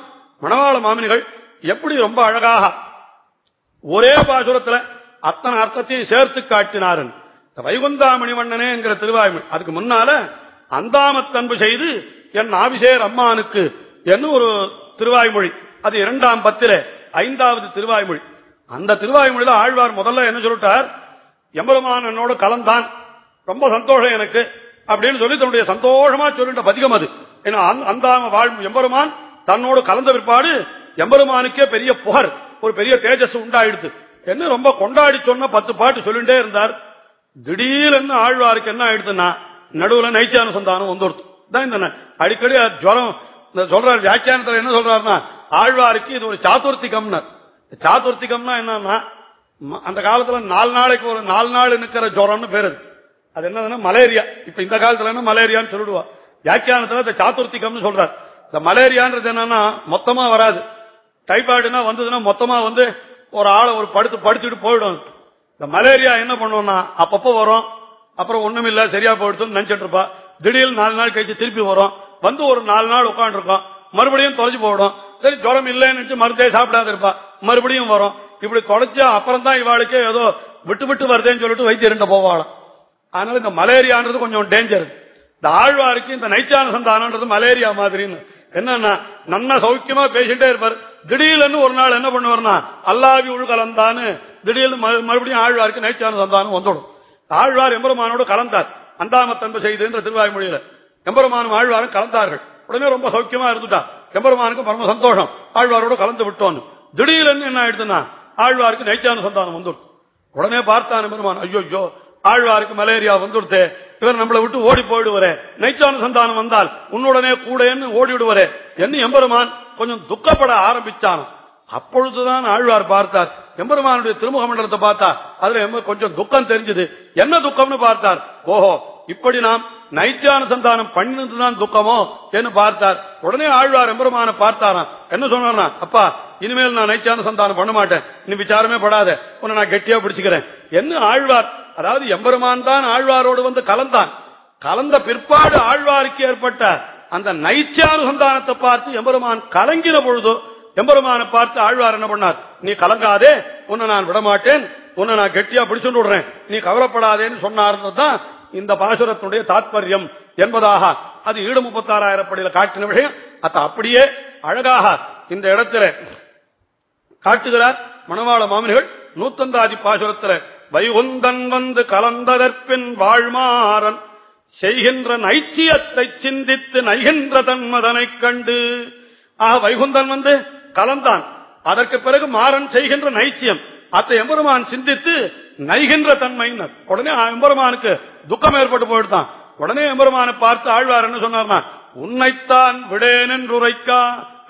மணவாள மாமினிகள் எப்படி ரொம்ப அழகாக ஒரே பாசுரத்தில் அத்தனை அர்த்தத்தையும் சேர்த்து காட்டினாரன் வைகுந்தாமணி மணிவண்ணனே என்கிற திருவாய்மொழி. அதுக்கு முன்னால அந்தாமத்தன்பு செய்து என் ஆபிஷேர் அம்மானுக்கு என்ன ஒரு திருவாய்மொழி. அது இரண்டாம் பத்தில ஐந்தாவது திருவாய்மொழி. அந்த திருவாய்மொழியில ஆழ்வார் முதல்ல என்ன சொல்லிட்டார்? எம்பெருமான் என்னோட கலந்தான். ரொம்ப சந்தோஷம் எனக்கு அப்படின்னு சொல்லி தன்னுடைய சந்தோஷமா சொல்லிட்ட பதிகம் அது. ஏன்னா அந்தாம வாழ் எம்பெருமான் தன்னோடு கலந்த பிற்பாடு எம்பெருமானுக்கே பெரிய புகர் ஒரு பெரிய தேஜஸ் உண்டாயிடுது. என்ன ரொம்ப கொண்டாடி சொன்ன பத்து பாட்டு சொல்லிட்டே இருந்தார். திடீர்னு ஆழ்வாருக்கு என்ன ஆயிடுதுன்னா நடுவுல நைச்சான சந்தானம் வந்துடுது தான் இந்த அடிக்கடி ஜுரம் சொல்றாரு வியாக்கியானத்துல என்ன சொல்றாருன்னா ஆழ்வாருக்கு இது ஒரு சாத்துர்த்திகம்னு சாத்துர்த்திகம்னா என்னன்னா அந்த காலத்துல நாலு நாளைக்கு ஒரு நாலு நாள் நிக்கிற ஜுரம்னு பேரு அது. என்னதுன்னா மலேரியா. இப்ப இந்த காலத்துல என்ன மலேரியான்னு சொல்லிடுவா. வியாக்கியானத்துல இந்த சாத்துர்த்திகம்னு சொல்றாரு. இந்த மலேரியான்றது என்னன்னா மொத்தமா வராது. டைபாய்டுனா வந்ததுன்னா மொத்தமா வந்து ஒரு ஆளை ஒரு படுத்து படுத்துட்டு போயிடும். இந்த மலேரியா என்ன பண்ணுவோம்னா அப்பப்போ வரும். அப்புறம் ஒண்ணும் இல்ல சரியா போயிடுச்சுன்னு நினைச்சிட்டு இருப்பா. திடீர்னு நாலு நாள் கழிச்சு திருப்பி வரும். வந்து ஒரு நாலு நாள் உட்காந்துருக்கோம் மறுபடியும் தொலைச்சு போயிடும். சரி ஜுரம் இல்லைன்னு மருந்தே சாப்பிடாத இருப்பா. மறுபடியும் வரும். இப்படி தொலைச்சா அப்புறம் தான் இவாளுக்கு ஏதோ விட்டு விட்டு வருதேன்னு சொல்லிட்டு வைத்தியர்கிட்ட போவாளாம். அதனால இந்த மலேரியான்றது கொஞ்சம் டேஞ்சர் இந்த ஆழ்வாருக்கு இந்த நைச்சான சந்தானன்றது மலேரியா மாதிரின்னு. என்னன்னா நன்ன சௌக்கியமா பேசிட்டே இருப்பார். திடீர்னு ஒரு நாள் என்ன பண்ணுவார்னா அல்லாவி உள்கலந்தான்னு திடீர்னு மறுபடியும் ஆழ்வாருக்கு நைச்சான சந்தானம் வந்துடும். ஆழ்வார் எம்பெருமானோடு கலந்தார். அந்தாமத்தன்பு செய்துன்ற திருவாய்மொழியில. எம்பெருமானும் ஆழ்வாரும் கலந்தார்கள். உடனே ரொம்ப சௌக்கியமா இருந்துட்டா. எம்பெருமானுக்கு பரம சந்தோஷம். ஆழ்வாரோட கலந்து விட்டோன்னு. திடீர்னு என்ன ஆயிடுதுன்னா ஆழ்வாருக்கு நைச்சான சந்தானம் வந்துடும். உடனே பார்த்தான் எம்பெருமான் ஐயோ ஆழ்வாருக்கு மலேரியா வந்துடுத்து இவர் நம்மளை விட்டு ஓடி போயிடுவாரு. நைச்சான சந்தானம் வந்தால் உன்னுடனே கூடன்னு ஓடி விடுவாரே என்ன எம்பெருமான்? கொஞ்சம் துக்கப்பட ஆரம்பிச்சான். அப்பொழுதுதான் ஆழ்வார் பார்த்தார். எம்பெருமானுடைய திருமுக மண்டலத்தை பார்த்தா அதுல கொஞ்சம் துக்கம் தெரிஞ்சது. என்ன துக்கம்னு பார்த்தார். ஓஹோ இப்படி நாம் நைத்தியான சந்தானம் பண்ணினதுதான் துக்கமோ? என்று பார்த்தார். உடனே ஆழ்வார் எம்பெருமான பார்த்தாராம். என்ன சொன்னார்னா அப்பா இனிமேல் நான் நைத்தியான சந்தானம் பண்ண மாட்டேன். நீ விசாரமே படாத. உன்னை நான் கெட்டியா பிடிச்சுக்கிறேன். என்ன ஆழ்வார் அதாவது எம்பெருமான் தான் ஆழ்வாரோடு வந்து கலந்தான். கலந்த பிற்பாடு ஆழ்வாருக்கு ஏற்பட்ட அந்த நைச்சானுசந்தானத்தை பார்த்து எம்பெருமான் கலங்கின பொழுதோ எம்பெருமானை பார்த்து ஆழ்வார் என்ன பண்ணார்? நீ கலங்காதே. உன்னை நான் விடமாட்டேன். உன்னை நான் கெட்டியா பிடிச்சுட்டு விடுறேன். நீ கவலைப்படாதேன்னு சொன்னார்னு தான் இந்த பாசுரத்துடைய தாத்பரியம் என்பதாக அது ஈடு முப்பத்தாறாயிரம் படியில் காட்டின விஷயம். அத்த அப்படியே அழகாக இந்த இடத்துல காட்டுகிறார் மணவாள மாமனிகள். நூத்தந்தாதி பாசுரத்தில் வைகுந்தன் வந்து கலந்ததற்பின் வாழ்மாறன் செய்கின்ற நைச்சியத்தை சிந்தித்து நைகின்ற தன்மதனைக் கண்டு. ஆக வைகுந்தன் வந்து கலந்தான். அதற்கு பிறகு மாறன் செய்கின்ற நைச்சியம். அத்தை எம்பெருமான் சிந்தித்து நைகின்ற தன்மை உடனே எம்பெருமானுக்கு துக்கம் ஏற்பட்டு போயிட்டான் உடனே எம்பெருமான பார்த்து ஆழ்வார் என்ன சொன்னார்னா உன்னைத்தான் விடேன் என்று உரைக்கா?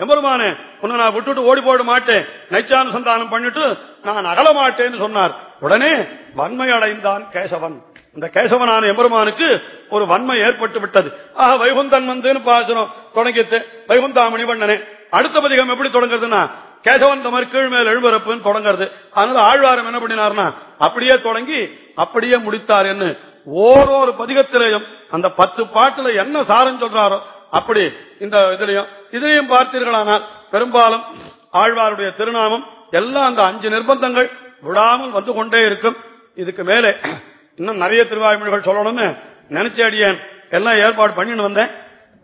எம்பெருமானே உன்னை நான் விட்டுட்டு ஓடி போட மாட்டேன். நைச்சானுசந்தானம் பண்ணிட்டு நான் அகல மாட்டேன்னு சொன்னார். உடனே வன்மை அடைந்தான் கேசவன். இந்த கேசவனான எம்பெருமானுக்கு ஒரு வன்மை ஏற்பட்டு விட்டது. ஆக வைகுந்தன் வந்து பாசனம் தொடங்கிட்டு வைகுந்தாமணி பண்ணனே அடுத்த பதிகம் எப்படி தொடங்குறதுன்னா கேசவன் தமர் கீழ் மேல் எழுபரப்புன்னு தொடங்குறது. அதனால ஆழ்வாரம் என்ன பண்ணினார்னா அப்படியே தொடங்கி அப்படியே முடித்தார் என்று ஓரொரு பதிகத்திலையும் அந்த பத்து பாட்டுல என்ன சாரம் சொல்றாரோ அப்படி இந்த இதுலயும் இதையும் பார்த்தீர்களானால் பெரும்பாலும் ஆழ்வாருடைய திருநாமம் எல்லாம் அந்த அஞ்சு நிர்பந்தங்கள் விடாமல் வந்து கொண்டே இருக்கும். இதுக்கு மேலே இன்னும் நிறைய திருவாய்மொழிகள் சொல்லணும்னு நினைச்ச அடியேன். எல்லாம் ஏற்பாடு பண்ணிட்டு வந்தேன்.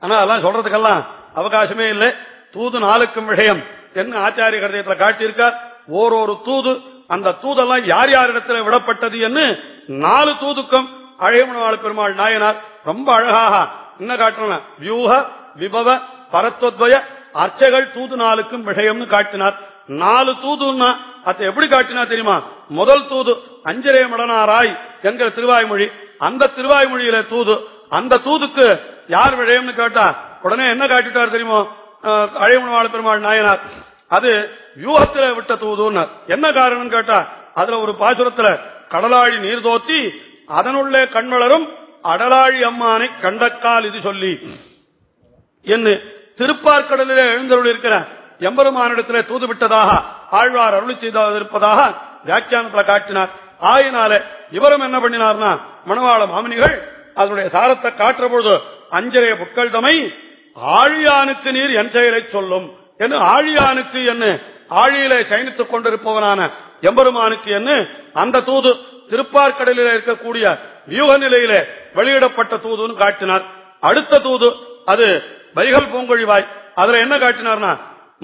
ஆனா அதெல்லாம் சொல்றதுக்கெல்லாம் அவகாசமே இல்லை. தூது நாளுக்கும் விஷயம் என்ன ஆச்சாரிய கருதயத்தில் காட்டியிருக்கார் ஓரொரு தூது. அந்த தூதெல்லாம் யார் யாரிடத்தில் விடப்பட்டது என்று நாலு தூதுக்கும் அழகமனவாள பெருமாள் நாயனார் ரொம்ப அழகாக என்ன காட்டணும் வியூக விபவ பரத்வத்வய அர்ச்சைகள் தூது நாளுக்கும் விஷயம்னு காட்டினார். நாலு தூதுன்னா அதை எப்படி காட்டினா தெரியுமா? முதல் தூது அஞ்சரே மடனாராய் என்கிற திருவாய்மொழி. அந்த திருவாய்மொழியில தூது அந்த தூதுக்கு யார் விழயம்னு கேட்டா உடனே என்ன காட்டிட்டார் தெரியுமோ? அழைமணவாள பெருமாள் நாயனார். அது வியூகத்துல விட்ட தூதுன்னு என்ன காரணம் கேட்டா அதுல ஒரு பாசுரத்துல கடலாழி நீர் தோத்தி அதனுள்ளே கண்வளரும் அடலாழி அம்மானை கண்டக்கால் இது சொல்லி. என்று திருப்பார்கடலிலே எழுந்தருள் இருக்கிற எம்பெருமானிடத்திலே தூது விட்டதாக ஆழ்வார் அருளி செய்திருப்பதாக வியாக்கியானத்தில் காட்டினார். ஆயினால இவரும் என்ன பண்ணினார்னா மணவாள மாமனிகள் அதனுடைய சாரத்தை காட்டுற பொழுது அஞ்சரைய புட்கள் தமை ஆழியானுக்கு நீர் என் செயலை சொல்லும். என்று ஆழியானுக்கு என்ன ஆழியிலே சயனித்துக் கொண்டிருப்பவனான எம்பெருமானுக்கு என்ன அந்த தூது திருப்பார்கடலில் இருக்கக்கூடிய வியூக நிலையிலே வெளியிடப்பட்ட தூதுன்னு காட்டினார். அடுத்த தூது அது வைகல் பூங்கொழிவாய். அதுல என்ன காட்டினார்னா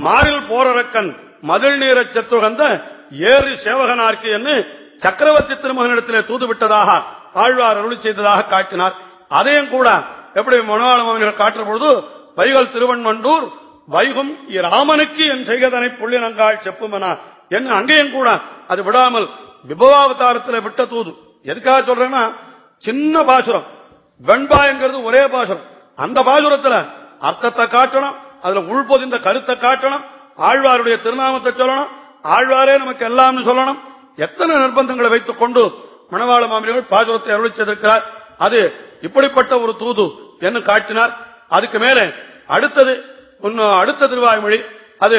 மாறில் போரரக்கன் மதில் நீர சத்துகந்த ஏறு சேவகனார்க்கு என்று சக்கரவர்த்தி திருமகனிடத்திலே தூது விட்டதாக ஆழ்வார் அருளி செய்ததாக காட்டினார். அதையும் கூட எப்படி மனோவாளம் காட்டுற பொழுது வைகல் திருவன்மண்டூர் வைகும் ராமனுக்கு என் செய்கதனை புள்ளினங்கால் செப்புமனா. என்ன அங்கேயும் கூட அது விடாமல் விபவாவதாரத்தில் விட்ட தூது. எதுக்காக சொல்றேன்னா சின்ன பாசுரம். வெண்பாயங்கிறது ஒரே பாசுரம். அந்த பாசுரத்துல அர்த்தத்தை காட்டணும் அதுல உள்பொதிந்த கருத்தை காட்டணும் ஆழ்வாருடைய திருநாமத்தை சொல்லணும் ஆழ்வாரே நமக்கு எல்லாம் சொல்லணும். எத்தனை நிர்பந்தங்களை வைத்துக் கொண்டு மணவாள மாமியர்கள் பாசுரத்தை அருளி செய்திருக்கிறார். அது இப்படிப்பட்ட ஒரு தூது என்று காட்டினார். அதுக்கு மேலே அடுத்தது அடுத்த திருவாய்மொழி. அது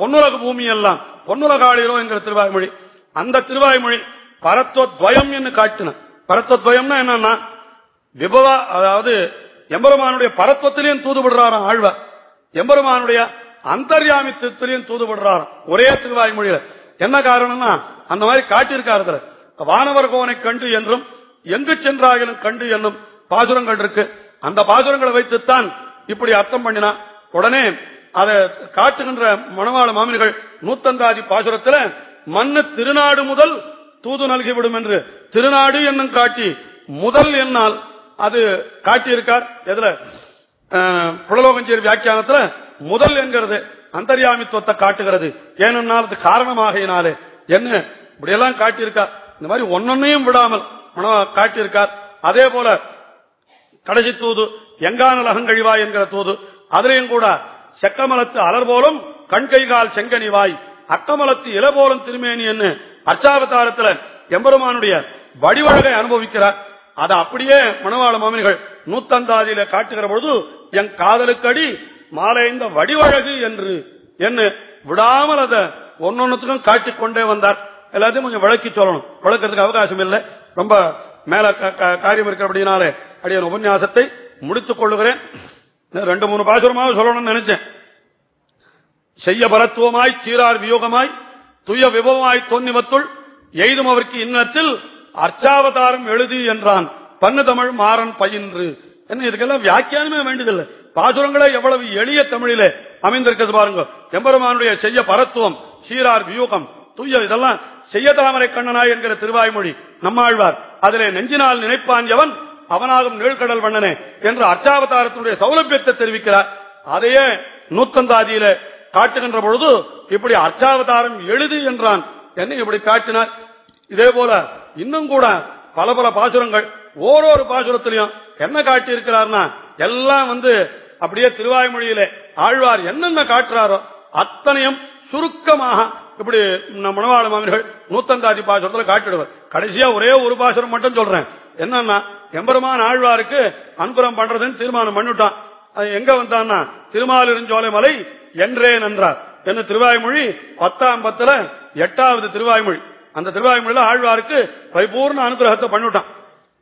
பொன்னுலக பூமி எல்லாம் பொன்னுலகாளிரோ என்கிற திருவாய்மொழி. அந்த திருவாய்மொழி பரத்வத்வயம் என்று காட்டின. பரத்வத்வயம்னா என்னன்னா விபவா அதாவது எம்பெருமானுடைய பரத்வத்திலையும் தூதுபடுறாராம் ஆழ்வார் எம்பெருமானுடைய அந்தர்யாமித்திலையும் தூதுபடுறாராம் ஒரே திருவாய்மொழியில. என்ன காரணம்னா அந்த மாதிரி காட்டியிருக்காரு வானவர் கோவனை கண்டு என்றும் எங்கு சென்றாயிலும் கண்டு என்னும் பாசுரங்கள் இருக்கு. அந்த பாசுரங்களை வைத்துத்தான் இப்படி அர்த்தம் பண்ணினா உடனே அதை காட்டுகின்ற மணவாள மாமினிகள் நூத்தந்தாதி பாசுரத்தில் மண்ணு திருநாடு முதல் தூது நல்கிவிடும் என்று திருநாடு என்னும் காட்டி முதல் என்னால் அது காட்டியிருக்கார். எதுல? புலலோகஞ்சேரி வியாக்கியானத்துல முதல் என்கிறது அந்தர்யாமித்துவத்தை காட்டுகிறது. ஏனென்னால் அது காரணமாகினாலே என்ன? இப்படியெல்லாம் காட்டியிருக்கார். இந்த மாதிரி ஒன்னொன்னையும் விடாமல் காட்டியிருக்கார். அதே போல கடைசி தூது எங்கானல் அகங்கழிவா என்கிற தூது அதிலையும் கூட செக்கமலத்து அலர் போலும் கண்கைகால் செங்கனிவாய் அக்கமலத்து இல திருமேனி என்று அர்ச்சாவதாரத்தில் எம்பெருமானுடைய வடிவழகை அனுபவிக்கிறார். அதை அப்படியே மணவாள மாமினிகள் நூத்தந்தாதியில காட்டுகிற பொழுது என் காதலுக்கடி மாலைந்த வடிவழகு என்று என்ன விடாமல் அதை ஒன்னொன்னுக்கும் காட்டிக்கொண்டே வந்தார். எல்லாத்தையும் கொஞ்சம் விளக்கி சொல்லணும். விளக்கிறதுக்கு அவகாசம் இல்லை. ரொம்ப மேல காரியம் இருக்கிறபடினாலே அடிய உபன்யாசத்தை முடித்துக் கொள்ளுகிறேன். ரெண்டு மூணு பாசுரமாக சொல்லணும்னு நினைச்சேன். செய்ய பரத்துவமாய் சீரார் வியோகமாய் துய விபவமாய் தொன்னிமத்துள் எய்தும் அவருக்கு இன்னத்தில் அர்ச்சாவதாரம் எழுதி என்றான். பண்ணு தமிழ் மாறன் பயின்று. என்ன இதுக்கெல்லாம் வியாக்கியானமே வேண்டியதில்லை. பாசுரங்களே எவ்வளவு எளிய தமிழிலே அமைந்திருக்கிறது பாருங்க. எம்பெருமானுடைய செய்ய பரத்துவம் சீரார் வியூகம் தூய இதெல்லாம் செய்ய தாமரை கண்ணனாய் என்கிற திருவாய்மொழி நம்மாழ்வார். அதிலே நெஞ்சினால் நினைப்பான் எவன்? அவனாகும் நீழ்கடல் வண்ணனே என்று அர்ச்சாவதாரத்தினுடைய சௌலபியத்தை தெரிவிக்கிறார். அதையே நூத்தந்தாதியில காட்டுகின்ற பொழுது இப்படி அர்ச்சாவதாரம் எழுது என்றான். என்ன இப்படி காட்டினார். இதே போல இன்னும் கூட பல பல பாசுரங்கள் ஓரொரு பாசுரத்திலையும் என்ன காட்டி இருக்கிறார்னா எல்லாம் வந்து அப்படியே திருவாய்மொழியிலே ஆழ்வார் என்னென்ன காட்டுறாரோ அத்தனையும் சுருக்கமாக இப்படி நம் மணவாள மாமன்கள் நூத்தந்தாதி பாசுரத்துல காட்டிடுவார். கடைசியா ஒரே ஒரு பாசுரம் மட்டும் சொல்றேன். என்னன்னா எம்பெருமான் ஆழ்வாருக்கு அனுகிரகம் பண்றதுன்னு தீர்மானம் பண்ணிவிட்டான் அது எங்க வந்தான்னா திருமாலிருஞ்சோலை மலை என்றே நன்றார். என்ன திருவாய்மொழி? பத்தாம் பத்துல எட்டாவது திருவாய்மொழி. அந்த திருவாய்மொழியில ஆழ்வாருக்கு பரிபூர்ண அனுகிரகத்தை பண்ணிவிட்டான்.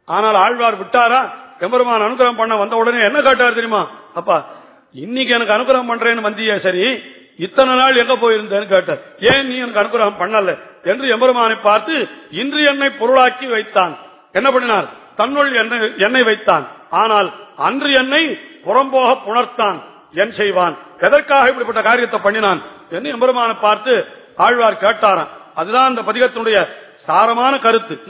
ஆனால் ஆழ்வார் விட்டாரா? எம்பெருமான் அனுகிரகம் பண்ண வந்த உடனே என்ன காட்டார் தெரியுமா? அப்பா இன்னைக்கு எனக்கு அனுகிரகம் பண்றேன்னு வந்தியே சரி இத்தனை நாள் எங்க போயிருந்தேன்னு கேட்டார். ஏன் நீ எனக்கு அனுகிரகம் பண்ணல? என்று எம்பெருமானை பார்த்து இன்று என்னை பொருளாக்கி வைத்தான். என்ன பண்ணினார்? தன்னுள் என்னை வைத்தான். ஆனால் அன்று என்னை புறம்போக புணர்த்தான். என் செய்வான். எதற்காக இப்படிப்பட்ட காரியத்தை பண்ணினான்? என்று எம்பெருமானை பார்த்து ஆழ்வார் கேட்டாராம். அதுதான் அந்த பதிகத்தினுடைய சாரமான கருத்து.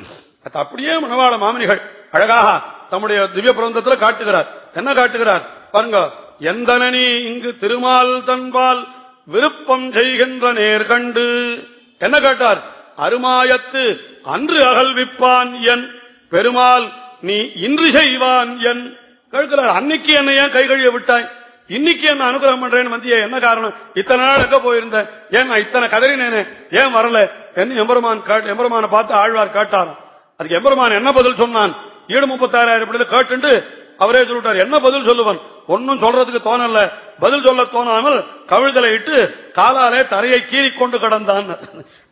அது அப்படியே மணவாள மாமனிகள் அழகாக தம்முடைய திவ்ய பிரபந்தத்தில் காட்டுகிறார். என்ன காட்டுகிறார்? பாருங்க. எந்தனி இங்கு திருமால் தன்பால் விருப்பம் செய்கின்ற நேர்கண்டு என்ன கேட்டார்? அருமாயத்து அன்று அகழ்விப்பான் என். பெருமாள் நீ இன்று செய்வான் என். கேட்கிறார். அன்னைக்கு என்ன ஏன் கை விட்டாய்? இன்னைக்கு என்ன அனுகிரகம் பண்றேன்னு வந்திய என்ன காரணம்? இத்தனை நாள் எங்க போயிருந்தேன்? ஏன் நான் இத்தனை கதறினேனே? ஏன் வரல? என்ன எம்பெருமான் காட்டு- பார்த்து ஆழ்வார் கேட்டாராம். அதுக்கு எம்பெருமான் என்ன பதில் சொன்னான்? ஈடு முப்பத்தாறாயிரம் கேட்டு அவரே சொல்லிட்டார் என்ன பதில் சொல்லுவன்? ஒன்னும் சொல்றதுக்கு தோணல. பதில் சொல்ல தோணாமல் கவிழ்களை இட்டு காலாலே தரையை கீறி கொண்டு கடந்தான்.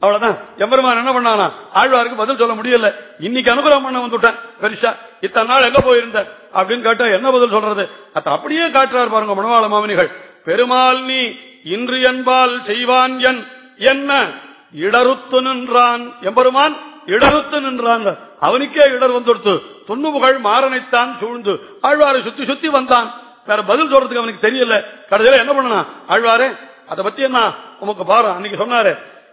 அவ்வளவுதான். எம்பெருமான் என்ன பண்ணானா ஆழ்வாருக்கு பதில் சொல்ல முடியல. இன்னைக்கு அனுகிரகம் பண்ண வந்துட்டேன் பெருசா. இத்தனை நாள் எங்க போயிருந்த அப்படின்னு கேட்டா என்ன பதில் சொல்றது? அத்த அப்படியே காட்டுறாரு பாருங்க மணவாள மாமனிகள். பெருமாள் நீ இன்று என்பால் செய்வான் என் என்ன? இடறுத்து நின்றான். எம்பெருமான் இடறுத்து நின்றாங்க. அவனுக்கே இடர் வந்துடுத்து. துண்ணுபுகழ் மாறனைத்தான் சூழ்ந்து. ஆழ்வாரை சுத்தி சுத்தி வந்தான். வேற பதில் சொல்றதுக்கு அவனுக்கு தெரியல. கடைசியில என்ன பண்ணனா ஆழ்வாரே அதை பத்தி என்ன? உமக்கு பாரு அன்னைக்கு சொன்னாரு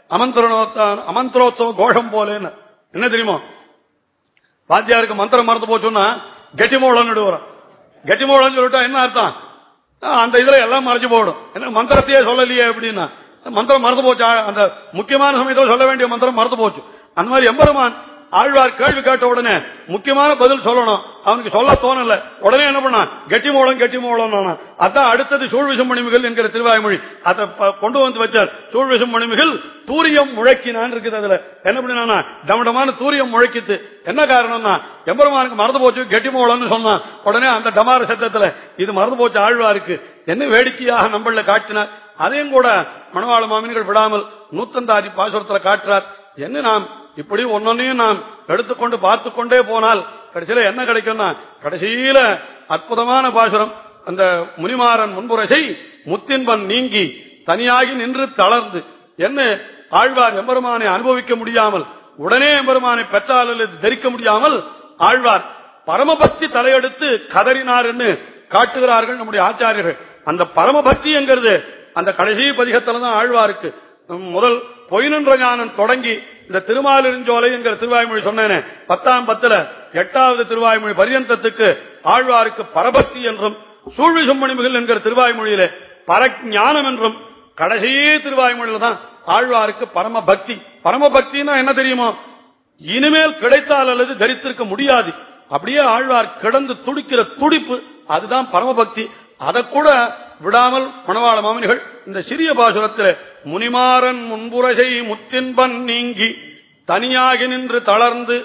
அமந்திரோத்தான் அமந்திரோத்சவ கோஷம் போலேன்னு. என்ன தெரியுமா? வாத்தியாருக்கு மந்திரம் மறந்து போச்சுன்னா கெட்டிமோளம் நடுவுறான் கெட்டிமோளம் சொல்லிட்டா என்ன அர்த்தம்? அந்த இதுல எல்லாம் மறைஞ்சு போடும் என்ன மந்திரத்தையே சொல்லலையே அப்படின்னா. மந்திரம் மறந்து போச்சு? அந்த முக்கியமான சமயத்தில் சொல்ல வேண்டிய மந்திரம் மறந்து போச்சு. அந்த மாதிரி எம்பெருமான் ஆழ்வார் கேள்வி கேட்ட உடனே முக்கியமான பதில் சொல்லணும். அவனுக்கு சொல்ல தோணல. உடனே என்ன பண்ணான்? கெட்டி மூலம் கெட்டி மூலம் அதான் அடுத்தது சூழ்விசம் மணிமிகள் என்கிற திருவாய்மொழி. அதை கொண்டு வந்து வச்சார். சூழ்விசம் மணிமிகள் தூரியம் முழக்கினான் இருக்குது அதுல. என்ன பண்ணினா டமடமான தூரியம் முழக்கித்து. என்ன காரணம்னா? எம்பெருமானுக்கு மறந்து போச்சு கெட்டி மூலம்னு சொன்னான். உடனே அந்த டமார சத்தத்துல இது மறந்து போச்சு ஆழ்வாருக்கு. என்ன வேடிக்கையாக நம்மள காட்டினார்? அதையும் கூட மணவாள மாமின்கள் விடாமல் நூத்தந்தாதி பாசுரத்தில் காட்டுறார். என்ன நாம் இப்படி ஒன்னொன்னையும் நாம் எடுத்துக்கொண்டு பார்த்து கொண்டே போனால் கடைசியில என்ன கிடைக்கும்னா கடைசியில அற்புதமான பாசுரம். அந்த முனிமாறன் முன்புரசை முத்தின்பன் நீங்கி தனியாகி நின்று தளர்ந்து என்ன ஆழ்வார் எம்பெருமானை அனுபவிக்க முடியாமல் உடனே எம்பெருமானை பெற்றால் அல்லது தரிக்க முடியாமல் ஆழ்வார் பரமபக்தி தலையெடுத்து கதறினார் என்று காட்டுகிறார்கள் நம்முடைய ஆச்சாரியர்கள். அந்த பரமபக்தி என்கிறது அந்த கடைசி பதிகத்தில்தான் ஆழ்வாருக்கு முதல் பொய்நின்ற ஞானம் தொடங்கி இந்த திருமாலிருஞ்சோலை என்கிற திருவாய்மொழி சொன்னேனே பத்தாம் பத்துல எட்டாவது திருவாய்மொழி பரியந்தத்துக்கு ஆழ்வாருக்கு பரபக்தி என்றும் சூழ்வி சும்மணிமிகள் என்கிற திருவாய்மொழியிலே பரஞானம் என்றும் கடைசி திருவாய்மொழியில தான் ஆழ்வாருக்கு பரம பக்தி. பரம என்ன தெரியுமோ? இனிமேல் கிடைத்தால் அல்லது தரித்திருக்க முடியாது. அப்படியே ஆழ்வார் கிடந்து துடிக்கிற துடிப்பு அதுதான் பரமபக்தி அதை கூட விடாமல் மணவாள மாமனிகள் இந்த சிறிய பாசுரத்தில் முனிமாறன் முன்புரசை முத்தின்பன் நீங்கி தனியாகி நின்று தளர்ந்து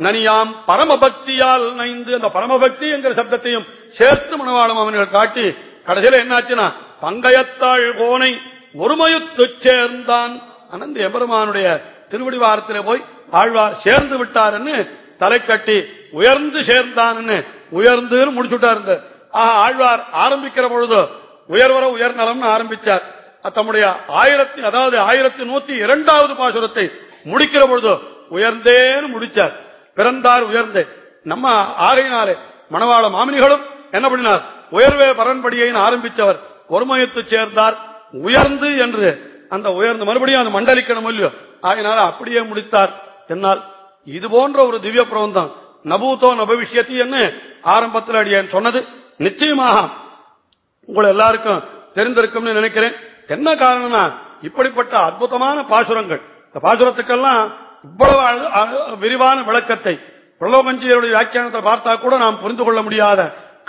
நனியாம் பரமபக்தியால் நைந்து அந்த பரமபக்தி என்கிற சப்தத்தையும் சேர்த்து மணவாள மாமனிகள் காட்டி கடைசியில என்னாச்சுன்னா பங்கயத்தாள் கோனை ஒருமையுத்து சேர்ந்தான். அனந்த எபெருமானுடைய திருவடிவாரத்திலே போய் ஆழ்வார் சேர்ந்து விட்டார்னு தலை கட்டி உயர்ந்து சேர்ந்தான்னு உயர்ந்து முடிச்சுட்டா இருந்த ஆஹா, ஆழ்வார் ஆரம்பிக்கிற பொழுது உயர்வர உயர் நலம்னு ஆரம்பிச்சார் தம்முடைய ஆயிரத்தி அதாவது ஆயிரத்தி நூத்தி இரண்டாவது பாசுரத்தை முடிக்கிற பொழுது உயர்ந்தேன்னு முடிச்சார். பிறந்தார் உயர்ந்தே. நம்ம ஆகையினாலே மணவாள மாமினிகளும் என்ன பண்ணினார்? உயர்வே பரன்படியை ஆரம்பிச்சவர். ஒருமயத்து சேர்ந்தார். உயர்ந்து என்று அந்த உயர்ந்து மறுபடியும் அது மண்டலிக்கணும் இல்லையோ? ஆகினால அப்படியே முடித்தார். என்னால் இது போன்ற ஒரு திவ்ய பிரபந்தம் நபூத்தோ நபவிஷயத்தி என்று ஆரம்பத்தில் அடியேன் சொன்னது. நிச்சயமாக உங்களை எல்லாருக்கும் தெரிந்திருக்கும்னு நினைக்கிறேன். என்ன காரணம்னா இப்படிப்பட்ட அற்புதமான பாசுரங்கள். இந்த பாசுரத்துக்கெல்லாம் இவ்வளவு விரிவான விளக்கத்தை பிரலோகஞ்சியருடைய வியாக்கியானத்தை பார்த்தா கூட நாம் புரிந்து கொள்ள முடியாத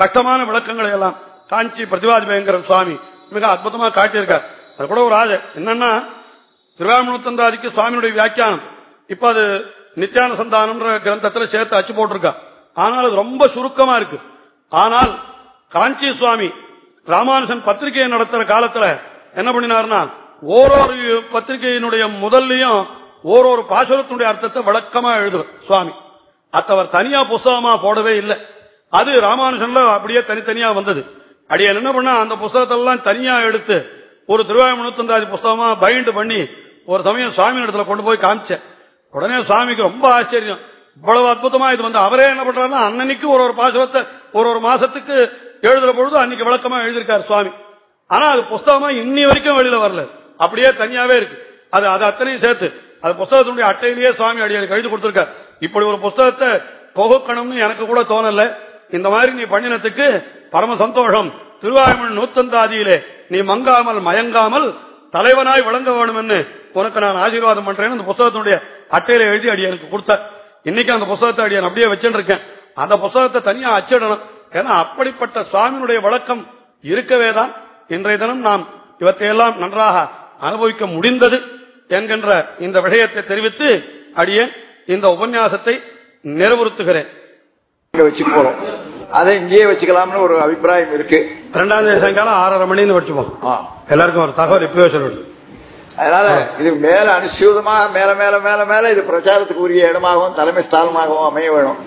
கஷ்டமான விளக்கங்களை எல்லாம் காஞ்சி பிரதிவாதி பயங்கரன் சுவாமி மிக அற்புதமா காட்டியிருக்கார். அது கூட ஒரு ஆஜை என்னன்னா திருவாமூத்தந்தாதிக்கு சுவாமியுடைய வியாக்கியானம். இப்ப அது நித்தியான சந்தானம்ன்ற கிரந்தத்தில் சேர்த்து அச்சு போட்டிருக்கா. ஆனால் அது ரொம்ப சுருக்கமா இருக்கு. ஆனால் காஞ்சி சுவாமி ராமானுஜன் பத்திரிகையை நடத்துற காலத்துல என்ன பண்ணினார்னா ஓரொரு பத்திரிகையினுடைய முதல்லையும் ஓரொரு பாசுரத்தினுடைய அர்த்தத்தை விளக்கமா எழுதுற சுவாமி. அத்தவர் தனியா புஸ்தகமா போடவே இல்லை. அது ராமானுஜன்ல அப்படியே தனித்தனியா வந்தது. அடியே என்ன பண்ணா அந்த புஸ்தகத்தெல்லாம் தனியா எடுத்து ஒரு திருவாயுமணத்தந்தாதி புஸ்தகமா பைண்ட் பண்ணி ஒரு சமயம் சுவாமி இடத்துல கொண்டு போய் காமிச்சேன். உடனே சுவாமிக்கு ரொம்ப ஆச்சரியம். இவ்வளவு அற்புதமா இது வந்து அவரே என்ன பண்றாருன்னா அன்னன்னைக்கு ஒரு ஒரு பாசுரத்தை ஒரு ஒரு மாசத்துக்கு எழுதுற பொழுது அன்னைக்கு விளக்கமா எழுதியிருக்காரு சுவாமி. ஆனா அது புஸ்தகமா இன்னி வரைக்கும் வெளியில வரல. அப்படியே தனியாவே இருக்கு. அது அது அத்தனையும் சேர்த்து. அது புஸ்தகத்தினுடைய அட்டையிலேயே சுவாமி அடியாருக்கு எழுதி கொடுத்திருக்கார். இப்படி ஒரு புஸ்தகத்தை தொகுக்கணும்னு எனக்கு கூட தோணல. இந்த மாதிரி நீ பண்ணினத்துக்கு பரம சந்தோஷம். திருவாயுமன் நூத்தந்தாதியிலே நீ மங்காமல் மயங்காமல் தலைவனாய் விளங்க வேணும் உனக்கு நான் ஆசீர்வாதம் பண்றேன்னு அந்த புத்தகத்தினுடைய அட்டையில எழுதி அடியாருக்கு கொடுத்த இன்னைக்கு அந்த புத்தகத்தை அடியான் அப்படியே வச்சுட்டு இருக்கேன். அந்த புஸ்தகத்தை தனியா அச்சிடணும். ஏன்னா அப்படிப்பட்ட சுவாமியினுடைய வழக்கம் இருக்கவே தான். இன்றைய தினம் நாம் இவற்றையெல்லாம் நன்றாக அனுபவிக்க முடிந்தது என்கின்ற இந்த விஷயத்தை தெரிவித்து அடியேன் இந்த உபன்யாசத்தை நிறைவுறுத்துகிறேன். வச்சு போறோம் அதை இங்கேயே வச்சுக்கலாம்னு ஒரு அபிப்பிராயம் இருக்கு. ரெண்டாம் தேதி சாயங்காலம் ஆறரை மணின்னு வச்சுப்போம். எல்லாருக்கும் ஒரு தகவல் இப்பவே சொல்லிவிடும் அதனால இது மேல அனுசூதமா மேல மேல மேல மேல இது பிரச்சாரத்துக்கு உரிய இடமாகவும் தலைமை ஸ்தானமாகவும் அமைய வேணும்.